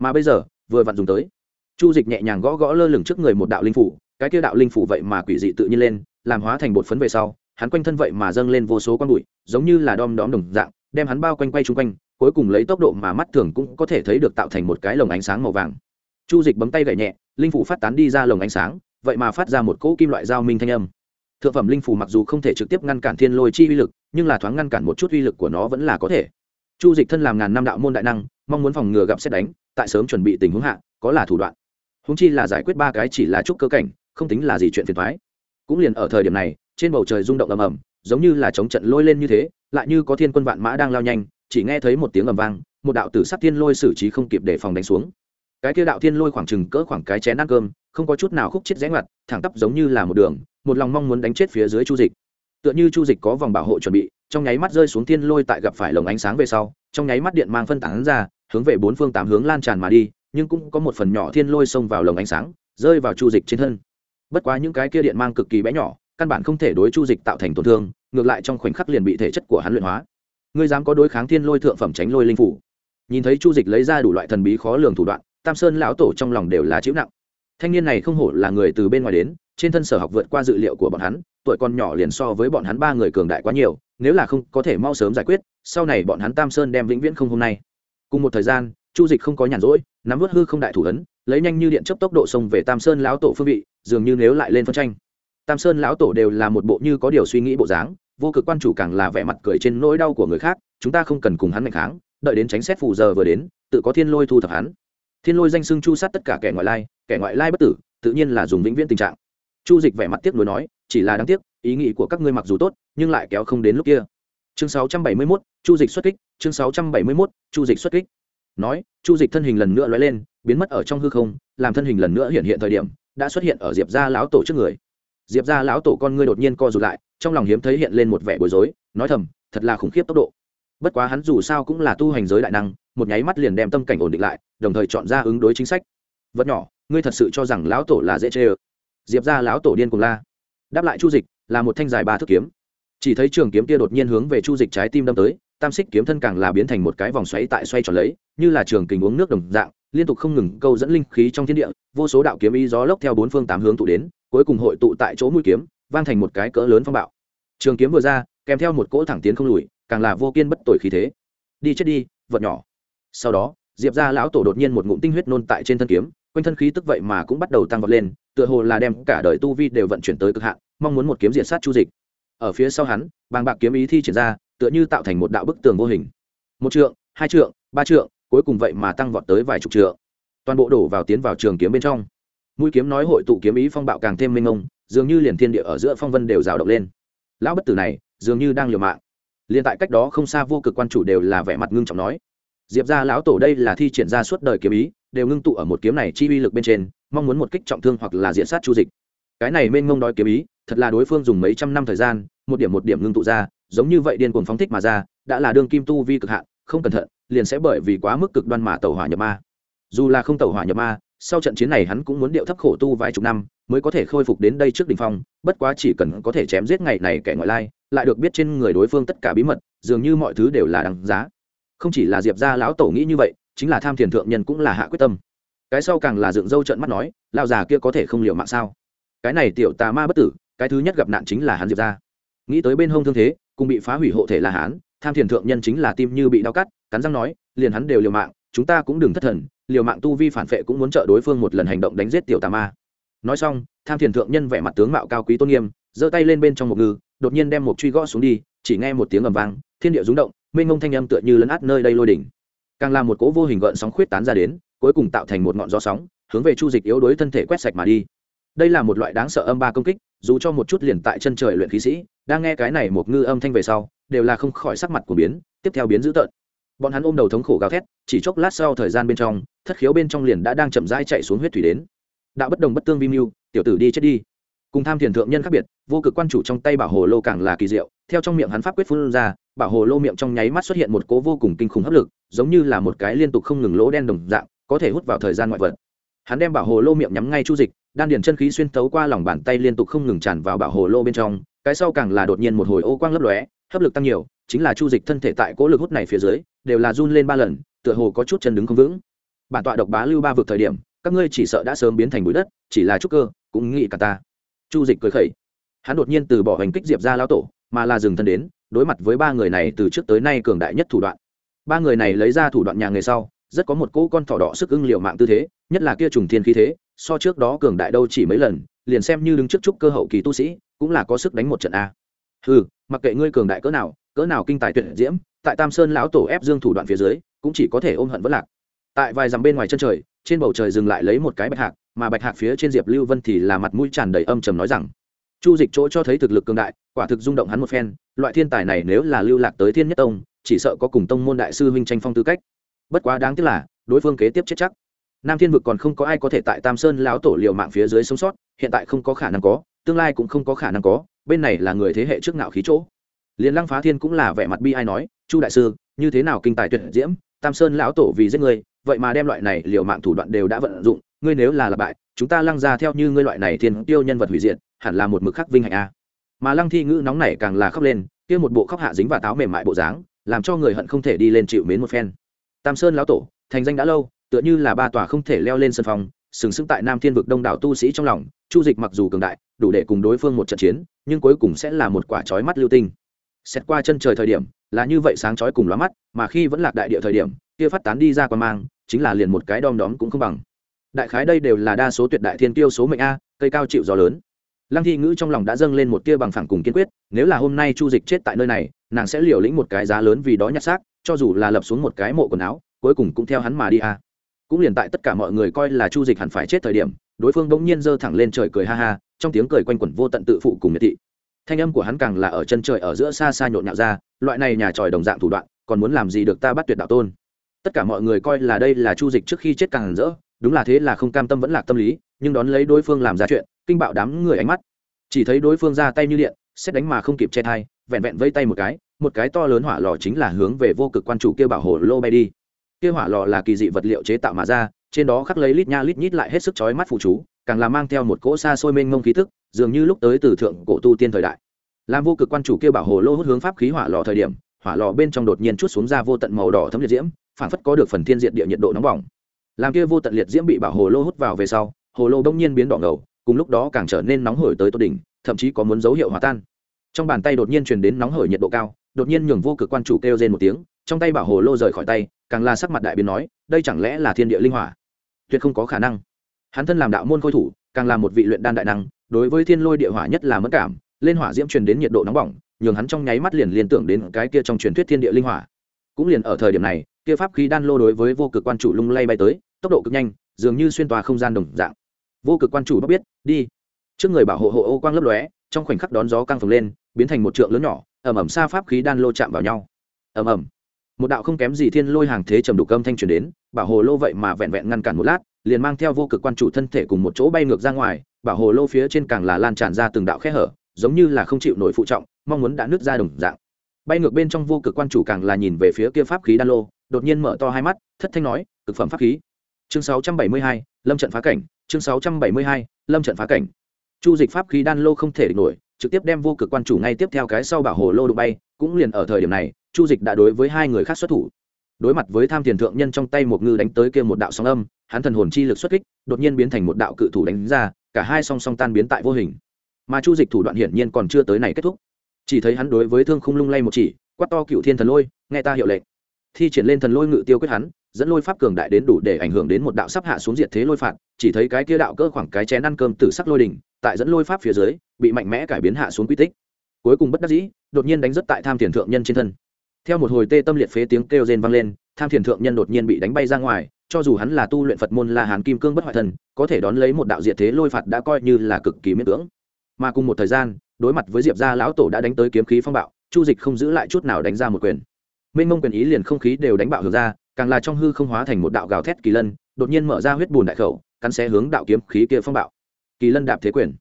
Mà bây giờ, vừa vặn dùng tới. Chu dịch nhẹ nhàng gõ gõ lơ lửng trước người một đạo linh phủ, cái kia đạo linh phủ vậy mà quỷ dị tự nhiên lên, làm hóa thành bột phấn về sau, hắn quanh thân vậy mà dâng lên vô số con bụi, giống như là đom đóm đồng dạng, đem hắn bao quanh quay chung quanh cuối cùng lấy tốc độ mà mắt thường cũng có thể thấy được tạo thành một cái lồng ánh sáng màu vàng. Chu dịch bấm tay gậy nhẹ, linh phủ phát tán đi ra lồng ánh sáng, vậy mà phát ra một cỗ kim loại giao minh thanh âm. Thượng phẩm linh phù mặc dù không thể trực tiếp ngăn cản thiên lôi chi uy lực, nhưng là thoáng ngăn cản một chút uy lực của nó vẫn là có thể. Chu dịch thân làm ngàn năm đạo môn đại năng, mong muốn phòng ngừa gặp xét đánh, tại sớm chuẩn bị tình huống hạ, có là thủ đoạn. Húng chi là giải quyết ba cái chỉ là chút cơ cảnh, không tính là gì chuyện phiền thoái cũng liền ở thời điểm này, trên bầu trời rung động ầm ầm, giống như là chống trận lôi lên như thế, lại như có thiên quân vạn mã đang lao nhanh chỉ nghe thấy một tiếng ầm vang, một đạo tử sắc thiên lôi xử trí không kịp để phòng đánh xuống. Cái kia đạo thiên lôi khoảng chừng cỡ khoảng cái chén ăn cơm, không có chút nào khúc chết rẽ ngoặt, thẳng tắp giống như là một đường, một lòng mong muốn đánh chết phía dưới chu dịch. Tựa như chu dịch có vòng bảo hộ chuẩn bị, trong nháy mắt rơi xuống thiên lôi tại gặp phải lồng ánh sáng về sau, trong nháy mắt điện mang phân tán ra, hướng về bốn phương tám hướng lan tràn mà đi, nhưng cũng có một phần nhỏ thiên lôi xông vào lồng ánh sáng, rơi vào chu dịch trên thân. Bất quá những cái kia điện mang cực kỳ bé nhỏ, căn bản không thể đối chu dịch tạo thành tổn thương, ngược lại trong khoảnh khắc liền bị thể chất của hắn luyện hóa ngươi dám có đối kháng thiên lôi thượng phẩm tránh lôi linh phủ. Nhìn thấy chu dịch lấy ra đủ loại thần bí khó lường thủ đoạn, tam sơn lão tổ trong lòng đều là chịu nặng. Thanh niên này không hổ là người từ bên ngoài đến, trên thân sở học vượt qua dự liệu của bọn hắn, tuổi còn nhỏ liền so với bọn hắn ba người cường đại quá nhiều, nếu là không có thể mau sớm giải quyết, sau này bọn hắn tam sơn đem vĩnh viễn không hôm nay. Cùng một thời gian, chu dịch không có nhàn rỗi, nắm vớt hư không đại thủ ấn, lấy nhanh như điện chấp tốc độ xông về tam sơn lão tổ phương vị, dường như nếu lại lên phân tranh. Tam sơn lão tổ đều là một bộ như có điều suy nghĩ bộ dáng vô cực quan chủ càng là vẻ mặt cười trên nỗi đau của người khác chúng ta không cần cùng hắn mạnh kháng đợi đến tránh xét phù giờ vừa đến tự có thiên lôi thu thập hắn. Thiên lôi danh xưng chu sát tất cả kẻ ngoại lai kẻ ngoại lai bất tử tự nhiên là dùng vĩnh viễn tình trạng. Chu dịch vẻ mặt tiếc nuối nói chỉ là đáng tiếc ý nghĩ của các ngươi mặc dù tốt nhưng lại kéo không đến lúc kia. Chương 671, chu dịch xuất kích chương 671, chu dịch xuất kích. Nói chu dịch thân hình lần nữa lóe lên biến mất ở trong hư không làm thân hình lần nữa hiện hiện thời điểm đã xuất hiện ở diệp gia lão tổ trước người. Diệp gia lão tổ con ngươi đột nhiên co rụt lại trong lòng hiếm thấy hiện lên một vẻ bối rối, nói thầm, thật là khủng khiếp tốc độ. Bất quá hắn dù sao cũng là tu hành giới đại năng, một nháy mắt liền đem tâm cảnh ổn định lại, đồng thời chọn ra ứng đối chính sách. Vật nhỏ, ngươi thật sự cho rằng lão tổ là dễ chê ơ? Diệp ra lão tổ điên cùng la. Đáp lại chu dịch, là một thanh dài ba thước kiếm. Chỉ thấy trường kiếm kia đột nhiên hướng về chu dịch trái tim đâm tới, tam xích kiếm thân càng là biến thành một cái vòng xoáy tại xoay tròn lấy, như là trường kình uống nước đồng dạng, liên tục không ngừng câu dẫn linh khí trong thiên địa, vô số đạo kiếm ý gió lốc theo bốn phương tám hướng tụ đến, cuối cùng hội tụ tại chỗ mũi kiếm vang thành một cái cỡ lớn phong bạo. Trường kiếm vừa ra, kèm theo một cỗ thẳng tiến không lùi, càng là vô kiên bất tội khí thế. Đi chết đi, vật nhỏ. Sau đó, diệp ra lão tổ đột nhiên một ngụm tinh huyết nôn tại trên thân kiếm, quanh thân khí tức vậy mà cũng bắt đầu tăng vọt lên, tựa hồ là đem cả đời tu vi đều vận chuyển tới cực hạn, mong muốn một kiếm diệt sát chu dịch. Ở phía sau hắn, bàng bạc kiếm ý thi triển ra, tựa như tạo thành một đạo bức tường vô hình. Một trượng, hai trượng, ba trượng, cuối cùng vậy mà tăng vọt tới vài chục trượng. Toàn bộ đổ vào tiến vào trường kiếm bên trong. Mũi kiếm nói hội tụ kiếm ý phong bạo càng thêm minh ông dường như liền thiên địa ở giữa phong vân đều rào động lên. Lão bất tử này, dường như đang liều mạng. Liền tại cách đó không xa vô cực quan chủ đều là vẻ mặt ngưng trọng nói, diệp ra lão tổ đây là thi triển ra suốt đời kiếm ý, đều ngưng tụ ở một kiếm này chi uy lực bên trên, mong muốn một kích trọng thương hoặc là diện sát chu dịch. Cái này mênh mông đói kiếm ý, thật là đối phương dùng mấy trăm năm thời gian, một điểm một điểm ngưng tụ ra, giống như vậy điên cuồng phóng thích mà ra, đã là đương kim tu vi cực hạn, không cẩn thận, liền sẽ bởi vì quá mức cực đoan mà tàu hỏa nhập ma. Dù là không tàu hỏa nhập ma sau trận chiến này hắn cũng muốn điệu thấp khổ tu vài chục năm, mới có thể khôi phục đến đây trước đ ỉ n h phong, bất quá chỉ cần có thể chém giết ngày này kẻ ngoại lai, lại được biết trên người đối phương tất cả bí mật, dường như mọi thứ đều là đằng giá. Không chỉ là diệp gia lão tổ nghĩ như vậy, chính là tham thiền thượng nhân cũng là hạ quyết tâm. Cái sau càng là dựng râu trận mắt nói lao già kia có thể không liều mạng sao? Cái này tiểu tà ma bất tử, cái thứ nhất gặp nạn chính là hắn diệp ra nghĩ tới bên hông thương thế, cùng bị phá hủy hộ thể là hán tham thiền thượng nhân chính là tim như bị đau cắt, cắn răng nói, liền hắn đều liều mạng, chúng ta cũng đừng thất thần liều mạng tu vi phản phệ cũng muốn trợ đối phương một lần hành động đánh giết tiểu tà ma. Nói xong, tham thiền thượng nhân vẻ mặt tướng mạo cao quý tôn nghiêm, giơ tay lên bên trong một ngư, đột nhiên đem một truy gõ xuống đi, chỉ nghe một tiếng ầm vang, thiên địa rúng động, mênh ngông thanh âm tựa như lấn át nơi đây lôi đỉnh. Càng làm một cỗ vô hình gợn sóng khuyết tán ra đến, cuối cùng tạo thành một ngọn gió sóng, hướng về chu dịch yếu đối thân thể quét sạch mà đi. Đây là một loại đáng sợ âm ba công kích, dù cho một chút liền tại chân trời luyện khí sĩ, đang nghe cái này một ngư âm thanh về sau, đều là không khỏi sắc mặt của biến, tiếp theo biến dữ tợn bọn hắn ôm đầu thống khổ gào thét, chỉ chốc lát sau thời gian bên trong, thất khiếu bên trong liền đã đang chậm rãi chạy xuống huyết thủy đến. Đạo bất đồng bất tương vi mưu, tiểu tử đi chết đi. Cùng tham thiền thượng nhân khác biệt, vô cực quan chủ trong tay bảo hồ lô càng là kỳ diệu, theo trong miệng hắn pháp quyết phun ra, bảo hồ lô miệng trong nháy mắt xuất hiện một cố vô cùng kinh khủng hấp lực, giống như là một cái liên tục không ngừng lỗ đen đồng dạng, có thể hút vào thời gian ngoại vật. Hắn đem bảo hồ lô miệng nhắm ngay chu dịch, đan điền chân khí xuyên tấu qua lòng bàn tay liên tục không ngừng tràn vào bảo hồ lô bên trong, cái sau càng là đột nhiên một hồi ô quang lấp lóe hấp lực tăng nhiều, chính là chu dịch thân thể tại cố lực hút này phía dưới, đều là run lên ba lần, tựa hồ có chút chân đứng không vững. Bản tọa độc bá lưu ba vực thời điểm, các ngươi chỉ sợ đã sớm biến thành bụi đất, chỉ là trúc cơ, cũng nghĩ cả ta. Chu dịch cười khẩy. Hắn đột nhiên từ bỏ hành kích diệp ra lão tổ, mà là dừng thân đến, đối mặt với ba người này từ trước tới nay cường đại nhất thủ đoạn. Ba người này lấy ra thủ đoạn nhà nghề sau, rất có một cỗ con thỏ đỏ sức ưng liệu mạng tư thế, nhất là kia trùng thiên khí thế, so trước đó cường đại đâu chỉ mấy lần, liền xem như đứng trước trúc cơ hậu kỳ tu sĩ, cũng là có sức đánh một trận a ừ mặc kệ ngươi cường đại cỡ nào cỡ nào kinh tài tuyệt diễm, tại tam sơn lão tổ ép dương thủ đoạn phía dưới, cũng chỉ có thể ôm hận vất lạc. Tại vài dặm bên ngoài chân trời, trên bầu trời dừng lại lấy một cái bạch hạc, mà bạch hạc phía trên diệp lưu vân thì là mặt mũi tràn đầy âm trầm nói rằng, chu dịch chỗ cho thấy thực lực cường đại, quả thực rung động hắn một phen, loại thiên tài này nếu là lưu lạc tới thiên nhất tông, chỉ sợ có cùng tông môn đại sư huynh tranh phong tư cách. Bất quá đáng tiếc là, đối phương kế tiếp chết chắc. Nam thiên vực còn không có ai có thể tại tam sơn lão tổ liệu mạng phía dưới sống sót, hiện tại không có khả năng có, tương lai cũng không có khả năng có bên này là người thế hệ trước ngạo khí chỗ. Liền lăng phá thiên cũng là vẻ mặt bi ai nói, chu đại sư, như thế nào kinh tài tuyệt diễm, tam sơn lão tổ vì giết ngươi, vậy mà đem loại này liều mạng thủ đoạn đều đã vận dụng, ngươi nếu là lập bại, chúng ta lăng ra theo như ngươi loại này thiên tiêu nhân vật hủy diệt, hẳn là một mực khắc vinh hạnh a. Mà lăng thi ngữ nóng này càng là khóc lên, kia một bộ khóc hạ dính và táo mềm mại bộ dáng, làm cho người hận không thể đi lên chịu mến một phen. Tam sơn lão tổ, thành danh đã lâu, tựa như là ba tòa không thể leo lên sân phòng sừng sững tại nam thiên vực đông đảo tu sĩ trong lòng, chu dịch mặc dù cường đại, đủ để cùng đối phương một trận chiến, nhưng cuối cùng sẽ là một quả trói mắt lưu tinh. Xét qua chân trời thời điểm, là như vậy sáng trói cùng lóa mắt, mà khi vẫn lạc đại địa thời điểm, kia phát tán đi ra qua mang, chính là liền một cái đom đóm cũng không bằng. Đại khái đây đều là đa số tuyệt đại thiên tiêu số mệnh a, cây cao chịu gió lớn. Lăng thi ngữ trong lòng đã dâng lên một tia bằng phẳng cùng kiên quyết, nếu là hôm nay chu dịch chết tại nơi này, nàng sẽ liều lĩnh một cái giá lớn vì đó nhặt xác, cho dù là lập xuống một cái mộ quần áo, cuối cùng cũng theo hắn mà đi a cũng liền tại tất cả mọi người coi là chu dịch hẳn phải chết thời điểm, đối phương bỗng nhiên giơ thẳng lên trời cười ha ha, trong tiếng cười quanh quẩn vô tận tự phụ cùng miệt thị. Thanh âm của hắn càng là ở chân trời ở giữa xa xa nhộn nhạo ra, loại này nhà tròi đồng dạng thủ đoạn, còn muốn làm gì được ta bắt tuyệt đạo tôn. Tất cả mọi người coi là đây là chu dịch trước khi chết càng rỡ, đúng là thế là không cam tâm vẫn lạc tâm lý, nhưng đón lấy đối phương làm ra chuyện, kinh bạo đám người ánh mắt. Chỉ thấy đối phương ra tay như điện, xét đánh mà không kịp che thai, vẹn vẹn vây tay một cái một cái to lớn hỏa lò chính là hướng về vô cực quan chủ kia bảo hộ lô bay đi kia hỏa lò là kỳ dị vật liệu chế tạo mà ra, trên đó khắc lấy lít nha lít nhít lại hết sức chói mắt phụ chú, càng là mang theo một cỗ xa xôi mênh mông khí thức dường như lúc tới từ thượng cổ tu tiên thời đại. Làm vô cực quan chủ kia bảo hồ lô hút hướng pháp khí hỏa lò thời điểm, hỏa lò bên trong đột nhiên chút xuống ra vô tận màu đỏ thấm liệt diễm, phản phất có được phần thiên diện địa nhiệt độ nóng bỏng. Làm kia vô tận liệt diễm bị bảo hồ lô hút vào về sau, hồ lô đông nhiên biến đỏ ngầu, cùng lúc đó càng trở nên nóng hổi tới tột đỉnh, thậm chí có muốn dấu hiệu hòa tan. Trong bàn tay đột nhiên truyền đến nóng hổi nhiệt độ cao, đột nhiên nhường vô cực quan chủ kêu rên một tiếng, trong tay bảo hồ lô rời khỏi tay càng là sắc mặt đại biến nói, đây chẳng lẽ là thiên địa linh hỏa? Tuyệt không có khả năng. Hắn thân làm đạo môn khôi thủ, càng là một vị luyện đan đại năng, đối với thiên lôi địa hỏa nhất là mất cảm, lên hỏa diễm truyền đến nhiệt độ nóng bỏng, nhường hắn trong nháy mắt liền liên tưởng đến cái kia trong truyền thuyết thiên địa linh hỏa. Cũng liền ở thời điểm này, kia pháp khí đan lô đối với vô cực quan chủ lung lay bay tới, tốc độ cực nhanh, dường như xuyên tòa không gian đồng dạng. Vô cực quan chủ bất biết, đi. Trước người bảo hộ hộ ô quang lấp lóe, trong khoảnh khắc đón gió căng phồng lên, biến thành một trượng lớn nhỏ ẩm ẩm xa pháp khí đan lô chạm vào nhau. Ẩm ẩm một đạo không kém gì thiên lôi hàng thế trầm đục âm thanh truyền đến bảo hồ lô vậy mà vẹn vẹn ngăn cản một lát liền mang theo vô cực quan chủ thân thể cùng một chỗ bay ngược ra ngoài bảo hồ lô phía trên càng là lan tràn ra từng đạo khe hở giống như là không chịu nổi phụ trọng mong muốn đã nứt ra đồng dạng. Bay ngược bên trong vô cực quan chủ càng là nhìn về phía kia pháp khí đan lô đột nhiên mở to hai mắt thất thanh nói cực phẩm pháp khí. Chương 672, lâm trận phá cảnh chương 672, lâm trận phá cảnh. Chu dịch pháp khí đan lô không thể địch nổi trực tiếp đem vô cực quan chủ ngay tiếp theo cái sau bảo hồ lô đụng bay cũng liền ở thời điểm này chu dịch đã đối với hai người khác xuất thủ. Đối mặt với tham tiền thượng nhân trong tay một ngư đánh tới kia một đạo sóng âm, hắn thần hồn chi lực xuất kích, đột nhiên biến thành một đạo cự thủ đánh ra, cả hai song song tan biến tại vô hình. Mà chu dịch thủ đoạn hiển nhiên còn chưa tới này kết thúc. Chỉ thấy hắn đối với thương khung lung lay một chỉ, quát to cựu thiên thần lôi, nghe ta hiệu lệnh. Thi triển lên thần lôi ngự tiêu quyết hắn, dẫn lôi pháp cường đại đến đủ để ảnh hưởng đến một đạo sắp hạ xuống diệt thế lôi phạt, chỉ thấy cái kia đạo cơ khoảng cái chén ăn cơm từ sắc lôi đỉnh, tại dẫn lôi pháp phía dưới, bị mạnh mẽ cải biến hạ xuống quy tích. Cuối cùng bất đắc dĩ, đột nhiên đánh rất tại tham tiền thượng nhân trên thân theo một hồi tê tâm liệt phế tiếng kêu rên vang lên tham thiền thượng nhân đột nhiên bị đánh bay ra ngoài cho dù hắn là tu luyện phật môn la hán kim cương bất hoại thần có thể đón lấy một đạo diệt thế lôi phạt đã coi như là cực kỳ miễn cưỡng. Mà cùng một thời gian đối mặt với diệp gia lão tổ đã đánh tới kiếm khí phong bạo chu dịch không giữ lại chút nào đánh ra một quyền. Mênh mông quyền ý liền không khí đều đánh bạo hướng ra càng là trong hư không hóa thành một đạo gào thét kỳ lân đột nhiên mở ra huyết bùn đại khẩu cắn xé hướng đạo kiếm khí kia phong bạo. Kỳ lân đạp thế quyền.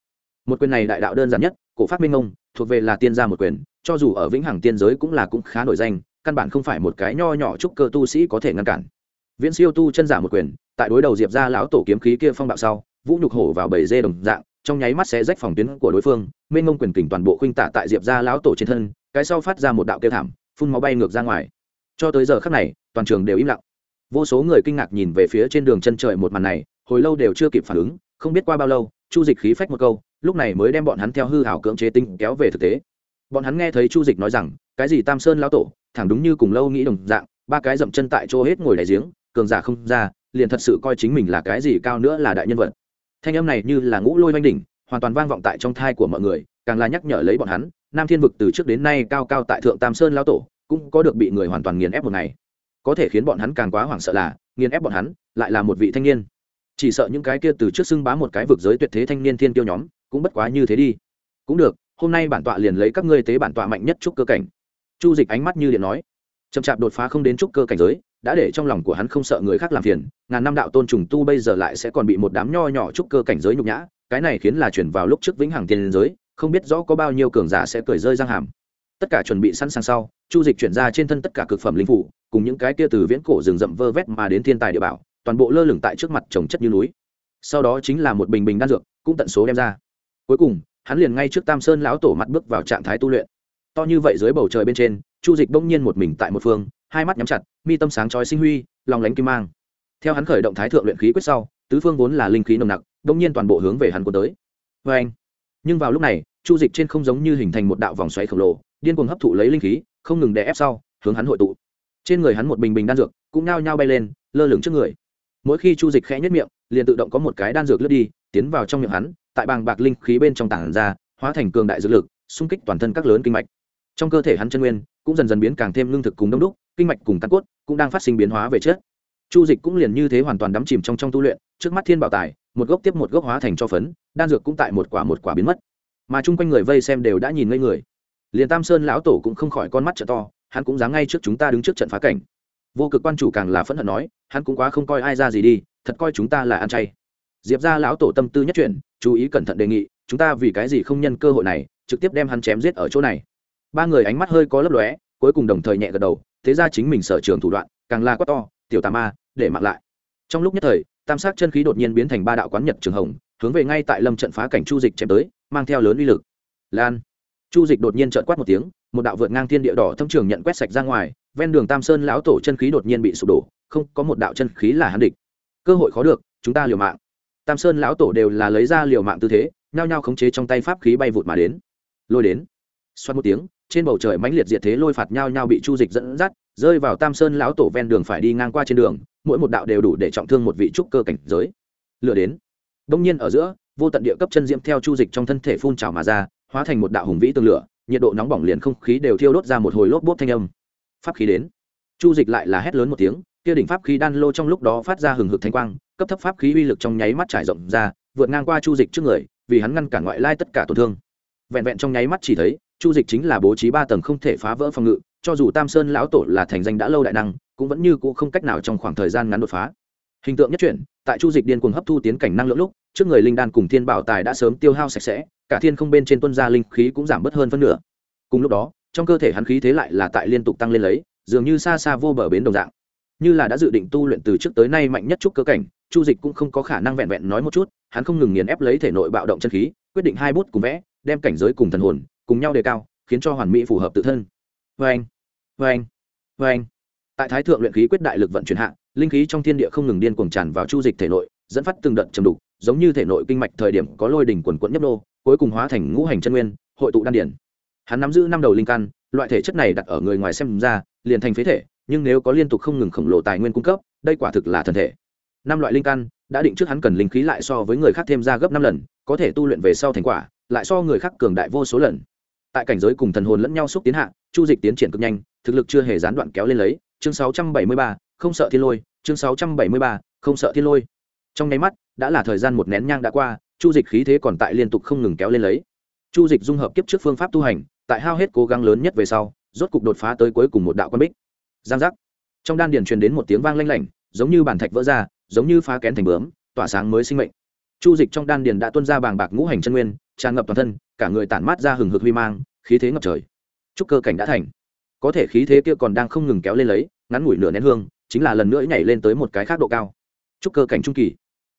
Một quyền này đại đạo đơn giản nhất cổ phát minh Mông, thuộc về là tiên gia một quyền cho dù ở vĩnh hằng tiên giới cũng là cũng khá nổi danh, căn bản không phải một cái nho nhỏ trúc cơ tu sĩ có thể ngăn cản. Viễn siêu tu chân giả một quyền, tại đối đầu diệp ra lão tổ kiếm khí kia phong bạo sau, vũ nhục hổ vào bầy dê đồng dạng, trong nháy mắt sẽ rách phòng tuyến của đối phương, mênh ngông quyền kình toàn bộ khuynh tạ tại diệp ra lão tổ trên thân, cái sau phát ra một đạo kêu thảm, phun máu bay ngược ra ngoài. Cho tới giờ khắc này, toàn trường đều im lặng. Vô số người kinh ngạc nhìn về phía trên đường chân trời một màn này, hồi lâu đều chưa kịp phản ứng, không biết qua bao lâu, chu dịch khí phách một câu, lúc này mới đem bọn hắn theo hư hảo cưỡng chế tinh kéo về thực tế bọn hắn nghe thấy chu dịch nói rằng, cái gì tam sơn lão tổ, thẳng đúng như cùng lâu nghĩ đồng dạng, ba cái dậm chân tại chỗ hết ngồi đè giếng, cường giả không ra, liền thật sự coi chính mình là cái gì cao nữa là đại nhân vật. Thanh âm này như là ngũ lôi oanh đỉnh, hoàn toàn vang vọng tại trong thai của mọi người, càng là nhắc nhở lấy bọn hắn, nam thiên vực từ trước đến nay cao cao tại thượng tam sơn lão tổ, cũng có được bị người hoàn toàn nghiền ép một ngày. Có thể khiến bọn hắn càng quá hoảng sợ là, nghiền ép bọn hắn, lại là một vị thanh niên. Chỉ sợ những cái kia từ trước xưng bá một cái vực giới tuyệt thế thanh niên thiên tiêu nhóm, cũng bất quá như thế đi. Cũng được hôm nay bản tọa liền lấy các ngươi tế bản tọa mạnh nhất trúc cơ cảnh. Chu dịch ánh mắt như điện nói. Chậm chạp đột phá không đến trúc cơ cảnh giới, đã để trong lòng của hắn không sợ người khác làm phiền, ngàn năm đạo tôn trùng tu bây giờ lại sẽ còn bị một đám nho nhỏ trúc cơ cảnh giới nhục nhã, cái này khiến là chuyển vào lúc trước vĩnh hằng tiền giới, không biết rõ có bao nhiêu cường giả sẽ cười rơi răng hàm. Tất cả chuẩn bị sẵn sàng sau, chu dịch chuyển ra trên thân tất cả cực phẩm linh phủ, cùng những cái kia từ viễn cổ rừng rậm vơ vét mà đến thiên tài địa bảo, toàn bộ lơ lửng tại trước mặt trồng chất như núi. Sau đó chính là một bình bình đan dược, cũng tận số đem ra. Cuối cùng hắn liền ngay trước tam sơn lão tổ mặt bước vào trạng thái tu luyện. To như vậy dưới bầu trời bên trên, chu dịch bỗng nhiên một mình tại một phương, hai mắt nhắm chặt, mi tâm sáng chói sinh huy, lòng lánh kim mang. Theo hắn khởi động thái thượng luyện khí quyết sau, tứ phương vốn là linh khí nồng nặc, bỗng nhiên toàn bộ hướng về hắn cuốn tới. Vê anh nhưng vào lúc này, chu dịch trên không giống như hình thành một đạo vòng xoáy khổng lồ, điên cuồng hấp thụ lấy linh khí, không ngừng đè ép sau, hướng hắn hội tụ. Trên người hắn một bình bình đan dược, cũng nao nhao bay lên, lơ lửng trước người. Mỗi khi chu dịch khẽ nhất miệng, liền tự động có một cái đan dược lướt đi, tiến vào trong miệng hắn tại bàng bạc linh khí bên trong tảng ra, hóa thành cường đại dược lực, xung kích toàn thân các lớn kinh mạch. Trong cơ thể hắn chân nguyên cũng dần dần biến càng thêm lương thực cùng đông đúc, kinh mạch cùng căn cốt cũng đang phát sinh biến hóa về chết chu dịch cũng liền như thế hoàn toàn đắm chìm trong trong tu luyện, trước mắt thiên bảo tài, một gốc tiếp một gốc hóa thành cho phấn, đan dược cũng tại một quả một quả biến mất. Mà chung quanh người vây xem đều đã nhìn ngây người. Liền tam sơn lão tổ cũng không khỏi con mắt trợ to, hắn cũng dám ngay trước chúng ta đứng trước trận phá cảnh. Vô cực quan chủ càng là phẫn hận nói, hắn cũng quá không coi ai ra gì đi, thật coi chúng ta là ăn chay diệp ra lão tổ tâm tư nhất chuyển, chú ý cẩn thận đề nghị, chúng ta vì cái gì không nhân cơ hội này, trực tiếp đem hắn chém giết ở chỗ này. Ba người ánh mắt hơi có lấp lóe, cuối cùng đồng thời nhẹ gật đầu, thế ra chính mình sở trường thủ đoạn, càng la quá to, tiểu tà ma, để mặc lại. Trong lúc nhất thời, tam sát chân khí đột nhiên biến thành ba đạo quán nhật trường hồng, hướng về ngay tại lâm trận phá cảnh chu dịch chém tới, mang theo lớn uy lực. Lan. Chu dịch đột nhiên trợn quát một tiếng, một đạo vượt ngang thiên địa đỏ thâm trường nhận quét sạch ra ngoài, ven đường tam sơn lão tổ chân khí đột nhiên bị sụp đổ, không có một đạo chân khí là hắn địch. Cơ hội khó được, chúng ta liều mạng tam sơn lão tổ đều là lấy ra liều mạng tư thế, nhao nhao khống chế trong tay pháp khí bay vụt mà đến. Lôi đến. Xoát một tiếng, trên bầu trời mãnh liệt diệt thế lôi phạt nhao nhao bị chu dịch dẫn dắt, rơi vào tam sơn lão tổ ven đường phải đi ngang qua trên đường, mỗi một đạo đều đủ để trọng thương một vị trúc cơ cảnh giới. Lửa đến. Đông nhiên ở giữa, vô tận địa cấp chân diễm theo chu dịch trong thân thể phun trào mà ra, hóa thành một đạo hùng vĩ tương lửa, nhiệt độ nóng bỏng liền không khí đều thiêu đốt ra một hồi lốp bốt thanh âm. Pháp khí đến. Chu dịch lại là hét lớn một tiếng, kia đỉnh pháp khí đan lô trong lúc đó phát ra hừng hực thanh quang cấp thấp pháp khí uy lực trong nháy mắt trải rộng ra, vượt ngang qua chu dịch trước người, vì hắn ngăn cản ngoại lai tất cả tổn thương. Vẹn vẹn trong nháy mắt chỉ thấy, chu dịch chính là bố trí ba tầng không thể phá vỡ phòng ngự, cho dù tam sơn lão tổ là thành danh đã lâu đại năng, cũng vẫn như cũ không cách nào trong khoảng thời gian ngắn đột phá. Hình tượng nhất chuyển, tại chu dịch điên cuồng hấp thu tiến cảnh năng lượng lúc, trước người linh đan cùng thiên bảo tài đã sớm tiêu hao sạch sẽ, cả thiên không bên trên tuân gia linh khí cũng giảm bớt hơn phân nửa. Cùng lúc đó, trong cơ thể hắn khí thế lại là tại liên tục tăng lên lấy, dường như xa xa vô bờ bến đồng dạng như là đã dự định tu luyện từ trước tới nay mạnh nhất chút cơ cảnh, chu dịch cũng không có khả năng vẹn vẹn nói một chút, hắn không ngừng nghiền ép lấy thể nội bạo động chân khí, quyết định hai bút cùng vẽ, đem cảnh giới cùng thần hồn cùng nhau đề cao, khiến cho hoàn mỹ phù hợp tự thân. Vê anh vê anh vê anh tại thái thượng luyện khí quyết đại lực vận chuyển hạ, linh khí trong thiên địa không ngừng điên cuồng tràn vào chu dịch thể nội, dẫn phát từng đợt trầm đục, giống như thể nội kinh mạch thời điểm có lôi đỉnh quần quẫn nhấp nô, cuối cùng hóa thành ngũ hành chân nguyên, hội tụ đan điển. Hắn nắm giữ năm đầu linh căn, loại thể chất này đặt ở người ngoài xem ra, liền thành phế thể nhưng nếu có liên tục không ngừng khổng lồ tài nguyên cung cấp đây quả thực là thần thể. Năm loại linh căn đã định trước hắn cần linh khí lại so với người khác thêm ra gấp năm lần có thể tu luyện về sau thành quả lại so người khác cường đại vô số lần. Tại cảnh giới cùng thần hồn lẫn nhau xúc tiến hạ chu dịch tiến triển cực nhanh thực lực chưa hề gián đoạn kéo lên lấy. Chương 673, không sợ thiên lôi. Chương 673, không sợ thiên lôi. Trong nháy mắt đã là thời gian một nén nhang đã qua chu dịch khí thế còn tại liên tục không ngừng kéo lên lấy. Chu dịch dung hợp kiếp trước phương pháp tu hành tại hao hết cố gắng lớn nhất về sau rốt cục đột phá tới cuối cùng một đạo quan bích giang giác. Trong đan điền truyền đến một tiếng vang lanh lảnh, giống như bản thạch vỡ ra, giống như phá kén thành bướm, tỏa sáng mới sinh mệnh. Chu dịch trong đan điền đã tuôn ra bàng bạc ngũ hành chân nguyên, tràn ngập toàn thân, cả người tản mát ra hừng hực huy mang, khí thế ngập trời. Trúc cơ cảnh đã thành. Có thể khí thế kia còn đang không ngừng kéo lên lấy, ngắn ngủi nửa nén hương, chính là lần nữa nhảy lên tới một cái khác độ cao. Trúc cơ cảnh trung kỳ.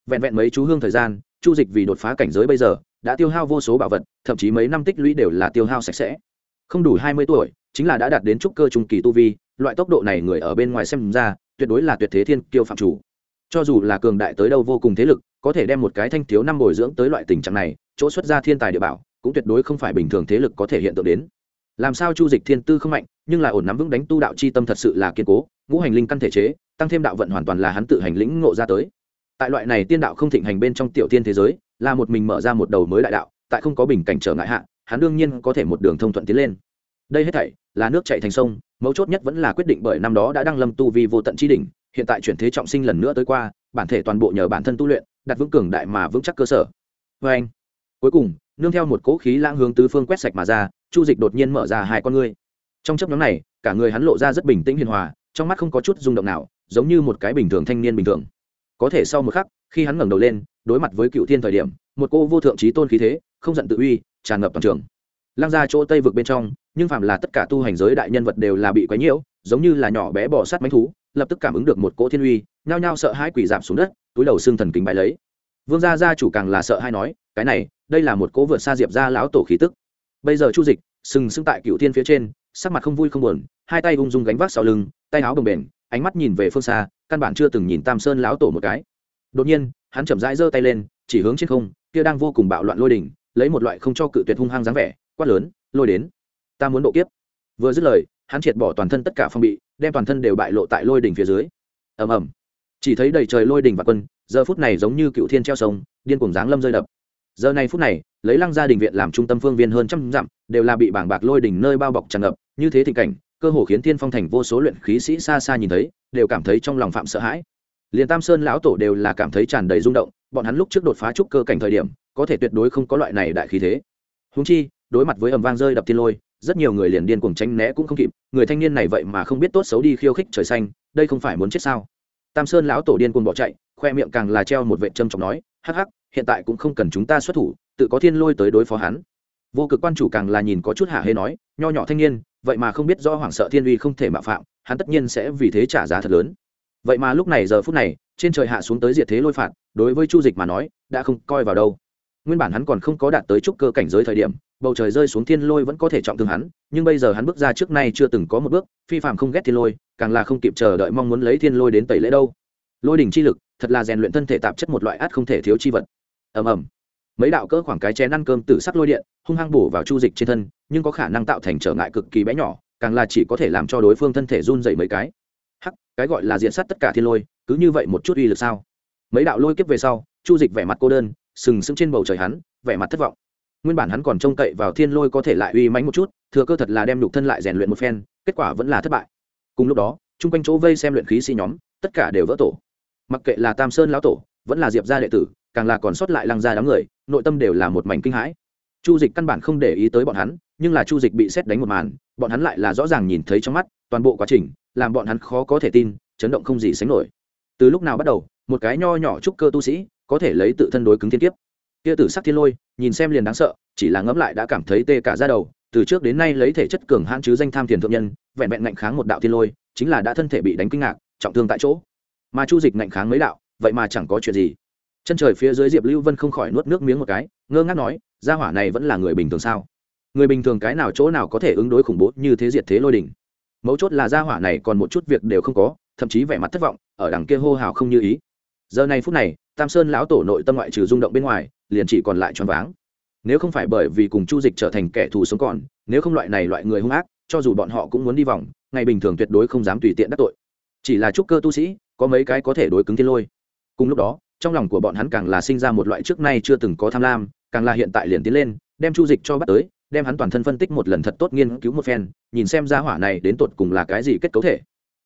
Vẹn vẹn mấy chú hương thời gian, chu dịch vì đột phá cảnh giới bây giờ, đã tiêu hao vô số bảo vật, thậm chí mấy năm tích lũy đều là tiêu hao sạch sẽ. Không đủ hai mươi tuổi, chính là đã đạt đến trúc cơ trung kỳ tu vi loại tốc độ này người ở bên ngoài xem ra, tuyệt đối là tuyệt thế thiên kiêu phạm chủ. Cho dù là cường đại tới đâu vô cùng thế lực, có thể đem một cái thanh thiếu năm bồi dưỡng tới loại tình trạng này, chỗ xuất ra thiên tài địa bảo, cũng tuyệt đối không phải bình thường thế lực có thể hiện tượng đến. Làm sao chu dịch thiên tư không mạnh, nhưng lại ổn nắm vững đánh tu đạo chi tâm thật sự là kiên cố, ngũ hành linh căn thể chế, tăng thêm đạo vận hoàn toàn là hắn tự hành lĩnh ngộ ra tới. Tại loại này tiên đạo không thịnh hành bên trong tiểu tiên thế giới, là một mình mở ra một đầu mới đại đạo, tại không có bình cảnh trở ngại hạ, hắn đương nhiên có thể một đường thông thuận tiến lên đây hết thảy là nước chạy thành sông, mấu chốt nhất vẫn là quyết định bởi năm đó đã đăng lâm tu vi vô tận chi đỉnh, hiện tại chuyển thế trọng sinh lần nữa tới qua, bản thể toàn bộ nhờ bản thân tu luyện, đặt vững cường đại mà vững chắc cơ sở. Vê anh, cuối cùng, nương theo một cỗ khí lãng hướng tứ phương quét sạch mà ra, chu dịch đột nhiên mở ra hai con ngươi. Trong chấp nhóm này, cả người hắn lộ ra rất bình tĩnh hiền hòa, trong mắt không có chút rung động nào, giống như một cái bình thường thanh niên bình thường. Có thể sau một khắc, khi hắn ngẩng đầu lên, đối mặt với cựu thiên thời điểm, một cô vô thượng trí tôn khí thế, không giận tự uy, tràn ngập toàn trường. Lăng ra chỗ tây vực bên trong nhưng phạm là tất cả tu hành giới đại nhân vật đều là bị quấy nhiễu, giống như là nhỏ bé bỏ sát mánh thú, lập tức cảm ứng được một cỗ thiên uy, nhao nhao sợ hãi quỷ giảm xuống đất, túi đầu xương thần kính bãi lấy. Vương gia gia chủ càng là sợ hai nói, cái này, đây là một cỗ vượt xa diệp ra lão tổ khí tức. Bây giờ chu dịch, sừng sững tại cựu thiên phía trên, sắc mặt không vui không buồn, hai tay ung dung gánh vác sau lưng, tay áo bồng bềnh, ánh mắt nhìn về phương xa, căn bản chưa từng nhìn tam sơn lão tổ một cái. Đột nhiên, hắn chậm rãi giơ tay lên, chỉ hướng trên không, kia đang vô cùng bạo loạn lôi đỉnh, lấy một loại không cho cự tuyệt hung hăng dáng vẻ, quát lớn, lôi đến ta muốn độ kiếp. Vừa dứt lời, hắn triệt bỏ toàn thân tất cả phong bị, đem toàn thân đều bại lộ tại lôi đỉnh phía dưới. Ầm ầm. Chỉ thấy đầy trời lôi đỉnh và quân, giờ phút này giống như cựu thiên treo sông, điên cuồng giáng lâm rơi đập. Giờ này phút này, lấy lăng gia đình viện làm trung tâm phương viên hơn trăm dặm, đều là bị bảng bạc lôi đỉnh nơi bao bọc tràn ngập, như thế tình cảnh, cơ hồ khiến thiên phong thành vô số luyện khí sĩ xa xa nhìn thấy, đều cảm thấy trong lòng phạm sợ hãi. Liền tam sơn lão tổ đều là cảm thấy tràn đầy rung động, bọn hắn lúc trước đột phá trúc cơ cảnh thời điểm, có thể tuyệt đối không có loại này đại khí thế. Húng chi, đối mặt với ầm vang rơi đập thiên lôi rất nhiều người liền điên cuồng tránh né cũng không kịp, người thanh niên này vậy mà không biết tốt xấu đi khiêu khích trời xanh, đây không phải muốn chết sao? Tam sơn lão tổ điên cuồng bỏ chạy, khoe miệng càng là treo một vệ trâm trọng nói, hắc hắc, hiện tại cũng không cần chúng ta xuất thủ, tự có thiên lôi tới đối phó hắn. Vô cực quan chủ càng là nhìn có chút hạ hê nói, nho nhỏ thanh niên, vậy mà không biết do hoảng sợ thiên uy không thể mạo phạm, hắn tất nhiên sẽ vì thế trả giá thật lớn. Vậy mà lúc này giờ phút này, trên trời hạ xuống tới diệt thế lôi phạt, đối với chu dịch mà nói, đã không coi vào đâu. Nguyên bản hắn còn không có đạt tới trúc cơ cảnh giới thời điểm bầu trời rơi xuống thiên lôi vẫn có thể trọng thương hắn, nhưng bây giờ hắn bước ra trước nay chưa từng có một bước, phi phạm không ghét thiên lôi, càng là không kịp chờ đợi mong muốn lấy thiên lôi đến tẩy lễ đâu. Lôi đỉnh chi lực, thật là rèn luyện thân thể tạp chất một loại át không thể thiếu chi vật. Ầm ầm. Mấy đạo cỡ khoảng cái chén ăn cơm tử sắc lôi điện, hung hăng bổ vào chu dịch trên thân, nhưng có khả năng tạo thành trở ngại cực kỳ bé nhỏ, càng là chỉ có thể làm cho đối phương thân thể run dậy mấy cái. Hắc, cái gọi là diện sát tất cả thiên lôi, cứ như vậy một chút uy lực sao? Mấy đạo lôi kiếp về sau, chu dịch vẻ mặt cô đơn, sừng sững trên bầu trời hắn, vẻ mặt thất vọng nguyên bản hắn còn trông cậy vào thiên lôi có thể lại uy mãnh một chút, thừa cơ thật là đem nhục thân lại rèn luyện một phen, kết quả vẫn là thất bại. Cùng lúc đó, chung quanh chỗ vây xem luyện khí sĩ nhóm, tất cả đều vỡ tổ. Mặc kệ là tam sơn lão tổ, vẫn là diệp gia đệ tử, càng là còn sót lại lăng gia đám người, nội tâm đều là một mảnh kinh hãi. Chu dịch căn bản không để ý tới bọn hắn, nhưng là chu dịch bị xét đánh một màn, bọn hắn lại là rõ ràng nhìn thấy trong mắt, toàn bộ quá trình, làm bọn hắn khó có thể tin, chấn động không gì sánh nổi. Từ lúc nào bắt đầu, một cái nho nhỏ trúc cơ tu sĩ, có thể lấy tự thân đối cứng thiên kiếp kia tử sắc thiên lôi, nhìn xem liền đáng sợ, chỉ là ngẫm lại đã cảm thấy tê cả ra đầu. Từ trước đến nay lấy thể chất cường hãn chứ danh tham tiền thượng nhân, vẹn vẹn ngạnh kháng một đạo thiên lôi, chính là đã thân thể bị đánh kinh ngạc, trọng thương tại chỗ. Mà chu dịch ngạnh kháng mấy đạo, vậy mà chẳng có chuyện gì. Chân trời phía dưới diệp lưu vân không khỏi nuốt nước miếng một cái, ngơ ngác nói, gia hỏa này vẫn là người bình thường sao? Người bình thường cái nào chỗ nào có thể ứng đối khủng bố như thế diệt thế lôi đỉnh? Mấu chốt là gia hỏa này còn một chút việc đều không có, thậm chí vẻ mặt thất vọng, ở đằng kia hô hào không như ý. Giờ này phút này, tam sơn lão tổ nội tâm ngoại trừ rung động bên ngoài liền chỉ còn lại choáng váng. Nếu không phải bởi vì cùng chu dịch trở thành kẻ thù sống còn, nếu không loại này loại người hung ác, cho dù bọn họ cũng muốn đi vòng, ngày bình thường tuyệt đối không dám tùy tiện đắc tội. Chỉ là trúc cơ tu sĩ, có mấy cái có thể đối cứng thiên lôi. Cùng lúc đó, trong lòng của bọn hắn càng là sinh ra một loại trước nay chưa từng có tham lam, càng là hiện tại liền tiến lên, đem chu dịch cho bắt tới, đem hắn toàn thân phân tích một lần thật tốt nghiên cứu một phen, nhìn xem ra hỏa này đến tột cùng là cái gì kết cấu thể.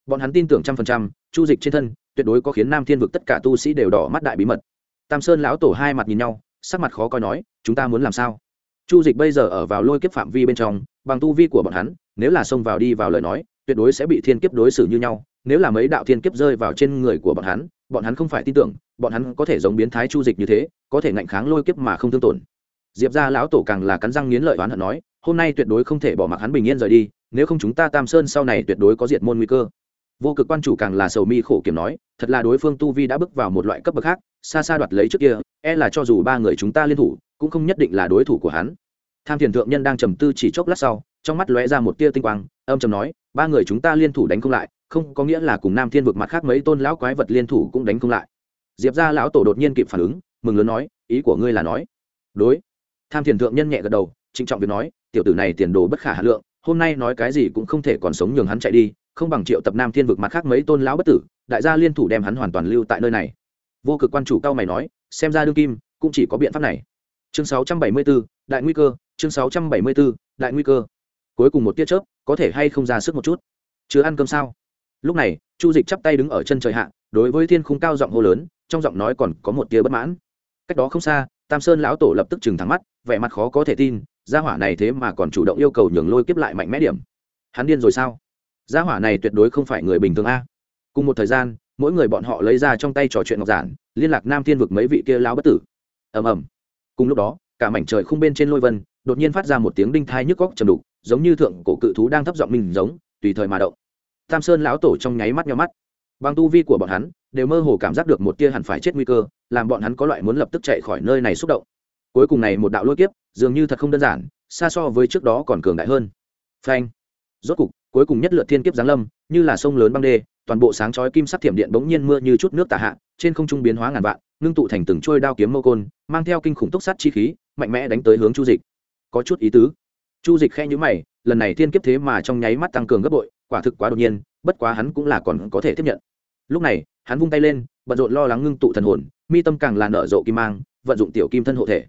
Bọn hắn tin tưởng trăm phần trăm, chu dịch trên thân, tuyệt đối có khiến nam thiên vực tất cả tu sĩ đều đỏ mắt đại bí mật. Tam sơn lão tổ hai mặt nhìn nhau sắc mặt khó coi nói, chúng ta muốn làm sao? Chu dịch bây giờ ở vào lôi kiếp phạm vi bên trong, bằng tu vi của bọn hắn, nếu là xông vào đi vào lời nói, tuyệt đối sẽ bị thiên kiếp đối xử như nhau. Nếu là mấy đạo thiên kiếp rơi vào trên người của bọn hắn bọn hắn không phải tin tưởng, bọn hắn có thể giống biến thái chu dịch như thế, có thể ngạnh kháng lôi kiếp mà không thương tổn. Diệp ra lão tổ càng là cắn răng nghiến lợi oán hận nói, hôm nay tuyệt đối không thể bỏ mặc hắn bình yên rời đi, nếu không chúng ta tam sơn sau này tuyệt đối có diệt môn nguy cơ. Vô cực quan chủ càng là sầu mi khổ kiểm nói, thật là đối phương tu vi đã bước vào một loại cấp bậc khác xa xa đoạt lấy trước kia e là cho dù ba người chúng ta liên thủ, cũng không nhất định là đối thủ của hắn. Tham thiền thượng nhân đang trầm tư chỉ chốc lát sau, trong mắt lóe ra một tia tinh quang, âm trầm nói, ba người chúng ta liên thủ đánh không lại, không có nghĩa là cùng nam thiên vực mặt khác mấy tôn lão quái vật liên thủ cũng đánh không lại. Diệp ra lão tổ đột nhiên kịp phản ứng, mừng lớn nói, ý của ngươi là nói. Đối. Tham thiền thượng nhân nhẹ gật đầu, trịnh trọng việc nói, tiểu tử này tiền đồ bất khả hà lượng, hôm nay nói cái gì cũng không thể còn sống nhường hắn chạy đi, không bằng triệu tập nam thiên vực mặt khác mấy tôn lão bất tử, đại gia liên thủ đem hắn hoàn toàn lưu tại nơi này vô cực quan chủ cao mày nói xem ra đương kim cũng chỉ có biện pháp này. Chương 674, đại nguy cơ chương 674, đại nguy cơ. Cuối cùng một tiết chớp có thể hay không ra sức một chút? Chưa ăn cơm sao? Lúc này chu dịch chắp tay đứng ở chân trời hạ đối với thiên khung cao giọng hô lớn trong giọng nói còn có một tia bất mãn. Cách đó không xa tam sơn lão tổ lập tức chừng thắng mắt vẻ mặt khó có thể tin gia hỏa này thế mà còn chủ động yêu cầu nhường lôi kiếp lại mạnh mẽ điểm. Hắn điên rồi sao? Gia hỏa này tuyệt đối không phải người bình thường a. Cùng một thời gian mỗi người bọn họ lấy ra trong tay trò chuyện ngọc giản, liên lạc nam thiên vực mấy vị kia lao bất tử. Ầm ầm. Cùng lúc đó, cả mảnh trời không bên trên lôi vân, đột nhiên phát ra một tiếng đinh thai nhức góc trầm đục, giống như thượng cổ cự thú đang thấp giọng mình giống, tùy thời mà động. Tam sơn lão tổ trong nháy mắt nhau mắt. Bằng tu vi của bọn hắn, đều mơ hồ cảm giác được một tia hẳn phải chết nguy cơ, làm bọn hắn có loại muốn lập tức chạy khỏi nơi này xúc động. Cuối cùng này một đạo lôi kiếp, dường như thật không đơn giản, xa so với trước đó còn cường đại hơn. Phanh. Rốt cục, cuối cùng nhất lượt thiên kiếp giáng lâm, như là sông lớn băng đê toàn bộ sáng chói kim sắc thiểm điện bỗng nhiên mưa như chút nước tả hạ, trên không trung biến hóa ngàn vạn, ngưng tụ thành từng trôi đao kiếm mâu côn, mang theo kinh khủng tốc sát chi khí, mạnh mẽ đánh tới hướng chu dịch. Có chút ý tứ. Chu dịch khe nhữ mày, lần này thiên kiếp thế mà trong nháy mắt tăng cường gấp bội, quả thực quá đột nhiên, bất quá hắn cũng là còn có thể tiếp nhận. Lúc này, hắn vung tay lên, bận rộn lo lắng ngưng tụ thần hồn, mi tâm càng là nở rộ kim mang, vận dụng tiểu kim thân hộ thể.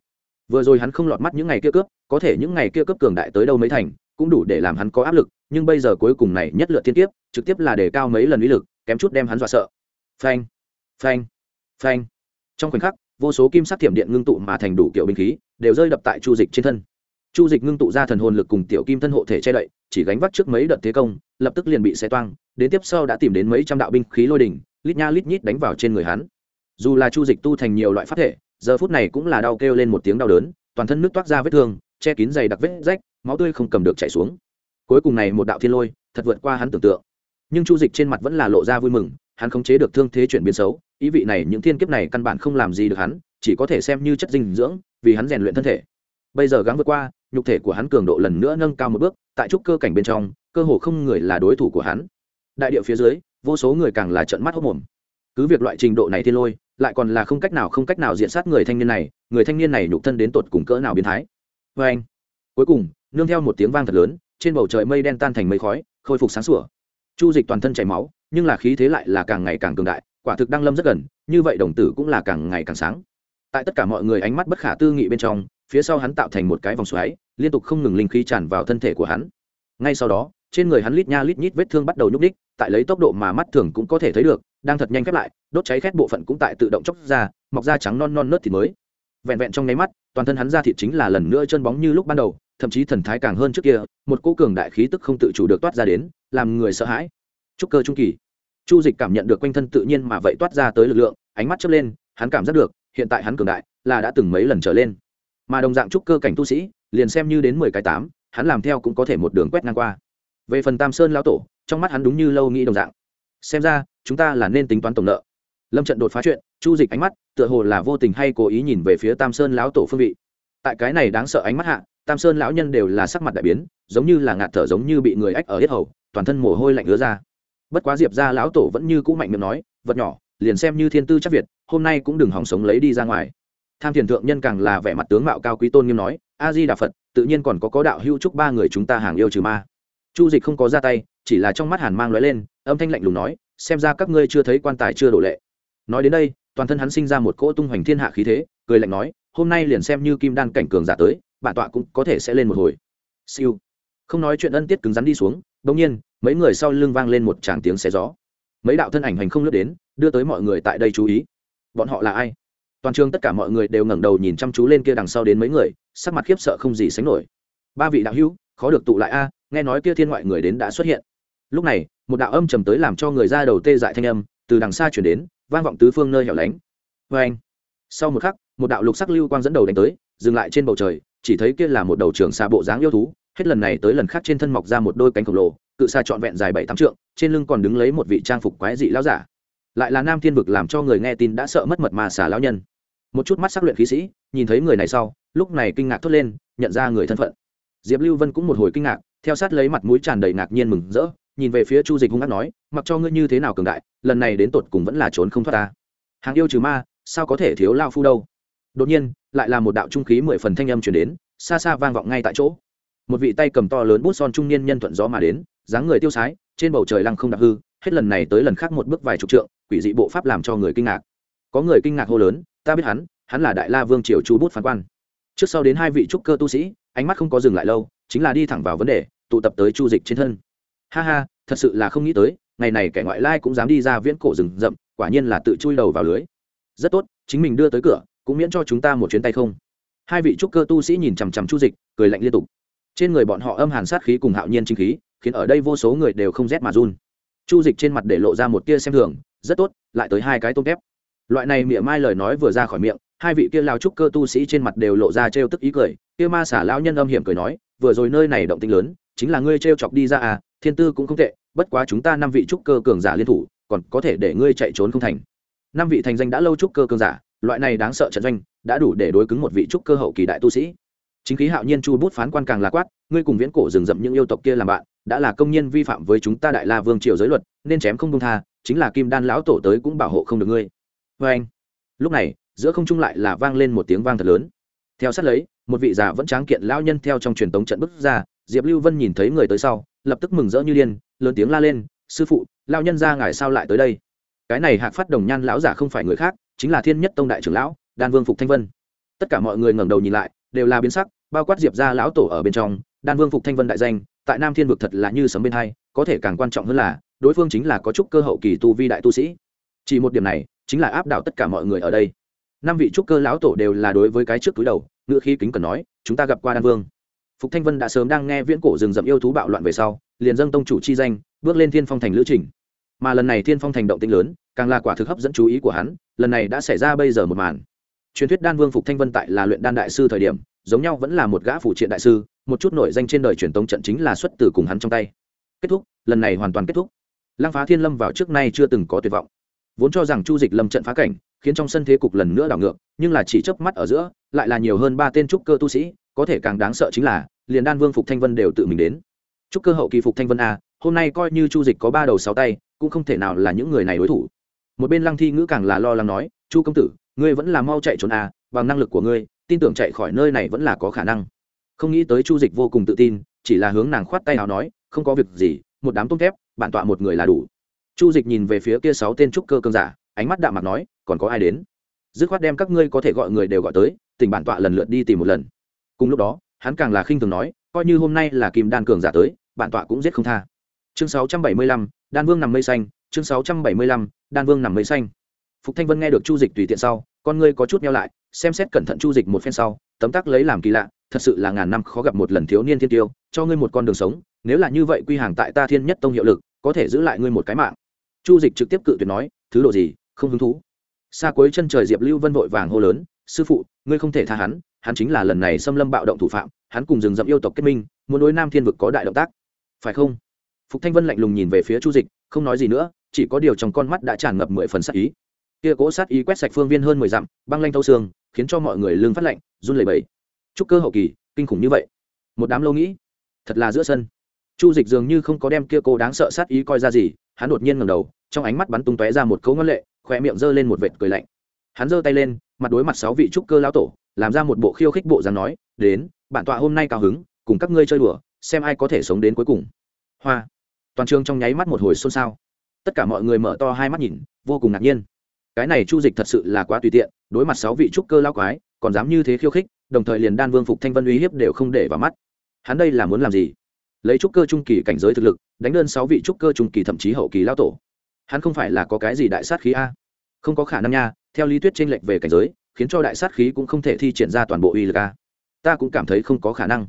Vừa rồi hắn không lọt mắt những ngày kia cướp, có thể những ngày kia cướp cường đại tới đâu mấy thành, cũng đủ để làm hắn có áp lực, nhưng bây giờ cuối cùng này nhất lượt thiên kiếp trực tiếp là đề cao mấy lần uy lực, kém chút đem hắn dọa sợ. Phanh phanh phanh. Trong khoảnh khắc, vô số kim sắc thiểm điện ngưng tụ mà thành đủ kiểu binh khí, đều rơi đập tại chu dịch trên thân. Chu dịch ngưng tụ ra thần hồn lực cùng tiểu kim thân hộ thể che đậy, chỉ gánh vác trước mấy đợt thế công, lập tức liền bị xe toang, đến tiếp sau đã tìm đến mấy trăm đạo binh khí lôi đỉnh, lít nha lít nhít đánh vào trên người hắn. Dù là chu dịch tu thành nhiều loại pháp thể, giờ phút này cũng là đau kêu lên một tiếng đau đớn, toàn thân nước toát ra vết thương, che kín dày đặc vết rách, máu tươi không cầm được chảy xuống. Cuối cùng này một đạo thiên lôi, thật vượt qua hắn tưởng tượng nhưng chu dịch trên mặt vẫn là lộ ra vui mừng, hắn khống chế được thương thế chuyển biến xấu, ý vị này những thiên kiếp này căn bản không làm gì được hắn, chỉ có thể xem như chất dinh dưỡng, vì hắn rèn luyện thân thể. Bây giờ gắng vượt qua, nhục thể của hắn cường độ lần nữa nâng cao một bước, tại trúc cơ cảnh bên trong, cơ hồ không người là đối thủ của hắn. Đại điệu phía dưới, vô số người càng là trận mắt hốc mồm cứ việc loại trình độ này thiên lôi, lại còn là không cách nào không cách nào diện sát người thanh niên này, người thanh niên này nhục thân đến tột cùng cỡ nào biến thái. Vê anh cuối cùng, nương theo một tiếng vang thật lớn, trên bầu trời mây đen tan thành mây khói, khôi phục sáng sủa chu dịch toàn thân chảy máu, nhưng là khí thế lại là càng ngày càng cường đại, quả thực đang lâm rất gần, như vậy đồng tử cũng là càng ngày càng sáng. Tại tất cả mọi người ánh mắt bất khả tư nghị bên trong, phía sau hắn tạo thành một cái vòng xoáy, liên tục không ngừng linh khí tràn vào thân thể của hắn. Ngay sau đó, trên người hắn lít nha lít nhít vết thương bắt đầu nhúc đích tại lấy tốc độ mà mắt thường cũng có thể thấy được, đang thật nhanh khép lại, đốt cháy khét bộ phận cũng tại tự động chóc ra, mọc da trắng non non nớt thì mới. Vẹn vẹn trong nháy mắt, toàn thân hắn ra thịt chính là lần nữa chân bóng như lúc ban đầu, thậm chí thần thái càng hơn trước kia, một cô cường đại khí tức không tự chủ được toát ra đến làm người sợ hãi. Trúc cơ trung kỳ. Chu dịch cảm nhận được quanh thân tự nhiên mà vậy toát ra tới lực lượng, ánh mắt chớp lên, hắn cảm giác được, hiện tại hắn cường đại, là đã từng mấy lần trở lên. Mà đồng dạng trúc cơ cảnh tu sĩ, liền xem như đến mười cái tám, hắn làm theo cũng có thể một đường quét ngang qua. Về phần tam sơn lão tổ, trong mắt hắn đúng như lâu nghĩ đồng dạng. Xem ra, chúng ta là nên tính toán tổng nợ. Lâm trận đột phá chuyện, chu dịch ánh mắt, tựa hồ là vô tình hay cố ý nhìn về phía tam sơn lão tổ phương vị. Tại cái này đáng sợ ánh mắt hạ, tam sơn lão nhân đều là sắc mặt đại biến, giống như là ngạt thở giống như bị người ách ở hết hầu toàn thân mồ hôi lạnh ứa ra. Bất quá diệp ra lão tổ vẫn như cũ mạnh miệng nói, vật nhỏ, liền xem như thiên tư chắc việt, hôm nay cũng đừng hỏng sống lấy đi ra ngoài. Tham thiền thượng nhân càng là vẻ mặt tướng mạo cao quý tôn nghiêm nói a di đà phật, tự nhiên còn có có đạo hữu chúc ba người chúng ta hàng yêu trừ ma. Chu dịch không có ra tay, chỉ là trong mắt hàn mang lóe lên, âm thanh lạnh lùng nói, xem ra các ngươi chưa thấy quan tài chưa đổ lệ. Nói đến đây, toàn thân hắn sinh ra một cỗ tung hoành thiên hạ khí thế, cười lạnh nói, hôm nay liền xem như kim đan cảnh cường giả tới, bản tọa cũng có thể sẽ lên một hồi. Siêu không nói chuyện ân tiết cứng rắn đi xuống bỗng nhiên, mấy người sau lưng vang lên một tràng tiếng xé gió. Mấy đạo thân ảnh hành không lướt đến, đưa tới mọi người tại đây chú ý. Bọn họ là ai? Toàn trường tất cả mọi người đều ngẩng đầu nhìn chăm chú lên kia đằng sau đến mấy người, sắc mặt khiếp sợ không gì sánh nổi. Ba vị đạo hữu, khó được tụ lại a, nghe nói kia thiên ngoại người đến đã xuất hiện. Lúc này, một đạo âm trầm tới làm cho người ra đầu tê dại thanh âm từ đằng xa chuyển đến, vang vọng tứ phương nơi hẻo lánh. Vê anh, sau một khắc, một đạo lục sắc lưu quang dẫn đầu đánh tới, dừng lại trên bầu trời, chỉ thấy kia là một đầu trường xa bộ dáng yêu thú hết lần này tới lần khác trên thân mọc ra một đôi cánh khổng lồ, cự xa trọn vẹn dài bảy tám trượng, trên lưng còn đứng lấy một vị trang phục quái dị lão giả. Lại là nam thiên vực làm cho người nghe tin đã sợ mất mật mà xả lão nhân. Một chút mắt sắc luyện khí sĩ, nhìn thấy người này sau, lúc này kinh ngạc thốt lên, nhận ra người thân phận. Diệp lưu vân cũng một hồi kinh ngạc, theo sát lấy mặt mũi tràn đầy ngạc nhiên mừng rỡ, nhìn về phía chu dịch hung hát nói, mặc cho ngươi như thế nào cường đại, lần này đến tột cùng vẫn là trốn không thoát ta. Hàng yêu trừ ma, sao có thể thiếu lao phu đâu? Đột nhiên, lại là một đạo trung khí mười phần thanh âm chuyển đến, xa xa vang vọng ngay tại chỗ một vị tay cầm to lớn bút son trung niên nhân thuận gió mà đến, dáng người tiêu sái, trên bầu trời lăng không đặc hư, hết lần này tới lần khác một bước vài chục trượng, quỷ dị bộ pháp làm cho người kinh ngạc. Có người kinh ngạc hô lớn, ta biết hắn hắn là đại la vương triều chu bút phán quan. Trước sau đến hai vị trúc cơ tu sĩ, ánh mắt không có dừng lại lâu, chính là đi thẳng vào vấn đề, tụ tập tới chu dịch trên thân. Ha ha, thật sự là không nghĩ tới, ngày này kẻ ngoại lai cũng dám đi ra viễn cổ rừng rậm, quả nhiên là tự chui đầu vào lưới. Rất tốt, chính mình đưa tới cửa, cũng miễn cho chúng ta một chuyến tay không. Hai vị trúc cơ tu sĩ nhìn chằm chằm chu dịch, cười lạnh liên tục trên người bọn họ âm hàn sát khí cùng hạo nhiên chính khí, khiến ở đây vô số người đều không rét mà run. Chu dịch trên mặt để lộ ra một tia xem thường, rất tốt, lại tới hai cái tôm kép loại này miệng mai lời nói vừa ra khỏi miệng, hai vị kia lao trúc cơ tu sĩ trên mặt đều lộ ra trêu tức ý cười. Kia ma xả lão nhân âm hiểm cười nói, vừa rồi nơi này động tinh lớn, chính là ngươi trêu chọc đi ra à thiên tư cũng không tệ, bất quá chúng ta năm vị trúc cơ cường giả liên thủ, còn có thể để ngươi chạy trốn không thành. Năm vị thành danh đã lâu trúc cơ cường giả, loại này đáng sợ trận doanh, đã đủ để đối cứng một vị trúc cơ hậu kỳ đại tu sĩ chính khí hạo nhiên chu bút phán quan càng là quát, ngươi cùng viễn cổ rừng rậm những yêu tộc kia làm bạn, đã là công nhân vi phạm với chúng ta đại la vương triều giới luật, nên chém không công tha, chính là kim đan lão tổ tới cũng bảo hộ không được ngươi. Vê anh, lúc này, giữa không trung lại là vang lên một tiếng vang thật lớn. Theo sát lấy, một vị già vẫn tráng kiện lão nhân theo trong truyền tống trận bước ra, diệp lưu vân nhìn thấy người tới sau, lập tức mừng rỡ như điên, lớn tiếng la lên, sư phụ, lão nhân ra ngài sao lại tới đây? Cái này hạc phát đồng nhan lão giả không phải người khác, chính là thiên nhất tông đại trưởng lão, đan vương phục thanh vân. Tất cả mọi người ngẩng đầu nhìn lại, đều là biến sắc bao quát diệp ra lão tổ ở bên trong, đan vương phục thanh vân đại danh, tại nam thiên vực thật là như sấm bên hai, có thể càng quan trọng hơn là, đối phương chính là có chút cơ hậu kỳ tu vi đại tu sĩ. Chỉ một điểm này, chính là áp đảo tất cả mọi người ở đây. Năm vị trúc cơ lão tổ đều là đối với cái trước túi đầu ngựa khí kính cần nói, chúng ta gặp qua đan vương. Phục thanh vân đã sớm đang nghe viễn cổ rừng rậm yêu thú bạo loạn về sau, liền dâng tông chủ chi danh, bước lên thiên phong thành lữ trình. Mà lần này thiên phong thành động tĩnh lớn, càng là quả thực hấp dẫn chú ý của hắn, lần này đã xảy ra bây giờ một màn. Truyền thuyết đan vương phục thanh vân tại là luyện đan đại sư thời điểm giống nhau vẫn là một gã phụ triện đại sư, một chút nổi danh trên đời truyền tống trận chính là xuất từ cùng hắn trong tay. Kết thúc, lần này hoàn toàn kết thúc. Lăng phá thiên lâm vào trước nay chưa từng có tuyệt vọng. Vốn cho rằng chu dịch lâm trận phá cảnh, khiến trong sân thế cục lần nữa đảo ngược, nhưng là chỉ chớp mắt ở giữa, lại là nhiều hơn ba tên trúc cơ tu sĩ, có thể càng đáng sợ chính là, liền đan vương phục thanh vân đều tự mình đến. Trúc cơ hậu kỳ phục thanh vân a, hôm nay coi như chu dịch có ba đầu sáu tay, cũng không thể nào là những người này đối thủ. Một bên lăng thi ngữ càng là lo lắng nói, chu công tử, ngươi vẫn là mau chạy trốn a, bằng năng lực của ngươi tin tưởng chạy khỏi nơi này vẫn là có khả năng. Không nghĩ tới chu dịch vô cùng tự tin, chỉ là hướng nàng khoát tay nào nói, không có việc gì, một đám tôm thép, bản tọa một người là đủ. Chu dịch nhìn về phía kia sáu tên trúc cơ cơn giả, ánh mắt đạm mặt nói, còn có ai đến? Dứt khoát đem các ngươi có thể gọi người đều gọi tới tỉnh bản tọa lần lượt đi tìm một lần. Cùng lúc đó, hắn càng là khinh thường nói, coi như hôm nay là kim đan cường giả tới, bản tọa cũng giết không tha. Chương sáu trăm bảy mươi lăm, đan vương nằm mây xanh, chương sáu trăm bảy mươi lăm, đan vương nằm mây xanh phục thanh vân nghe được chu dịch tùy tiện sau, con ngươi có chút nhau lại, xem xét cẩn thận chu dịch một phen sau, tấm tắc lấy làm kỳ lạ, thật sự là ngàn năm khó gặp một lần thiếu niên thiên tiêu, cho ngươi một con đường sống, nếu là như vậy quy hàng tại ta thiên nhất tông hiệu lực, có thể giữ lại ngươi một cái mạng. Chu dịch trực tiếp cự tuyệt nói, thứ độ gì, không hứng thú. Xa cuối chân trời diệp lưu vân vội vàng hô lớn, sư phụ, ngươi không thể tha hắn hắn chính là lần này xâm lâm bạo động thủ phạm, hắn cùng rừng rậm yêu tộc kết minh, muốn đối nam thiên vực có đại động tác. Phải không? Phục thanh vân lạnh lùng nhìn về phía chu dịch, không nói gì nữa, chỉ có điều trong con mắt đã tràn ngập mười phần sát ý kia cố sát ý quét sạch phương viên hơn mười dặm, băng lanh thâu xương, khiến cho mọi người lương phát lạnh, run lẩy bẩy. Chúc cơ hậu kỳ, kinh khủng như vậy. Một đám lâu nghĩ. Thật là giữa sân. Chu dịch dường như không có đem kia cô đáng sợ sát ý coi ra gì, hắn đột nhiên ngầm đầu, trong ánh mắt bắn tung tóe ra một cấu ngân lệ khoe miệng giơ lên một vệt cười lạnh. Hắn giơ tay lên, mặt đối mặt sáu vị trúc cơ lão tổ, làm ra một bộ khiêu khích bộ dáng nói, đến, bản tọa hôm nay cao hứng, cùng các ngươi chơi đùa, xem ai có thể sống đến cuối cùng. Hoa. Toàn trường trong nháy mắt một hồi xôn xao. Tất cả mọi người mở to hai mắt nhìn, vô cùng ngạc nhiên cái này chu dịch thật sự là quá tùy tiện, đối mặt sáu vị trúc cơ lao quái, còn dám như thế khiêu khích, đồng thời liền đan vương phục thanh vân uy hiếp đều không để vào mắt. Hắn đây là muốn làm gì? Lấy trúc cơ trung kỳ cảnh giới thực lực, đánh đơn sáu vị trúc cơ trung kỳ thậm chí hậu kỳ lao tổ. Hắn không phải là có cái gì đại sát khí a? Không có khả năng nha, theo lý thuyết t r ê n lệch về cảnh giới, khiến cho đại sát khí cũng không thể thi triển ra toàn bộ uy lực a. Ta cũng cảm thấy không có khả năng.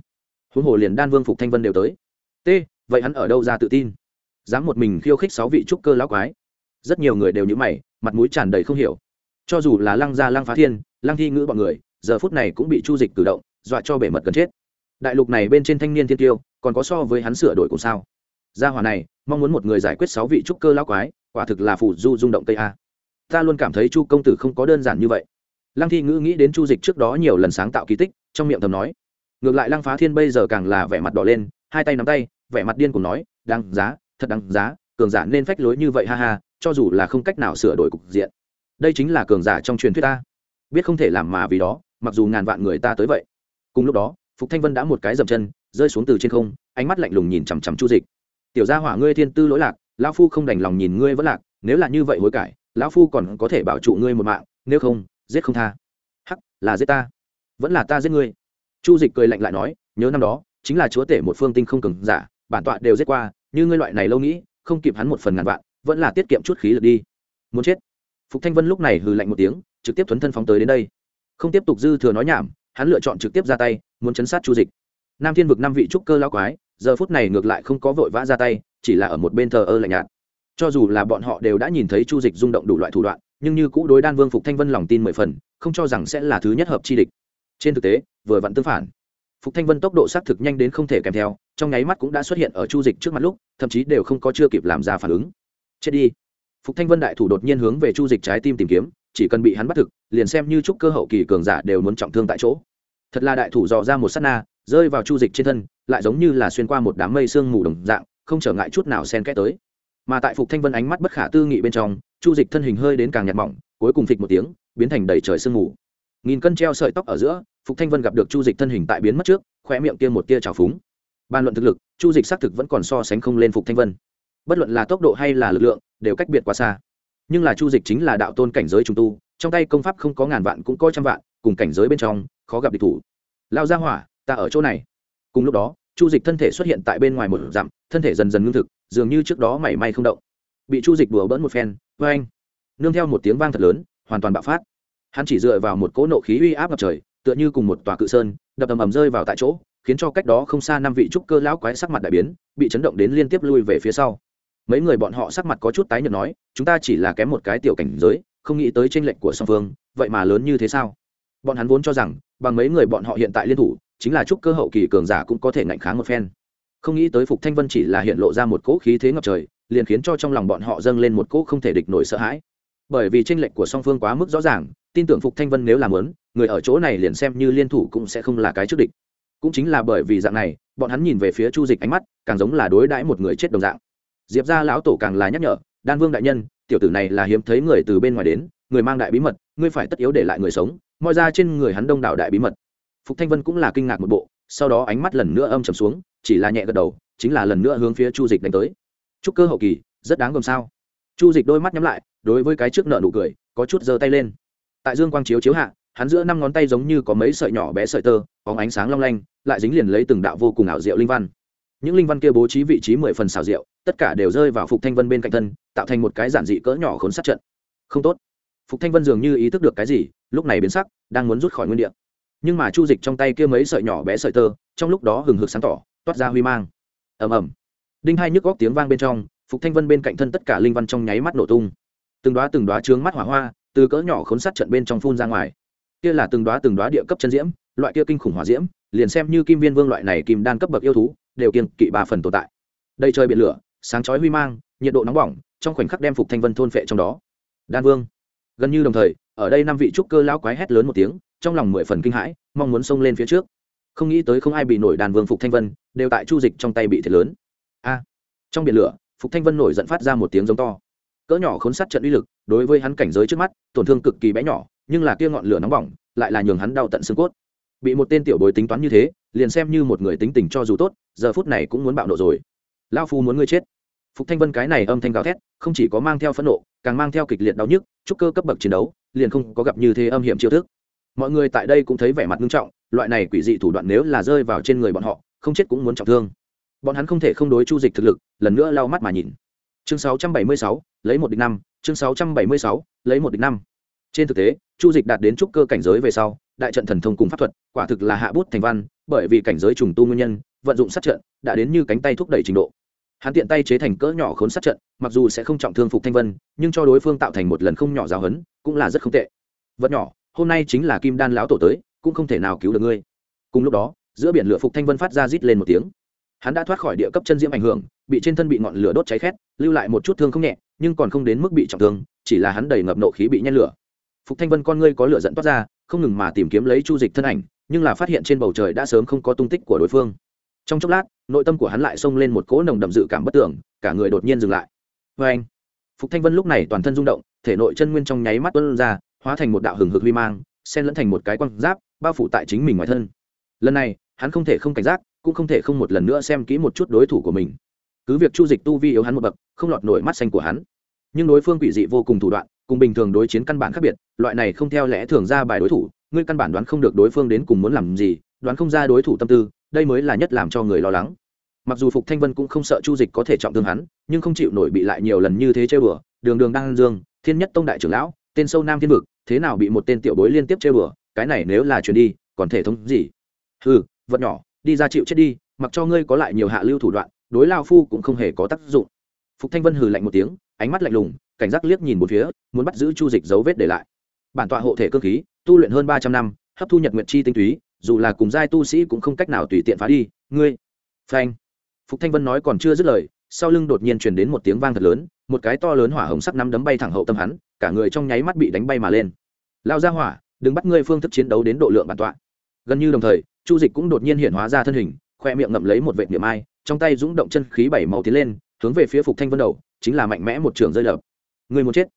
Huống hồ liền đan vương phục thanh vân đều tới. T, vậy hắn ở đâu ra tự tin? Dám một mình khiêu khích sáu vị trúc cơ lão quái? Rất nhiều người đều nhữ mày mặt mũi tràn đầy không hiểu. Cho dù là lăng gia lăng phá thiên, lăng thi ngữ bọn người, giờ phút này cũng bị chu dịch cử động, dọa cho bể mật gần chết. Đại lục này bên trên thanh niên thiên tiêu, còn có so với hắn sửa đổi cùng sao? Gia hỏa này, mong muốn một người giải quyết sáu vị trúc cơ lão quái, quả thực là phủ du rung động tây a. Ta luôn cảm thấy chu công tử không có đơn giản như vậy. Lăng thi ngữ nghĩ đến chu dịch trước đó nhiều lần sáng tạo kỳ tích, trong miệng thầm nói. Ngược lại lăng phá thiên bây giờ càng là vẻ mặt đỏ lên, hai tay nắm tay, vẻ mặt điên cùng nói, đáng giá, thật đáng giá, cường giả nên phách lối như vậy ha ha cho dù là không cách nào sửa đổi cục diện. Đây chính là cường giả trong truyền thuyết ta. Biết không thể làm mà vì đó, mặc dù ngàn vạn người ta tới vậy. Cùng lúc đó, phục thanh vân đã một cái dậm chân, rơi xuống từ trên không, ánh mắt lạnh lùng nhìn chằm chằm chu dịch. Tiểu gia hỏa ngươi thiên tư lỗi lạc, lão phu không đành lòng nhìn ngươi vẫn lạc, nếu là như vậy hối cải, lão phu còn có thể bảo trụ ngươi một mạng, nếu không, giết không tha. Hắc, là giết ta. Vẫn là ta giết ngươi. Chu dịch cười lạnh lại nói, nhớ năm đó, chính là chúa tể một phương tinh không cường giả, bản tọa đều giết qua, như ngươi loại này lâu nghĩ, không kịp hắn một phần ngàn vạn vẫn là tiết kiệm chút khí lực đi. Muốn chết. Phục thanh vân lúc này hừ lạnh một tiếng, trực tiếp thuấn thân phóng tới đến đây. Không tiếp tục dư thừa nói nhảm, hắn lựa chọn trực tiếp ra tay, muốn chấn sát chu dịch. Nam thiên vực năm vị trúc cơ lao quái, giờ phút này ngược lại không có vội vã ra tay, chỉ là ở một bên thờ ơ lạnh nhạt. Cho dù là bọn họ đều đã nhìn thấy chu dịch rung động đủ loại thủ đoạn, nhưng như cũ đối đan vương phục thanh vân lòng tin mười phần, không cho rằng sẽ là thứ nhất hợp chi địch. Trên thực tế, vừa vặn tương phản. Phục thanh vân tốc độ xác thực nhanh đến không thể kèm theo, trong nháy mắt cũng đã xuất hiện ở chu dịch trước mặt lúc, thậm chí đều không có chưa kịp làm ra phản ứng chết đi. Phục thanh vân đại thủ đột nhiên hướng về chu dịch trái tim tìm kiếm, chỉ cần bị hắn bắt thực, liền xem như chúc cơ hậu kỳ cường giả đều muốn trọng thương tại chỗ. Thật là đại thủ dò ra một s á t na, rơi vào chu dịch trên thân, lại giống như là xuyên qua một đám mây sương mù đồng dạng, không trở ngại chút nào sen kẽ tới. Mà tại phục thanh vân ánh mắt bất khả tư nghị bên trong, chu dịch thân hình hơi đến càng nhạt mỏng, cuối cùng phịch một tiếng, biến thành đầy trời sương mù. Nghìn cân treo sợi tóc ở giữa, phục thanh vân gặp được chu dịch thân hình tại biến mất trước khoe miệng kia một tia trào phúng. Bàn luận thực lực, chu dịch xác thực vẫn còn so sánh không lên phục thanh vân bất luận là tốc độ hay là lực lượng, đều cách biệt quá xa. Nhưng là chu dịch chính là đạo tôn cảnh giới trung tu, trong tay công pháp không có ngàn vạn cũng có trăm vạn, cùng cảnh giới bên trong, khó gặp địch thủ. Lao ra hỏa, ta ở chỗ này. Cùng lúc đó, chu dịch thân thể xuất hiện tại bên ngoài một dặm, thân thể dần dần ngưng thực, dường như trước đó mảy may không động. Bị chu dịch đùa bỡn một phen vê anh nương theo một tiếng vang thật lớn, hoàn toàn bạo phát. Hắn chỉ dựa vào một cỗ nộ khí uy áp ngập trời, tựa như cùng một tòa cự sơn, đập ầm ầm rơi vào tại chỗ, khiến cho cách đó không xa năm vị trúc cơ lão quái sắc mặt đại biến, bị chấn động đến liên tiếp lui về phía sau mấy người bọn họ sắc mặt có chút tái nhợt nói, chúng ta chỉ là kém một cái tiểu cảnh giới, không nghĩ tới tranh lệch của song phương, vậy mà lớn như thế sao? Bọn hắn vốn cho rằng, bằng mấy người bọn họ hiện tại liên thủ, chính là chút cơ hậu kỳ cường giả cũng có thể ngạnh kháng một phen. Không nghĩ tới phục thanh vân chỉ là hiện lộ ra một cỗ khí thế ngập trời, liền khiến cho trong lòng bọn họ dâng lên một cỗ không thể địch nổi sợ hãi. Bởi vì tranh lệch của song phương quá mức rõ ràng, tin tưởng phục thanh vân nếu làm lớn, người ở chỗ này liền xem như liên thủ cũng sẽ không là cái trước địch. Cũng chính là bởi vì dạng này, bọn hắn nhìn về phía chu dịch ánh mắt, càng giống là đối đãi một người chết đồng dạng diệp ra lão tổ càng là nhắc nhở, đan vương đại nhân, tiểu tử này là hiếm thấy người từ bên ngoài đến, người mang đại bí mật, ngươi phải tất yếu để lại người sống, mọi ra trên người hắn đông đảo đại bí mật. Phục thanh vân cũng là kinh ngạc một bộ, sau đó ánh mắt lần nữa âm trầm xuống, chỉ là nhẹ gật đầu, chính là lần nữa hướng phía chu dịch đánh tới. Chúc cơ hậu kỳ, rất đáng gồm sao? Chu dịch đôi mắt nhắm lại, đối với cái trước nợ nụ cười, có chút giơ tay lên. Tại dương quang chiếu chiếu hạ, hắn giữa năm ngón tay giống như có mấy sợi nhỏ bé sợi tơ có ánh sáng long lanh, lại dính liền lấy từng đạo vô cùng ảo diệu linh văn. Những linh văn kia bố trí vị trí mười phần xảo diệu tất cả đều rơi vào phục thanh vân bên cạnh thân, tạo thành một cái giản dị cỡ nhỏ khốn sát trận. Không tốt. Phục thanh vân dường như ý thức được cái gì, lúc này biến sắc, đang muốn rút khỏi nguyên đ ị a nhưng mà chu dịch trong tay kia mấy sợi nhỏ bé sợi tơ, trong lúc đó hừng hực sáng tỏ, toát ra huy mang. Ầm ầm. Đinh hai nhức góc tiếng vang bên trong, phục thanh vân bên cạnh thân tất cả linh văn trong nháy mắt nổ tung. Từng đoá từng đoá trướng mắt hỏa hoa, từ cỡ nhỏ khốn sát trận bên trong phun ra ngoài. Kia là từng đoá từng đoá địa cấp chân diễm, loại kia kinh khủng hỏa diễm, liền xem như kim viên vương loại này kim đan cấp bậc yêu thú, đều kiên kỵ ba phần tồn tại. Đây trời biển lửa sáng chói huy mang, nhiệt độ nóng bỏng, trong khoảnh khắc đem phục thanh vân thôn phệ trong đó. Đan vương, gần như đồng thời, ở đây năm vị trúc cơ lão quái hét lớn một tiếng, trong lòng mười phần kinh hãi, mong muốn xông lên phía trước. Không nghĩ tới không ai bị nổi đàn vương phục thanh vân, đều tại chu dịch trong tay bị thiệt lớn. A, trong biển lửa, phục thanh vân nổi giận phát ra một tiếng giống to. Cỡ nhỏ khốn sát trận uy lực, đối với hắn cảnh giới trước mắt, tổn thương cực kỳ bé nhỏ, nhưng là kia ngọn lửa nóng bỏng, lại là nhường hắn đau tận xương cốt. Bị một tên tiểu bối tính toán như thế, liền xem như một người tính tình cho dù tốt, giờ phút này cũng muốn bạo nộ rồi lao phu muốn ngươi chết. Phục thanh vân cái này âm thanh gào thét không chỉ có mang theo phẫn nộ càng mang theo kịch liệt đau nhức chúc cơ cấp bậc chiến đấu liền không có gặp như thế âm hiểm chiêu thức. Mọi người tại đây cũng thấy vẻ mặt nghiêm trọng loại này quỷ dị thủ đoạn nếu là rơi vào trên người bọn họ không chết cũng muốn trọng thương. Bọn hắn không thể không đối chu dịch thực lực lần nữa lau mắt mà nhìn. Chương 676, lấy một địch năm chương 676, lấy một địch năm. Trên thực tế chu dịch đạt đến trúc cơ cảnh giới về sau đại trận thần thông cùng pháp thuật quả thực là hạ bút thành văn bởi vì cảnh giới trùng tu nguyên nhân vận dụng sát trận đã đến như cánh tay thúc đẩy trình độ hắn tiện tay chế thành cỡ nhỏ khốn sát trận, mặc dù sẽ không trọng thương phục thanh vân, nhưng cho đối phương tạo thành một lần không nhỏ giáo hấn cũng là rất không tệ. Vật nhỏ, hôm nay chính là kim đan lão tổ tới, cũng không thể nào cứu được ngươi. Cùng lúc đó, giữa biển lửa phục thanh vân phát ra rít lên một tiếng. Hắn đã thoát khỏi địa cấp chân diễm ảnh hưởng, bị trên thân bị ngọn lửa đốt cháy khét, lưu lại một chút thương không nhẹ, nhưng còn không đến mức bị trọng thương, chỉ là hắn đầy ngập nộ khí bị nhen lửa. Phục thanh vân con ngươi có lửa dẫn toát ra, không ngừng mà tìm kiếm lấy chu dịch thân ảnh, nhưng là phát hiện trên bầu trời đã sớm không có tung tích của đối phương. Trong chốc lát nội tâm của hắn lại xông lên một cỗ nồng đậm dự cảm bất tưởng, cả người đột nhiên dừng lại. Vê anh, phục thanh vân lúc này toàn thân rung động, thể nội chân nguyên trong nháy mắt tuân ra, hóa thành một đạo hừng hực huy mang, xen lẫn thành một cái quang giáp, bao phủ tại chính mình ngoài thân. Lần này, hắn không thể không cảnh giác, cũng không thể không một lần nữa xem kỹ một chút đối thủ của mình. Cứ việc chu dịch tu vi yếu hắn một bậc, không lọt nổi mắt xanh của hắn. Nhưng đối phương quỷ dị vô cùng thủ đoạn, cùng bình thường đối chiến căn bản khác biệt, loại này không theo lẽ thường ra bài đối thủ, ngươi căn bản đoán không được đối phương đến cùng muốn làm gì, đoán không ra đối thủ tâm tư đây mới là nhất làm cho người lo lắng. Mặc dù phục thanh vân cũng không sợ chu dịch có thể trọng thương hắn, nhưng không chịu nổi bị lại nhiều lần như thế chơi bừa đường đường đang dương, thiên nhất tông đại trưởng lão, tên sâu nam thiên vực, thế nào bị một tên tiểu bối liên tiếp chơi bừa cái này nếu là chuyển đi, còn thể thống gì? Ừ vật nhỏ, đi ra chịu chết đi, mặc cho ngươi có lại nhiều hạ lưu thủ đoạn, đối lao phu cũng không hề có tác dụng. Phục thanh vân hừ lạnh một tiếng, ánh mắt lạnh lùng, cảnh giác liếc nhìn một phía, muốn bắt giữ chu dịch dấu vết để lại. Bản tọa hộ thể cơ khí, tu luyện hơn ba trăm năm, hấp thu nhật nguyệt chi tinh túy dù là cùng giai tu sĩ cũng không cách nào tùy tiện phá đi. Ngươi, phanh. Phục thanh vân nói còn chưa dứt lời, sau lưng đột nhiên truyền đến một tiếng vang thật lớn, một cái to lớn hỏa hồng sắc nắm đấm bay thẳng hậu tâm hắn, cả người trong nháy mắt bị đánh bay mà lên. Lao ra hỏa, đừng bắt ngươi phương thức chiến đấu đến độ lượng bản tọa. Gần như đồng thời, chu dịch cũng đột nhiên hiện hóa ra thân hình, khoe miệng ngậm lấy một vệ niệm ai, trong tay dũng động chân khí bảy màu tiến lên, hướng về phía phục thanh vân đầu, chính là mạnh mẽ một trường rơi đập. Người muốn chết.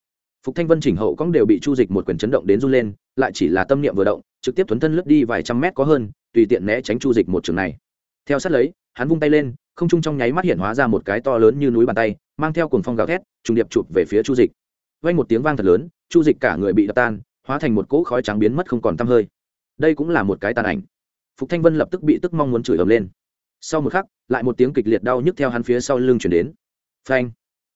Phục thanh vân chỉnh hậu cóng đều bị chu dịch một quyền chấn động đến run lên, lại chỉ là tâm niệm vừa động trực tiếp thuấn thân lướt đi vài trăm mét có hơn, tùy tiện né tránh chu dịch một trường này. Theo sát lấy, hắn vung tay lên, không trung trong nháy mắt hiện hóa ra một cái to lớn như núi bàn tay, mang theo cuồng phong gào thét, trùng điệp chụp về phía chu dịch. Vang một tiếng vang thật lớn, chu dịch cả người bị đập tan, hóa thành một cỗ khói trắng biến mất không còn tăm hơi. Đây cũng là một cái tàn ảnh. Phục thanh vân lập tức bị tức mong muốn chửi ầm lên. Sau một khắc, lại một tiếng kịch liệt đau nhức theo hắn phía sau lưng chuyển đến. Phanh!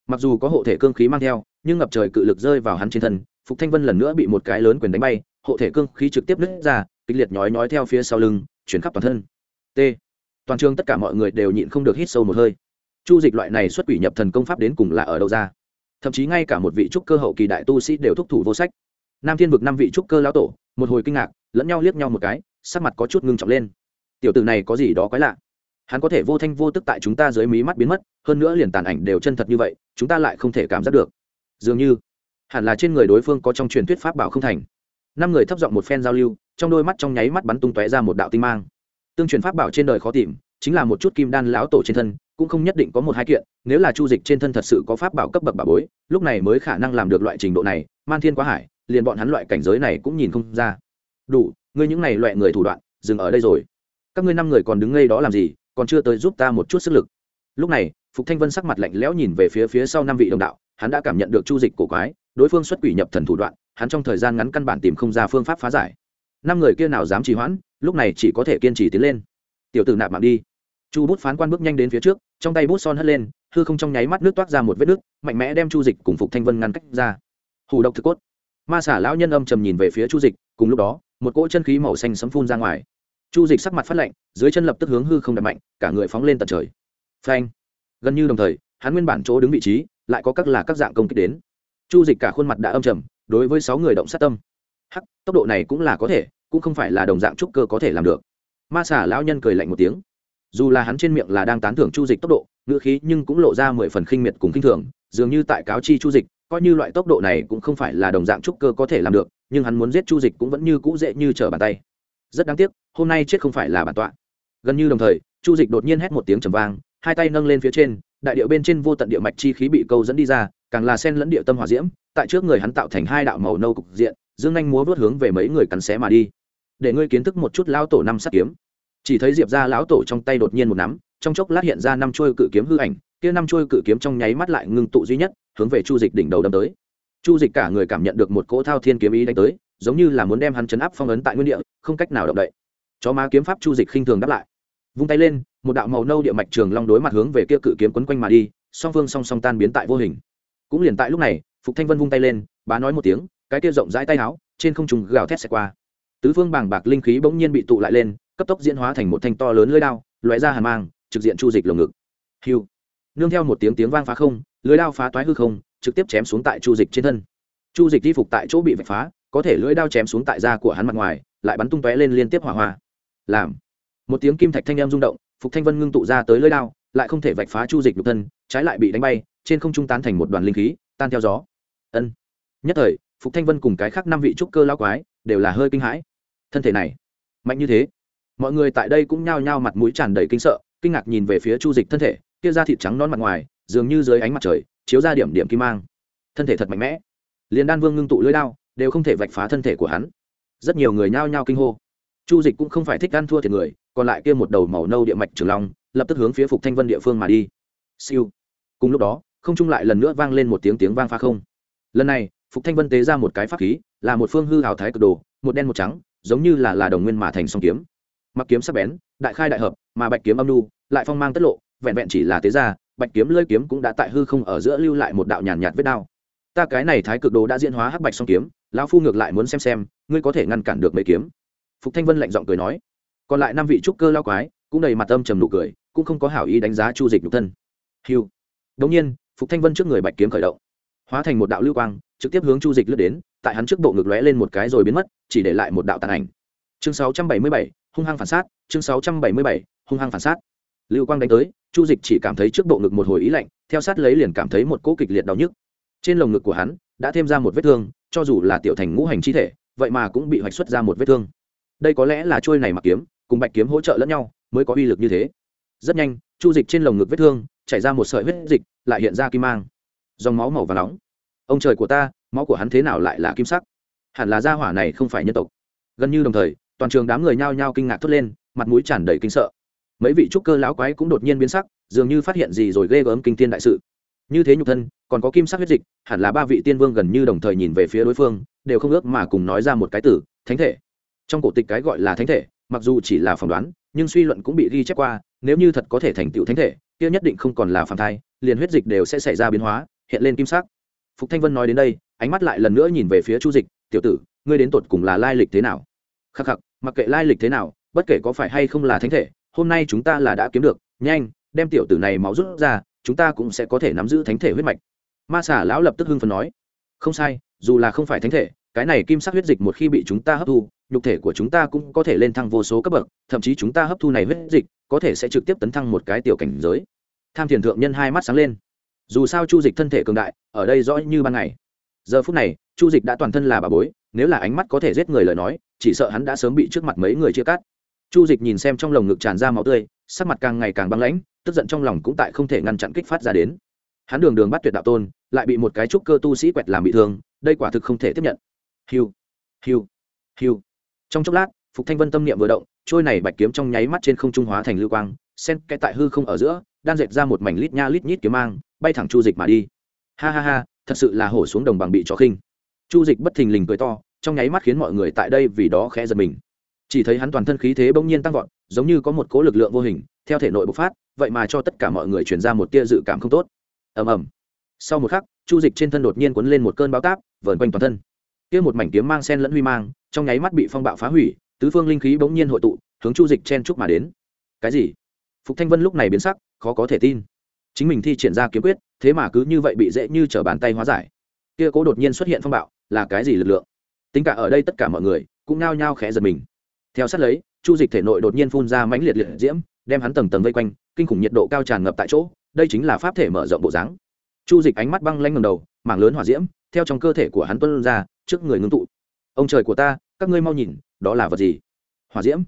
Mặc dù có hộ thể cương khí mang theo, nhưng ngập trời cự lực rơi vào hắn trên thân, phục thanh vân lần nữa bị một cái lớn quyền đánh bay hộ thể cương khí trực tiếp nứt ra, kịch liệt nhói nhói theo phía sau lưng, chuyển khắp toàn thân. T. Toàn trường tất cả mọi người đều nhịn không được hít sâu một hơi. Chu dịch loại này xuất quỷ nhập thần công pháp đến cùng là ở đâu ra? Thậm chí ngay cả một vị trúc cơ hậu kỳ đại tu sĩ đều thúc thủ vô sách. Nam thiên vực năm vị trúc cơ lão tổ, một hồi kinh ngạc, lẫn nhau liếc nhau một cái, sắc mặt có chút ngưng trọng lên. Tiểu tử này có gì đó quái lạ? Hắn có thể vô thanh vô tức tại chúng ta dưới mí mắt biến mất, hơn nữa liền tàn ảnh đều chân thật như vậy, chúng ta lại không thể cảm giác được. Dường như, hẳn là trên người đối phương có trong truyền thuyết pháp bảo không thành năm người thấp giọng một phen giao lưu, trong đôi mắt trong nháy mắt bắn tung tóe ra một đạo tinh mang. Tương truyền pháp bảo trên đời khó tìm, chính là một chút kim đan lão tổ trên thân, cũng không nhất định có một hai kiện, nếu là chu dịch trên thân thật sự có pháp bảo cấp bậc bà bối, lúc này mới khả năng làm được loại trình độ này, man thiên quá hải, liền bọn hắn loại cảnh giới này cũng nhìn không ra. Đủ, ngươi những này loại người thủ đoạn, dừng ở đây rồi. Các ngươi năm người còn đứng ngây đó làm gì, còn chưa tới giúp ta một chút sức lực. Lúc này, phục thanh vân sắc mặt lạnh lẽo nhìn về phía phía sau năm vị đồng đạo, hắn đã cảm nhận được chu dịch cổ quái, đối phương xuất quỷ nhập thần thủ đoạn hắn trong thời gian ngắn căn bản tìm không ra phương pháp phá giải. Năm người kia nào dám trì hoãn, lúc này chỉ có thể kiên trì tiến lên. Tiểu tử nạp mạng đi. Chu bút phán quan bước nhanh đến phía trước, trong tay bút son hất lên, hư không trong nháy mắt nước toát ra một vết nước, mạnh mẽ đem chu dịch cùng phục thanh vân ngăn cách ra. Hủ độc thực cốt. Ma xả lão nhân âm trầm nhìn về phía chu dịch, cùng lúc đó, một cỗ chân khí màu xanh sấm phun ra ngoài. Chu dịch sắc mặt phát lạnh, dưới chân lập tức hướng hư không đập mạnh, cả người phóng lên tận trời. Phanh. Gần như đồng thời, hắn nguyên bản chỗ đứng vị trí, lại có các là các dạng công kích đến. Chu dịch cả khuôn mặt đã âm trầm đối với sáu người động sát tâm. Hắc, tốc độ này cũng là có thể, cũng không phải là đồng dạng trúc cơ có thể làm được. Ma xả lão nhân cười lạnh một tiếng. Dù là hắn trên miệng là đang tán thưởng chu dịch tốc độ, ngữ khí nhưng cũng lộ ra mười phần khinh miệt cùng khinh thường, dường như tại cáo chi chu dịch, coi như loại tốc độ này cũng không phải là đồng dạng trúc cơ có thể làm được, nhưng hắn muốn giết chu dịch cũng vẫn như cũ dễ như trở bàn tay. Rất đáng tiếc, hôm nay chết không phải là bản tọa. Gần như đồng thời, chu dịch đột nhiên hét một tiếng trầm vang, hai tay nâng lên phía trên, đại điệu bên trên vô tận địa mạch chi khí bị câu dẫn đi ra, càng là sen lẫn địa tâm hỏa diễm tại trước người hắn tạo thành hai đạo màu nâu cục diện, dương anh múa vớt hướng về mấy người cắn xé mà đi. Để ngươi kiến thức một chút lão tổ năm sát kiếm. Chỉ thấy diệp ra lão tổ trong tay đột nhiên một nắm, trong chốc lát hiện ra năm chuôi cự kiếm hư ảnh, kia năm chuôi cự kiếm trong nháy mắt lại ngưng tụ duy nhất, hướng về chu dịch đỉnh đầu đâm tới. Chu dịch cả người cảm nhận được một cỗ thao thiên kiếm ý đánh tới, giống như là muốn đem hắn chấn áp phong ấn tại nguyên địa, không cách nào động đậy. Chó má kiếm pháp chu dịch khinh thường đáp lại. Vung tay lên, một đạo màu nâu địa mạch trường long đối mặt hướng về kia cự kiếm quấn quanh mà đi, song phương song song tan biến tại vô hình. Cũng liền tại lúc này phục thanh vân vung tay lên, bá nói một tiếng, cái kia rộng rãi tay áo, trên không trùng gào thét xẹt qua. Tứ phương bảng bạc linh khí bỗng nhiên bị tụ lại lên, cấp tốc diễn hóa thành một thanh to lớn lưỡi đao, lóe ra hàn mang, trực diện chu dịch lồng ngực. Hiu. Nương theo một tiếng tiếng vang phá không lưỡi đao phá toái hư không, trực tiếp chém xuống tại chu dịch trên thân. Chu dịch đi phục tại chỗ bị vạch phá, có thể lưỡi đao chém xuống tại da của hắn mặt ngoài, lại bắn tung tóe lên liên tiếp hỏa hoa. Làm. Một tiếng kim thạch thanh em rung động, phục thanh vân ngưng tụ ra tới lưỡi đao, lại không thể vạch phá chu dịch nhục thân, trái lại bị đánh bay, trên không trung tán thành một đoàn linh khí, tan theo gió ân. Nhất thời, phục thanh vân cùng cái khác năm vị trúc cơ lao quái đều là hơi kinh hãi. Thân thể này, mạnh như thế. Mọi người tại đây cũng nhao nhao mặt mũi tràn đầy kinh sợ, kinh ngạc nhìn về phía chu dịch thân thể, kia da thịt trắng non mặt ngoài, dường như dưới ánh mặt trời, chiếu ra điểm điểm kim mang. Thân thể thật mạnh mẽ. Liền đan vương ngưng tụ lưỡi đao, đều không thể vạch phá thân thể của hắn. Rất nhiều người nhao nhao kinh hô. Chu dịch cũng không phải thích ăn thua thiệt người, còn lại kia một đầu màu nâu địa mạch trường long, lập tức hướng phía phục thanh vân địa phương mà đi. Siêu. Cùng lúc đó, không trung lại lần nữa vang lên một tiếng tiếng vang pha không lần này phục thanh vân tế ra một cái pháp khí là một phương hư hào thái cực đồ một đen một trắng giống như là là đồng nguyên mà thành song kiếm. Mặc kiếm sắc bén đại khai đại hợp mà bạch kiếm âm lưu, lại phong mang tất lộ vẹn vẹn chỉ là tế ra bạch kiếm lơi kiếm cũng đã tại hư không ở giữa lưu lại một đạo nhàn nhạt vết đao. Ta cái này thái cực đồ đã diễn hóa hắc bạch song kiếm lão phu ngược lại muốn xem xem ngươi có thể ngăn cản được mấy kiếm. Phục thanh vân lạnh giọng cười nói. Còn lại năm vị trúc cơ lao quái cũng đầy mặt âm trầm nụ cười cũng không có hảo ý đánh giá chu dịch nhục thân. Hiu đống nhiên phục thanh vân trước người bạch kiếm khởi động hóa thành một đạo lưu quang trực tiếp hướng chu dịch lướt đến tại hắn trước bộ ngực lóe lên một cái rồi biến mất chỉ để lại một đạo tàn ảnh. Chương 677, hung hăng phản sát chương 677, hung hăng phản sát. Lưu quang đánh tới chu dịch chỉ cảm thấy trước bộ ngực một hồi ý lạnh theo sát lấy liền cảm thấy một cỗ kịch liệt đau nhức. Trên lồng ngực của hắn đã thêm ra một vết thương cho dù là tiểu thành ngũ hành chi thể vậy mà cũng bị hoạch xuất ra một vết thương. Đây có lẽ là trôi này mặc kiếm cùng bạch kiếm hỗ trợ lẫn nhau mới có uy lực như thế. Rất nhanh chu dịch trên lồng ngực vết thương chảy ra một sợi huyết dịch lại hiện ra kim mang dòng máu màu và nóng. Ông trời của ta, máu của hắn thế nào lại là kim sắc? Hẳn là gia hỏa này không phải nhân tộc. Gần như đồng thời, toàn trường đám người nhao nhao kinh ngạc thốt lên, mặt mũi tràn đầy kinh sợ. Mấy vị trúc cơ lão quái cũng đột nhiên biến sắc, dường như phát hiện gì rồi ghê gớm kinh thiên đại sự. Như thế nhục thân, còn có kim sắc huyết dịch, hẳn là ba vị tiên vương gần như đồng thời nhìn về phía đối phương, đều không ước mà cùng nói ra một cái từ, thánh thể. Trong cổ tịch cái gọi là thánh thể, mặc dù chỉ là phỏng đoán, nhưng suy luận cũng bị ghi chép qua, nếu như thật có thể thành tựu thánh thể, kia nhất định không còn là phản thai, liền huyết dịch đều sẽ xảy ra biến hóa hiện lên kim sắc. Phục thanh vân nói đến đây, ánh mắt lại lần nữa nhìn về phía chu dịch, tiểu tử, ngươi đến tột cùng là lai lịch thế nào? Khắc khắc, mặc kệ lai lịch thế nào, bất kể có phải hay không là thánh thể, hôm nay chúng ta là đã kiếm được, nhanh, đem tiểu tử này máu rút ra, chúng ta cũng sẽ có thể nắm giữ thánh thể huyết mạch. Ma xả lão lập tức hưng phần nói, không sai, dù là không phải thánh thể, cái này kim sắc huyết dịch một khi bị chúng ta hấp thu, nhục thể của chúng ta cũng có thể lên thăng vô số cấp bậc, thậm chí chúng ta hấp thu này huyết dịch có thể sẽ trực tiếp tấn thăng một cái tiểu cảnh giới. Tham thiền thượng nhân hai mắt sáng lên dù sao chu dịch thân thể cường đại, ở đây rõ như ban ngày. Giờ phút này, chu dịch đã toàn thân là bà bối, nếu là ánh mắt có thể giết người lời nói, chỉ sợ hắn đã sớm bị trước mặt mấy người chia cắt. Chu dịch nhìn xem trong lồng ngực tràn ra máu tươi, sắc mặt càng ngày càng băng lãnh, tức giận trong lòng cũng tại không thể ngăn chặn kích phát ra đến. Hắn đường đường bắt tuyệt đạo tôn, lại bị một cái trúc cơ tu sĩ quẹt làm bị thương, đây quả thực không thể tiếp nhận. Hiu hiu hiu. Trong chốc lát, phục thanh vân tâm niệm vừa động, trôi này bạch kiếm trong nháy mắt trên không trung hóa thành lưu quang, sen kẽ tại hư không ở giữa đan dệt ra một mảnh lít nha lít nhít kiếm mang, bay thẳng chu dịch mà đi. Ha ha ha, thật sự là hổ xuống đồng bằng bị chó khinh. Chu dịch bất thình lình cười to, trong nháy mắt khiến mọi người tại đây vì đó khẽ giật mình. Chỉ thấy hắn toàn thân khí thế bỗng nhiên tăng vọt, giống như có một cố lực lượng vô hình, theo thể nội bộc phát, vậy mà cho tất cả mọi người truyền ra một tia dự cảm không tốt. Ầm ầm. Sau một khắc, chu dịch trên thân đột nhiên cuốn lên một cơn bão táp, vờn quanh toàn thân. Kia một mảnh kiếm mang sen lẫn huy mang, trong nháy mắt bị phong bạo phá hủy, tứ phương linh khí bỗng nhiên hội tụ, hướng chu dịch chen chúc mà đến. Cái gì? Phục thanh vân lúc này biến sắc khó có thể tin. Chính mình thi triển ra kiếm quyết, thế mà cứ như vậy bị dễ như t bàn tay hóa giải. Kia cố đột nhiên xuất hiện phong bạo, là cái gì lực lượng? Tính cả ở đây tất cả mọi người cũng nao nhao khẽ giật mình. Theo sát lấy, chu dịch thể nội đột nhiên phun ra mãnh liệt liệt diễm, đem hắn tầng tầng vây quanh, kinh khủng nhiệt độ cao tràn ngập tại chỗ, đây chính là pháp thể mở rộng bộ dáng. Chu dịch ánh mắt băng lanh ngầm đầu, mảng lớn hỏa diễm theo trong cơ thể của hắn tuân ra, trước người ngưng tụ. Ông trời của ta, các ngươi mau nhìn, đó là vật gì? Hỏa diễm.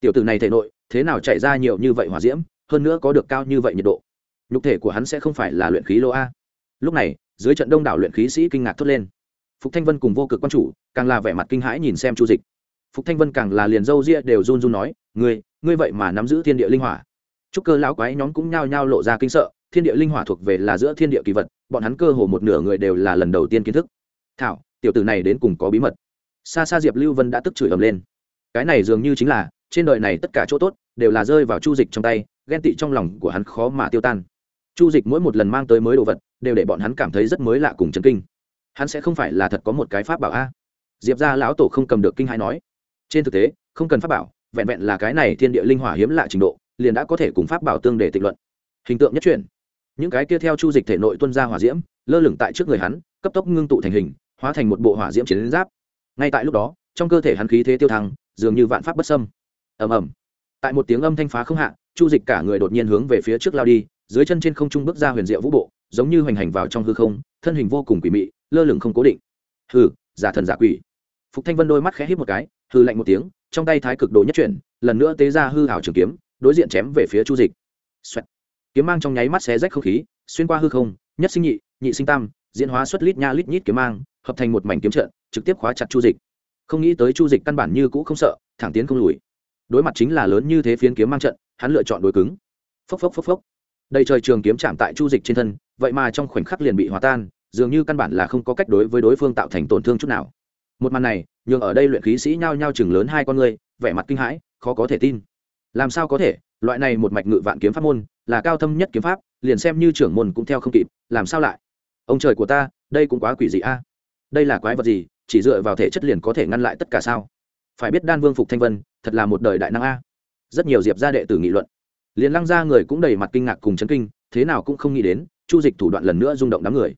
Tiểu tử này thể nội, thế nào chạy ra nhiều như vậy hỏa diễm? Hơn nữa có được cao như vậy nhiệt độ. Nhục thể của hắn sẽ không phải là luyện khí lô a. Lúc này, dưới trận đông đảo luyện khí sĩ kinh ngạc thốt lên. Phục thanh vân cùng vô cực quan chủ, càng là vẻ mặt kinh hãi nhìn xem chu dịch. Phục thanh vân càng là liền râu ria đều run run nói, ngươi ngươi vậy mà nắm giữ thiên địa linh hỏa. Chúc cơ lão quái nhóm cũng nhao nhao lộ ra kinh sợ, thiên địa linh hỏa thuộc về là giữa thiên địa kỳ vật, bọn hắn cơ hồ một nửa người đều là lần đầu tiên kiến thức. Thảo, tiểu tử này đến cùng có bí mật. Xa xa diệp lưu vân đã tức chửi ầm lên. Cái này dường như chính là, trên đời này tất cả chỗ tốt, đều là rơi vào chu dịch trong tay ghen tị trong lòng của hắn khó mà tiêu tan. Chu dịch mỗi một lần mang tới mới đồ vật, đều để bọn hắn cảm thấy rất mới lạ cùng chấn kinh. Hắn sẽ không phải là thật có một cái pháp bảo a? Diệp ra lão tổ không cầm được kinh hãi nói. Trên thực tế, không cần pháp bảo, vẹn vẹn là cái này thiên địa linh hỏa hiếm lạ trình độ, liền đã có thể cùng pháp bảo tương để tịnh luận. Hình tượng nhất truyền những cái kia theo chu dịch thể nội tuân ra hỏa diễm, lơ lửng tại trước người hắn, cấp tốc ngưng tụ thành hình, hóa thành một bộ hỏa diễm chiến giáp. Ngay tại lúc đó, trong cơ thể hắn khí thế tiêu thăng, dường như vạn pháp bất sâm ầm ầm. Tại một tiếng âm thanh phá không hạ chu dịch cả người đột nhiên hướng về phía trước lao đi, dưới chân trên không trung bước ra huyền diệu vũ bộ, giống như hoành hành vào trong hư không, thân hình vô cùng quỷ mị, lơ lửng không cố định. Hừ, giả thần giả quỷ. Phục thanh vân đôi mắt khẽ hít một cái hư lạnh một tiếng, trong tay thái cực đồ nhất chuyển, lần nữa tế ra hư hảo trường kiếm, đối diện chém về phía chu dịch. Xoẹt. kiếm mang trong nháy mắt xé rách không khí, xuyên qua hư không, nhất sinh nhị nhị sinh tam, diễn hóa xuất lít nha lít nhít kiếm mang, hợp thành một mảnh kiếm trận, trực tiếp khóa chặt chu dịch. Không nghĩ tới chu dịch căn bản như cũ không sợ, thẳng tiến không lùi đối mặt chính là lớn như thế phiến kiếm mang trận, hắn lựa chọn đối cứng. Phốc phốc phốc phốc. Đầy trời trường kiếm chạm tại chu dịch trên thân, vậy mà trong khoảnh khắc liền bị hòa tan, dường như căn bản là không có cách đối với đối phương tạo thành tổn thương chút nào. Một màn này, nhường ở đây luyện khí sĩ nhao nhao chừng lớn hai con người, vẻ mặt kinh hãi, khó có thể tin. Làm sao có thể? Loại này một mạch ngự vạn kiếm pháp môn, là cao thâm nhất kiếm pháp, liền xem như trưởng môn cũng theo không kịp, làm sao lại? Ông trời của ta, đây cũng quá quỷ dị a. Đây là quái vật gì, chỉ dựa vào thể chất liền có thể ngăn lại tất cả sao? Phải biết đan vương phục thanh vân thật là một đời đại năng a. Rất nhiều diệp gia đệ tử nghị luận. Liền lăng ra người cũng đầy mặt kinh ngạc cùng chấn kinh, thế nào cũng không nghĩ đến, chu dịch thủ đoạn lần nữa rung động đám người.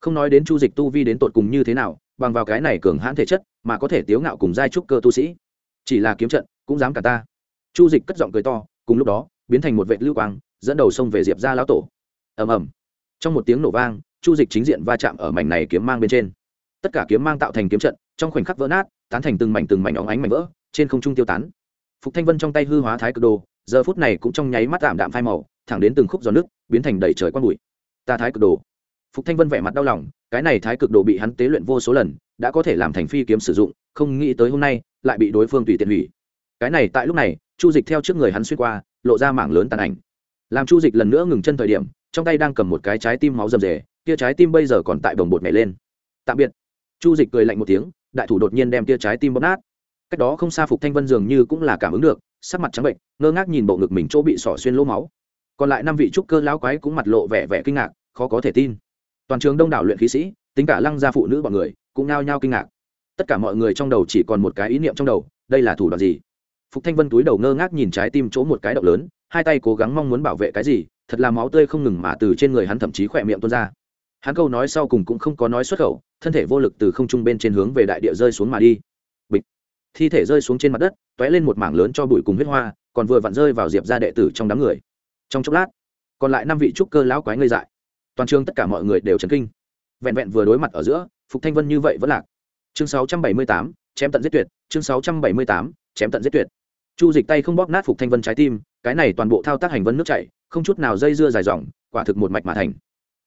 Không nói đến chu dịch tu vi đến tột cùng như thế nào, bằng vào cái này cường hãn thể chất, mà có thể tiếu ngạo cùng giai trúc cơ tu sĩ. Chỉ là kiếm trận, cũng dám cả ta. Chu dịch cất giọng cười to, cùng lúc đó, biến thành một vệ lưu quang, dẫn đầu xông về diệp ra lão tổ. Ầm ầm. Trong một tiếng nổ vang, chu dịch chính diện va chạm ở mảnh này kiếm mang bên trên. Tất cả kiếm mang tạo thành kiếm trận, trong khoảnh khắc vỡ nát, tán thành từng mảnh từng mảnh óng ánh mảnh vỡ trên không trung tiêu tán. Phục thanh vân trong tay hư hóa thái cực đồ, giờ phút này cũng trong nháy mắt tạm đạm phai màu, thẳng đến từng khúc gió nước biến thành đầy trời quang bụi. Ta thái cực đồ. Phục thanh vân vẻ mặt đau lòng, cái này thái cực đồ bị hắn tế luyện vô số lần, đã có thể làm thành phi kiếm sử dụng, không nghĩ tới hôm nay lại bị đối phương tùy tiện hủy. Cái này tại lúc này, chu dịch theo trước người hắn xuyên qua, lộ ra mảng lớn tàn ảnh. Làm chu dịch lần nữa ngừng chân thời điểm, trong tay đang cầm một cái trái tim máu rầm rề kia trái tim bây giờ còn tại bồng bột nhảy lên. Tạm biệt. Chu dịch cười lạnh một tiếng, đại thủ đột nhiên đem kia trái tim bóp nát cách đó không xa phục thanh vân dường như cũng là cảm ứng được, sắc mặt trắng bệnh, ngơ ngác nhìn bộ ngực mình chỗ bị sỏ xuyên lỗ máu. Còn lại năm vị trúc cơ lão quái cũng mặt lộ vẻ vẻ kinh ngạc, khó có thể tin. Toàn trường đông đảo luyện khí sĩ, tính cả lăng gia phụ nữ bọn người, cũng nao nhao kinh ngạc. Tất cả mọi người trong đầu chỉ còn một cái ý niệm trong đầu, đây là thủ đoạn gì? Phục thanh vân túi đầu ngơ ngác nhìn trái tim chỗ một cái động lớn, hai tay cố gắng mong muốn bảo vệ cái gì, thật là máu tươi không ngừng mà từ trên người hắn thậm chí khỏe miệng tuôn ra. Hắn câu nói sau cùng cũng không có nói xuất khẩu, thân thể vô lực từ không trung bên trên hướng về đại địa rơi xuống mà đi thi thể rơi xuống trên mặt đất t ó é lên một mảng lớn cho bụi cùng huyết hoa còn vừa vặn rơi vào diệp ra đệ tử trong đám người. Trong chốc lát còn lại năm vị trúc cơ lão quái ngây dại. Toàn trường tất cả mọi người đều chấn kinh. Vẹn vẹn vừa đối mặt ở giữa phục thanh vân như vậy vẫn lạc. Chương 678, chém tận giết tuyệt. Chương 678, chém tận giết tuyệt. Chu dịch tay không bóp nát phục thanh vân trái tim cái này toàn bộ thao tác hành vân nước chảy không chút nào dây dưa dài dòng quả thực một mạch mà thành.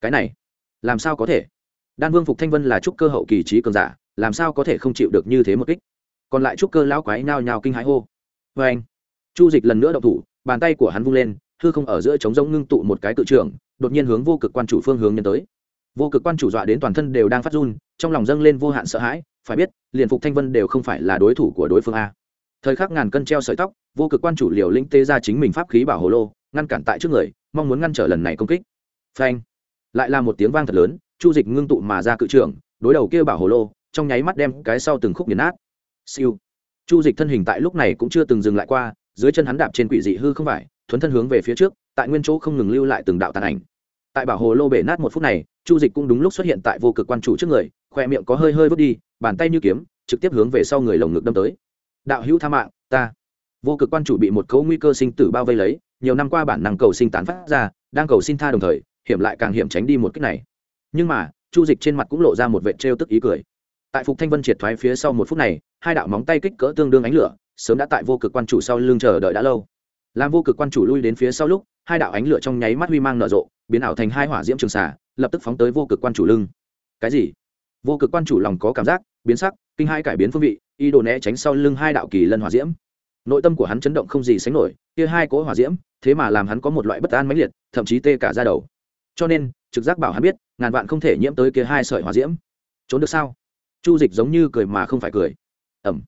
Cái này làm sao có thể? Đan vương phục thanh vân là trúc cơ hậu kỳ trí cường giả làm sao có thể không chịu được như thế một kích? Còn lại trúc cơ lão quái nhao nhao kinh hãi hô. Vê anh, chu dịch lần nữa động thủ, bàn tay của hắn vung lên, hư không ở giữa trống rỗng ngưng tụ một cái cự trường, đột nhiên hướng vô cực quan chủ phương hướng nhân tới. Vô cực quan chủ dọa đến toàn thân đều đang phát run, trong lòng dâng lên vô hạn sợ hãi, phải biết, liền phục thanh vân đều không phải là đối thủ của đối phương a. Thời khắc ngàn cân treo sợi tóc, vô cực quan chủ liều lĩnh tê ra chính mình pháp khí bảo hồ lô, ngăn cản tại trước người, mong muốn ngăn trở lần này công kích. Phanh lại là một tiếng vang thật lớn, chu dịch ngưng tụ mà ra cự trưởng đối đầu kia bảo hồ lô, trong nháy mắt đem cái sau từng khúc nghiền nát siêu. Chu dịch thân hình tại lúc này cũng chưa từng dừng lại qua, dưới chân hắn đạp trên quỷ dị hư không phải, thuấn thân hướng về phía trước, tại nguyên chỗ không ngừng lưu lại từng đạo tàn ảnh. Tại bảo hồ lô bể nát một phút này, chu dịch cũng đúng lúc xuất hiện tại vô cực quan chủ trước người, khoe miệng có hơi hơi vút đi, bàn tay như kiếm, trực tiếp hướng về sau người lồng ngực đâm tới. Đạo hữu tha mạng, ta. Vô cực quan chủ bị một cấu nguy cơ sinh tử bao vây lấy, nhiều năm qua bản năng cầu sinh tán phát ra, đang cầu xin tha đồng thời, hiểm lại càng hiểm tránh đi một cách này. Nhưng mà, chu dịch trên mặt cũng lộ ra một vệ trêu tức ý cười. Tại phục thanh vân triệt thoái phía sau một phút này hai đạo móng tay kích cỡ tương đương ánh lửa, sớm đã tại vô cực quan chủ sau lưng chờ đợi đã lâu. Làm vô cực quan chủ lui đến phía sau lúc, hai đạo ánh lửa trong nháy mắt huy mang nở rộ, biến ảo thành hai hỏa diễm trường xả lập tức phóng tới vô cực quan chủ lưng. Cái gì? Vô cực quan chủ lòng có cảm giác, biến sắc, kinh hai cải biến phương vị y đồ né tránh sau lưng hai đạo kỳ lân hỏa diễm. Nội tâm của hắn chấn động không gì sánh nổi, kia hai cỗ hỏa diễm, thế mà làm hắn có một loại bất an mãnh liệt, thậm chí tê cả ra đầu. Cho nên, trực giác bảo hắn biết, ngàn vạn không thể nhiễm tới kia hai sợi hỏa diễm. Trốn được sao? Chu dịch giống như cười mà không phải cười ẩm.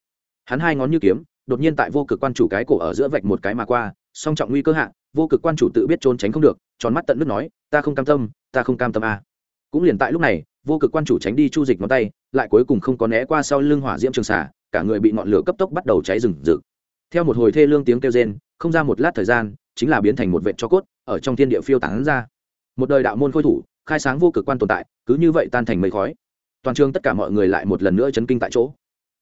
Hắn hai ngón như kiếm, đột nhiên tại vô cực quan chủ cái cổ ở giữa vạch một cái mà qua, song trọng nguy cơ hạ, vô cực quan chủ tự biết trốn tránh không được, tròn mắt tận nước nói, ta không cam tâm, ta không cam tâm à. cũng liền tại lúc này, vô cực quan chủ tránh đi chu dịch ngón tay, lại cuối cùng không có né qua sau lưng hỏa diễm trường xả cả người bị ngọn lửa cấp tốc bắt đầu cháy rừng rực. Theo một hồi thê lương tiếng kêu rên, không ra một lát thời gian, chính là biến thành một vệt cho cốt, ở trong thiên địa phiêu tán ra. Một đời đạo môn khôi thủ, khai sáng vô cực quan tồn tại, cứ như vậy tan thành mây khói. Toàn trường tất cả mọi người lại một lần nữa chấn kinh tại chỗ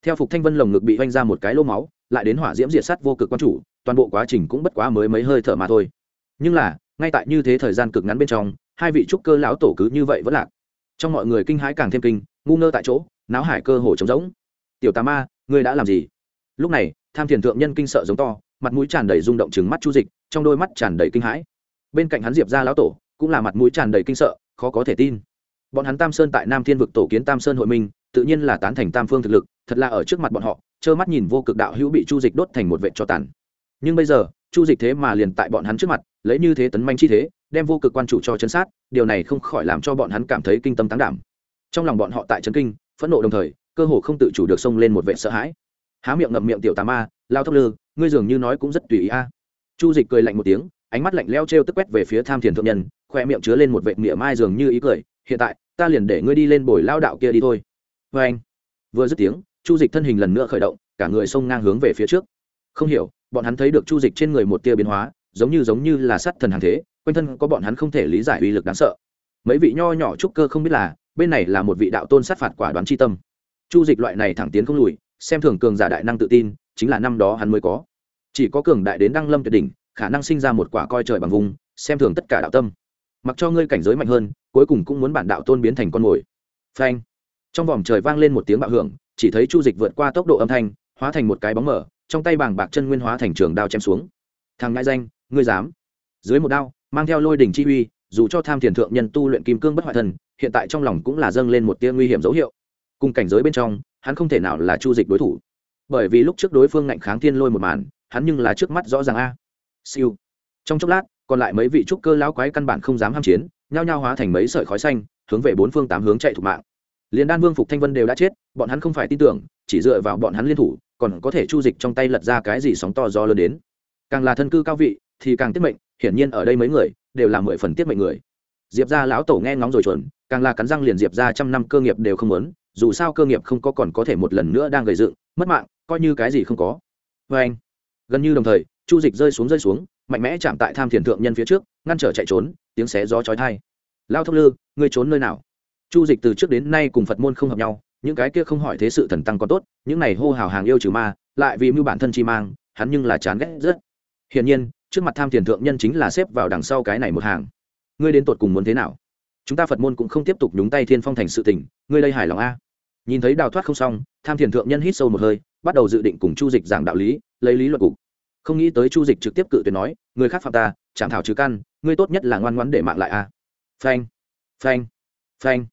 theo phục thanh vân lồng ngực bị vanh ra một cái lô máu, lại đến hỏa diễm diệt sắt vô cực quan chủ, toàn bộ quá trình cũng bất quá mới mấy hơi thở mà thôi. Nhưng là, ngay tại như thế thời gian cực ngắn bên trong, hai vị trúc cơ lão tổ cứ như vậy vẫn lạc. Trong mọi người kinh hãi càng thêm kinh, ngu ngơ tại chỗ, náo hải cơ hồ trống rỗng. Tiểu tà ma, ngươi đã làm gì? Lúc này, tham thiền thượng nhân kinh sợ giống to, mặt mũi tràn đầy rung động chừng mắt chu dịch, trong đôi mắt tràn đầy kinh hãi. Bên cạnh hắn diệp ra lão tổ, cũng là mặt mũi tràn đầy kinh sợ, khó có thể tin. Bọn hắn tam sơn tại nam thiên vực tổ kiến tam sơn hội minh, tự nhiên là tán thành tam phương thực lực thật là ở trước mặt bọn họ, trơ mắt nhìn vô cực đạo hữu bị chu dịch đốt thành một vệ cho tàn. Nhưng bây giờ, chu dịch thế mà liền tại bọn hắn trước mặt, lấy như thế tấn manh chi thế, đem vô cực quan chủ cho chân sát, điều này không khỏi làm cho bọn hắn cảm thấy kinh tâm tán đảm. Trong lòng bọn họ tại trấn kinh, phẫn nộ đồng thời, cơ hồ không tự chủ được xông lên một vệ sợ hãi. Há miệng ngậm miệng tiểu tà ma, lao thốc lư, ngươi dường như nói cũng rất tùy ý a. Chu dịch cười lạnh một tiếng, ánh mắt lạnh leo t r e o tức quét về phía tham thiền thượng nhân, khoe miệng chứa lên một vệ miệng mai dường như ý cười, hiện tại, ta liền để ngươi đi lên bồi lao đạo kia đi thôi. Vê anh vừa dứt tiếng chu dịch thân hình lần nữa khởi động, cả người xông ngang hướng về phía trước. Không hiểu, bọn hắn thấy được chu dịch trên người một tia biến hóa, giống như giống như là sát thần hàng thế, quanh thân có bọn hắn không thể lý giải uy lực đáng sợ. Mấy vị nho nhỏ trúc cơ không biết là, bên này là một vị đạo tôn sát phạt quả đoán chi tâm. Chu dịch loại này thẳng tiến không lùi, xem thường cường giả đại năng tự tin, chính là năm đó hắn mới có. Chỉ có cường đại đến đăng lâm tuyệt đỉnh, khả năng sinh ra một quả coi trời bằng vùng, xem thường tất cả đạo tâm. Mặc cho ngươi cảnh giới mạnh hơn, cuối cùng cũng muốn bản đạo tôn biến thành con mồi. Phanh trong vòng trời vang lên một tiếng bạo hưởng, chỉ thấy chu dịch vượt qua tốc độ âm thanh, hóa thành một cái bóng mở trong tay bảng bạc chân nguyên hóa thành trường đao chém xuống. Thằng ngại danh, ngươi dám. Dưới một đao, mang theo lôi đỉnh chi uy, dù cho tham thiền thượng nhân tu luyện kim cương bất hoại thần, hiện tại trong lòng cũng là dâng lên một tia nguy hiểm dấu hiệu. Cùng cảnh giới bên trong, hắn không thể nào là chu dịch đối thủ. Bởi vì lúc trước đối phương ngạnh kháng thiên lôi một màn, hắn nhưng là trước mắt rõ ràng a. Siêu. Trong chốc lát, còn lại mấy vị trúc cơ lão quái căn bản không dám ham chiến, nhao nhao hóa thành mấy sợi khói xanh, hướng về bốn phương tám hướng chạy thủ mạng liền đan vương phục thanh vân đều đã chết, bọn hắn không phải tin tưởng, chỉ dựa vào bọn hắn liên thủ, còn có thể chu dịch trong tay lật ra cái gì sóng to gió lớn đến. Càng là thân cư cao vị, thì càng tiết mệnh, hiển nhiên ở đây mấy người, đều là mười phần tiết mệnh người. Diệp ra lão tổ nghe ngóng rồi chuẩn, càng là cắn răng liền diệp ra trăm năm cơ nghiệp đều không muốn, dù sao cơ nghiệp không có còn có thể một lần nữa đang gầy dựng, mất mạng, coi như cái gì không có. Vê anh, gần như đồng thời, chu dịch rơi xuống rơi xuống, mạnh mẽ chạm tại tham thiền thượng nhân phía trước, ngăn trở chạy trốn, tiếng xé gió chói thai lao thông lư, ngươi trốn nơi nào? Chu dịch từ trước đến nay cùng phật môn không hợp nhau, những cái kia không hỏi thế sự thần tăng còn tốt, những này hô hào hàng yêu trừ ma, lại vì mưu bản thân chi mang, hắn nhưng là chán ghét rất. Hiển nhiên, trước mặt tham thiền thượng nhân chính là xếp vào đằng sau cái này một hàng. Ngươi đến tột cùng muốn thế nào? Chúng ta phật môn cũng không tiếp tục nhúng tay thiên phong thành sự tình, ngươi đây hài lòng a? Nhìn thấy đào thoát không xong, tham thiền thượng nhân hít sâu một hơi, bắt đầu dự định cùng chu dịch giảng đạo lý, lấy lý luận cục. Không nghĩ tới chu dịch trực tiếp cự tuyệt nói, người khác phạm ta chẳng thảo trừ căn, ngươi tốt nhất là ngoan ngoãn để mạng lại a. Phanh phanh phanh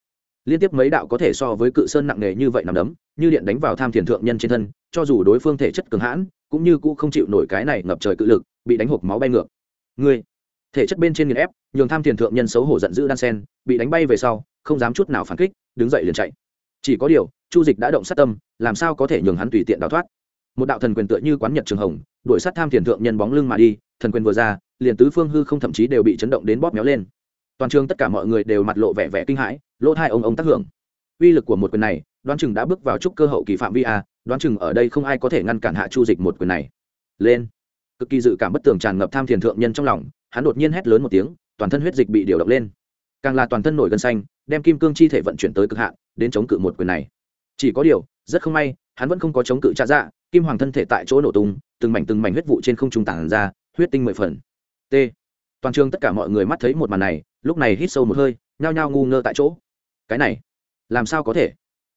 liên tiếp mấy đạo có thể so với cự sơn nặng nề như vậy nằm đấm, như điện đánh vào tham thiền thượng nhân trên thân, cho dù đối phương thể chất cường hãn, cũng như cũ không chịu nổi cái này ngập trời cự lực, bị đánh hộp máu bay ngược. Người thể chất bên trên nghiền ép, nhường tham thiền thượng nhân xấu hổ giận dữ đan sen, bị đánh bay về sau, không dám chút nào phản kích, đứng dậy liền chạy. Chỉ có điều, chu dịch đã động sát tâm, làm sao có thể nhường hắn tùy tiện đào thoát? Một đạo thần quyền tựa như quán nhật trường hồng, đuổi sát tham thiền thượng nhân bóng lưng mà đi, thần quyền vừa ra, liền tứ phương hư không thậm chí đều bị chấn động đến bóp méo lên toàn trường tất cả mọi người đều mặt lộ vẻ vẻ kinh hãi, lỗ thai ông ông tác hưởng. Uy lực của một quyền này, đoán chừng đã bước vào trúc cơ hậu kỳ phạm vi a, đoán chừng ở đây không ai có thể ngăn cản hạ chu dịch một quyền này. Lên. Cực kỳ dự cảm bất tường tràn ngập tham thiền thượng nhân trong lòng, hắn đột nhiên hét lớn một tiếng, toàn thân huyết dịch bị điều động lên. Càng là toàn thân nổi gân xanh, đem kim cương chi thể vận chuyển tới cực hạn, đến chống cự một quyền này. Chỉ có điều, rất không may, hắn vẫn không có chống cự trả dạ kim hoàng thân thể tại chỗ nổ tung, từng mảnh từng mảnh huyết vụ trên không trung tản ra, huyết tinh mười phần. T. Toàn trường tất cả mọi người mắt thấy một màn này lúc này hít sâu một hơi nhao nhao ngu ngơ tại chỗ. Cái này làm sao có thể?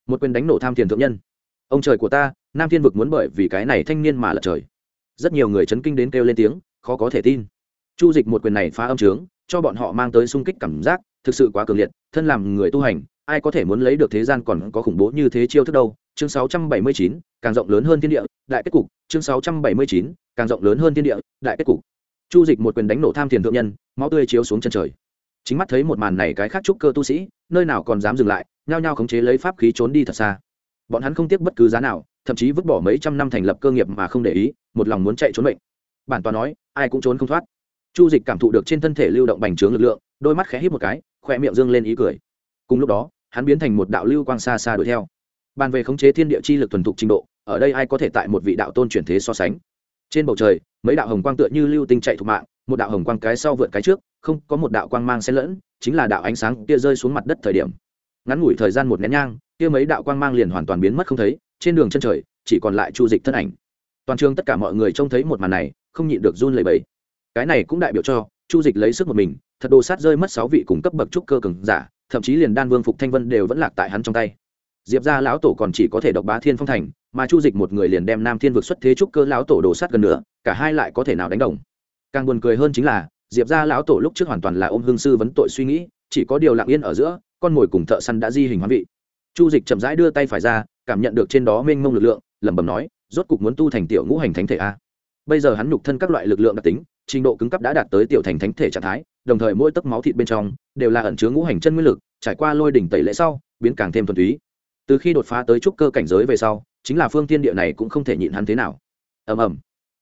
Một quyền đánh nổ tham tiền thượng nhân. Ông trời của ta nam thiên vực muốn bởi vì cái này thanh niên mà lật trời. Rất nhiều người chấn kinh đến kêu lên tiếng khó có thể tin. Chu dịch một quyền này phá âm trướng cho bọn họ mang tới sung kích cảm giác thực sự quá cường liệt thân làm người tu hành ai có thể muốn lấy được thế gian còn có khủng bố như thế chiêu thức đâu? Chương 679, càng rộng lớn hơn thiên địa đại kết cục. Chương 679, càng rộng lớn hơn thiên địa đại kết cục. Chu dịch một quyền đánh nổ tham thiền thượng nhân máu tươi chiếu xuống chân trời chính mắt thấy một màn này cái khác trúc cơ tu sĩ, nơi nào còn dám dừng lại, nhao nhao khống chế lấy pháp khí trốn đi thật xa. Bọn hắn không tiếc bất cứ giá nào, thậm chí vứt bỏ mấy trăm năm thành lập cơ nghiệp mà không để ý, một lòng muốn chạy trốn bệnh bản tòa nói, ai cũng trốn không thoát. Chu dịch cảm thụ được trên thân thể lưu động bành trướng lực lượng, đôi mắt khẽ hít một cái khoe miệng dương lên ý cười. Cùng lúc đó, hắn biến thành một đạo lưu quang xa xa đuổi theo. Bàn về khống chế thiên địa chi lực thuần thục trình độ, ở đây ai có thể tại một vị đạo tôn chuyển thế so sánh? Trên bầu trời, mấy đạo hồng quang tựa như lưu tinh chạy thục mạng một đạo hồng quang cái sau vượt cái trước, không có một đạo quang mang xen lẫn, chính là đạo ánh sáng kia rơi xuống mặt đất thời điểm. Ngắn ngủi thời gian một nén nhang, kia mấy đạo quang mang liền hoàn toàn biến mất không thấy, trên đường chân trời, chỉ còn lại chu dịch thân ảnh. Toàn trường tất cả mọi người trông thấy một màn này, không nhịn được run lẩy bẩy. Cái này cũng đại biểu cho, chu dịch lấy sức một mình, thật đồ sát rơi mất sáu vị cùng cấp bậc trúc cơ cường giả, thậm chí liền đan vương phục thanh vân đều vẫn lạc tại hắn trong tay. Diệp ra lão tổ còn chỉ có thể độc bá thiên phong thành, mà chu dịch một người liền đem nam thiên vực xuất thế trúc cơ lão tổ đồ sát gần nữa cả hai lại có thể nào đánh đồng? Càng buồn cười hơn chính là, diệp ra lão tổ lúc trước hoàn toàn là ôm hương sư vấn tội suy nghĩ, chỉ có điều lặng yên ở giữa, con mồi cùng thợ săn đã di hình hóa vị. Chu dịch chậm rãi đưa tay phải ra, cảm nhận được trên đó mênh mông lực lượng, lẩm bẩm nói, rốt cục muốn tu thành tiểu ngũ hành thánh thể a? Bây giờ hắn nhục thân các loại lực lượng đặc tính, trình độ cứng cấp đã đạt tới tiểu thành thánh thể trạng thái, đồng thời mỗi tấc máu thịt bên trong đều là ẩn chứa ngũ hành chân nguyên lực, trải qua lôi đỉnh tẩy lễ sau, biến càng thêm thuần túy. Từ khi đột phá tới trúc cơ cảnh giới về sau, chính là phương tiên địa này cũng không thể nhịn hắn thế nào. Ầm ầm.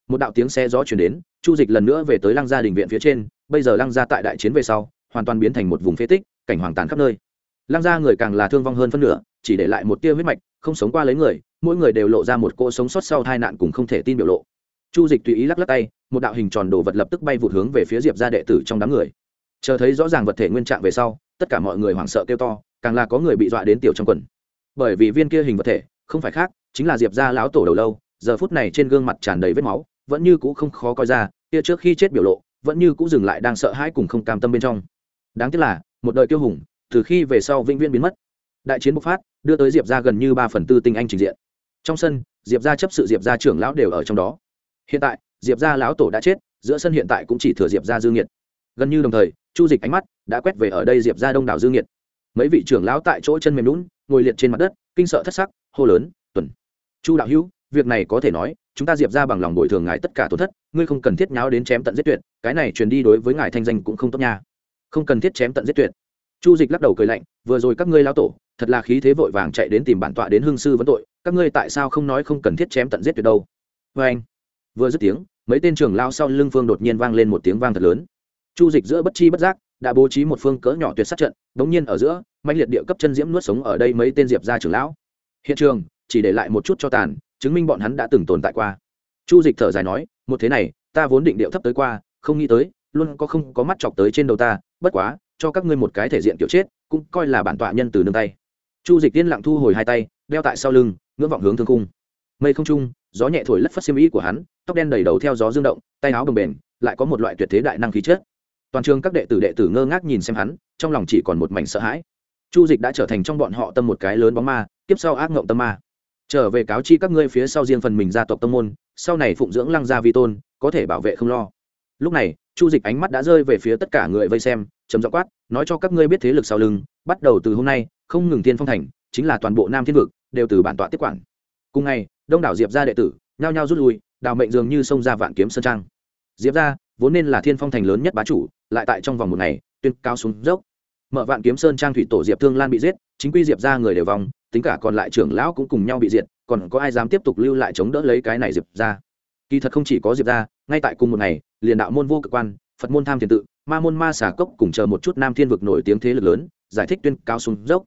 Một đạo tiếng xe gió chuyển đến chu dịch lần nữa về tới lăng gia đình viện phía trên, bây giờ lăng gia tại đại chiến về sau, hoàn toàn biến thành một vùng phế tích, cảnh hoàng tàn khắp nơi. Lăng gia người càng là thương vong hơn phân nửa, chỉ để lại một tia huyết mạch, không sống qua lấy người, mỗi người đều lộ ra một cỗ sống sót sau tai nạn cùng không thể tin biểu lộ. Chu dịch tùy ý lắc lắc tay, một đạo hình tròn đồ vật lập tức bay vụt hướng về phía diệp gia đệ tử trong đám người. Chờ thấy rõ ràng vật thể nguyên trạng về sau, tất cả mọi người hoảng sợ kêu to, càng là có người bị dọa đến tiểu trong quần. Bởi vì viên kia hình vật thể, không phải khác, chính là diệp gia lão tổ đầu lâu, giờ phút này trên gương mặt tràn đầy vết máu vẫn như cũ không khó coi ra, kia trước khi chết biểu lộ, vẫn như cũ dừng lại đang sợ hãi cùng không cam tâm bên trong. Đáng tiếc là, một đời tiêu hùng, từ khi về sau vĩnh viễn biến mất. Đại chiến bộc phát, đưa tới diệp ra gần như ba phần tư tinh anh trình diện. Trong sân, diệp ra chấp sự diệp ra trưởng lão đều ở trong đó. Hiện tại, diệp ra lão tổ đã chết, giữa sân hiện tại cũng chỉ thừa diệp ra dương nhiệt gần như đồng thời, chu dịch ánh mắt đã quét về ở đây diệp ra đông đảo dương nhiệt mấy vị trưởng lão tại chỗ chân mềm lún ngồi liệt trên mặt đất, kinh sợ thất sắc, hô lớn, tuần, chu đạo hữu việc này có thể nói, chúng ta diệp ra bằng lòng bồi thường ngài tất cả tổn thất, ngươi không cần thiết nháo đến chém tận giết tuyệt, cái này truyền đi đối với ngài thanh danh cũng không tốt nha. Không cần thiết chém tận giết tuyệt. Chu dịch lắc đầu cười lạnh, vừa rồi các ngươi lao tổ, thật là khí thế vội vàng chạy đến tìm bản tọa đến hương sư vấn tội, các ngươi tại sao không nói không cần thiết chém tận giết tuyệt đâu? Vê anh, vừa dứt tiếng, mấy tên trưởng lao sau lưng phương đột nhiên vang lên một tiếng vang thật lớn. Chu dịch giữa bất chi bất giác, đã bố trí một phương cỡ nhỏ tuyệt sát trận, đống nhiên ở giữa mạnh liệt địa cấp chân diễm nuốt sống ở đây mấy tên diệp gia trưởng lão. Hiện trường, chỉ để lại một chút cho tàn chứng minh bọn hắn đã từng tồn tại qua. Chu dịch thở dài nói, một thế này, ta vốn định điệu thấp tới qua, không nghĩ tới, luôn có không có mắt chọc tới trên đầu ta, bất quá, cho các ngươi một cái thể diện kiểu chết, cũng coi là bản tọa nhân từ nương tay. Chu dịch tiên lặng thu hồi hai tay, đeo tại sau lưng, ngưỡng vọng hướng thương cung. Mây không trung, gió nhẹ thổi lất phất xiêm ý của hắn, tóc đen đầy đầu theo gió dương động, tay áo đồng bền lại có một loại tuyệt thế đại năng khí chất. Toàn trường các đệ tử đệ tử ngơ ngác nhìn xem hắn, trong lòng chỉ còn một mảnh sợ hãi. Chu dịch đã trở thành trong bọn họ tâm một cái lớn bóng ma tiếp sau ác ngộng tâm ma trở về cáo chi các ngươi phía sau riêng phần mình gia tộc tâm môn, sau này phụng dưỡng lăng gia vi tôn, có thể bảo vệ không lo. Lúc này, chu dịch ánh mắt đã rơi về phía tất cả người vây xem chấm dọ quát, nói cho các ngươi biết thế lực sau lưng, bắt đầu từ hôm nay, không ngừng tiên phong thành, chính là toàn bộ nam thiên vực, đều từ bản tọa tiếp quản. Cùng ngày, đông đảo diệp gia đệ tử, nhao nhao rút lui, đào mệnh dường như sông ra vạn kiếm sơn trang. Diệp gia, vốn nên là thiên phong thành lớn nhất bá chủ, lại tại trong vòng một ngày, tuyên cao xuống dốc mở vạn kiếm sơn trang thủy tổ diệp thương lan bị giết, chính quy diệp gia người đều vòng tính cả còn lại trưởng lão cũng cùng nhau bị diệt, còn có ai dám tiếp tục lưu lại chống đỡ lấy cái này diệp ra kỳ thật không chỉ có diệp ra ngay tại cùng một ngày, liền đạo môn vô cực quan, phật môn tham thiền tự, ma môn ma xà cốc cùng chờ một chút nam thiên vực nổi tiếng thế lực lớn, giải thích tuyên cao xuống dốc.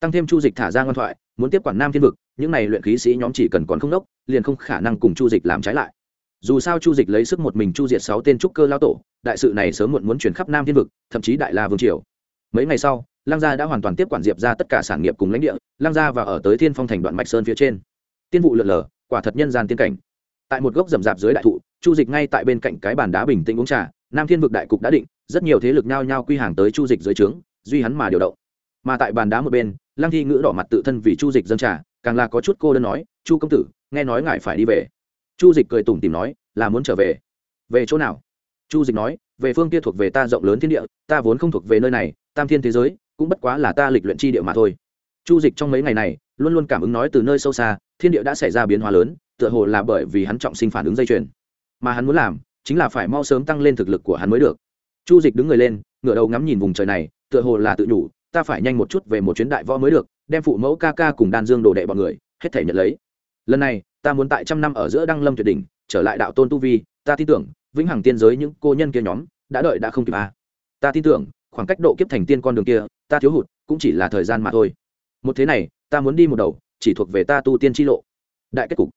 Tăng thêm chu dịch thả ra ngoan thoại, muốn tiếp quản nam thiên vực, những này luyện khí sĩ nhóm chỉ cần còn không đốc, liền không khả năng cùng chu dịch làm trái lại. Dù sao chu dịch lấy sức một mình chu diệt sáu tên trúc cơ lao tổ, đại sự này sớm muộn muốn chuyển khắp nam thiên vực, thậm chí đại la vương triều mấy ngày sau, lăng gia đã hoàn toàn tiếp quản diệp ra tất cả sản nghiệp cùng lãnh địa, lăng gia và ở tới thiên phong thành đoạn mạch sơn phía trên. Tiên vụ lượn lờ, quả thật nhân gian tiên cảnh. Tại một gốc rậm rạp dưới đại thụ, chu dịch ngay tại bên cạnh cái bàn đá bình tĩnh uống trà, nam thiên vực đại cục đã định, rất nhiều thế lực nhao nhao quy hàng tới chu dịch dưới trướng, duy hắn mà điều động. Mà tại bàn đá một bên, lăng thi ngữ đỏ mặt tự thân vì chu dịch dân trà, càng là có chút cô đơn nói, chu công tử, nghe nói ngài phải đi về. Chu dịch cười tủm tìm nói, là muốn trở về. Về chỗ nào? Chu dịch nói về phương kia thuộc về ta rộng lớn thiên địa, ta vốn không thuộc về nơi này, tam thiên thế giới, cũng bất quá là ta lịch luyện chi địa mà thôi. Chu dịch trong mấy ngày này, luôn luôn cảm ứng nói từ nơi sâu xa, thiên địa đã xảy ra biến hóa lớn, tựa hồ là bởi vì hắn trọng sinh phản ứng dây chuyền. Mà hắn muốn làm, chính là phải mau sớm tăng lên thực lực của hắn mới được. Chu dịch đứng người lên, ngửa đầu ngắm nhìn vùng trời này, tựa hồ là tự nhủ, ta phải nhanh một chút về một chuyến đại võ mới được, đem phụ mẫu ca ca cùng đan dương đồ đệ bọn người, hết thể nhận lấy. Lần này, ta muốn tại trăm năm ở giữa đăng lâm tuyệt đỉnh, trở lại đạo tôn tu vi, ta tin tưởng vĩnh hằng tiên giới những cô nhân kia nhóm đã đợi đã không kịp a à. ta tin tưởng, khoảng cách độ kiếp thành tiên con đường kia, ta thiếu hụt, cũng chỉ là thời gian mà thôi. Một thế này, ta muốn đi một đầu, chỉ thuộc về ta tu tiên tri lộ. Đại kết cục.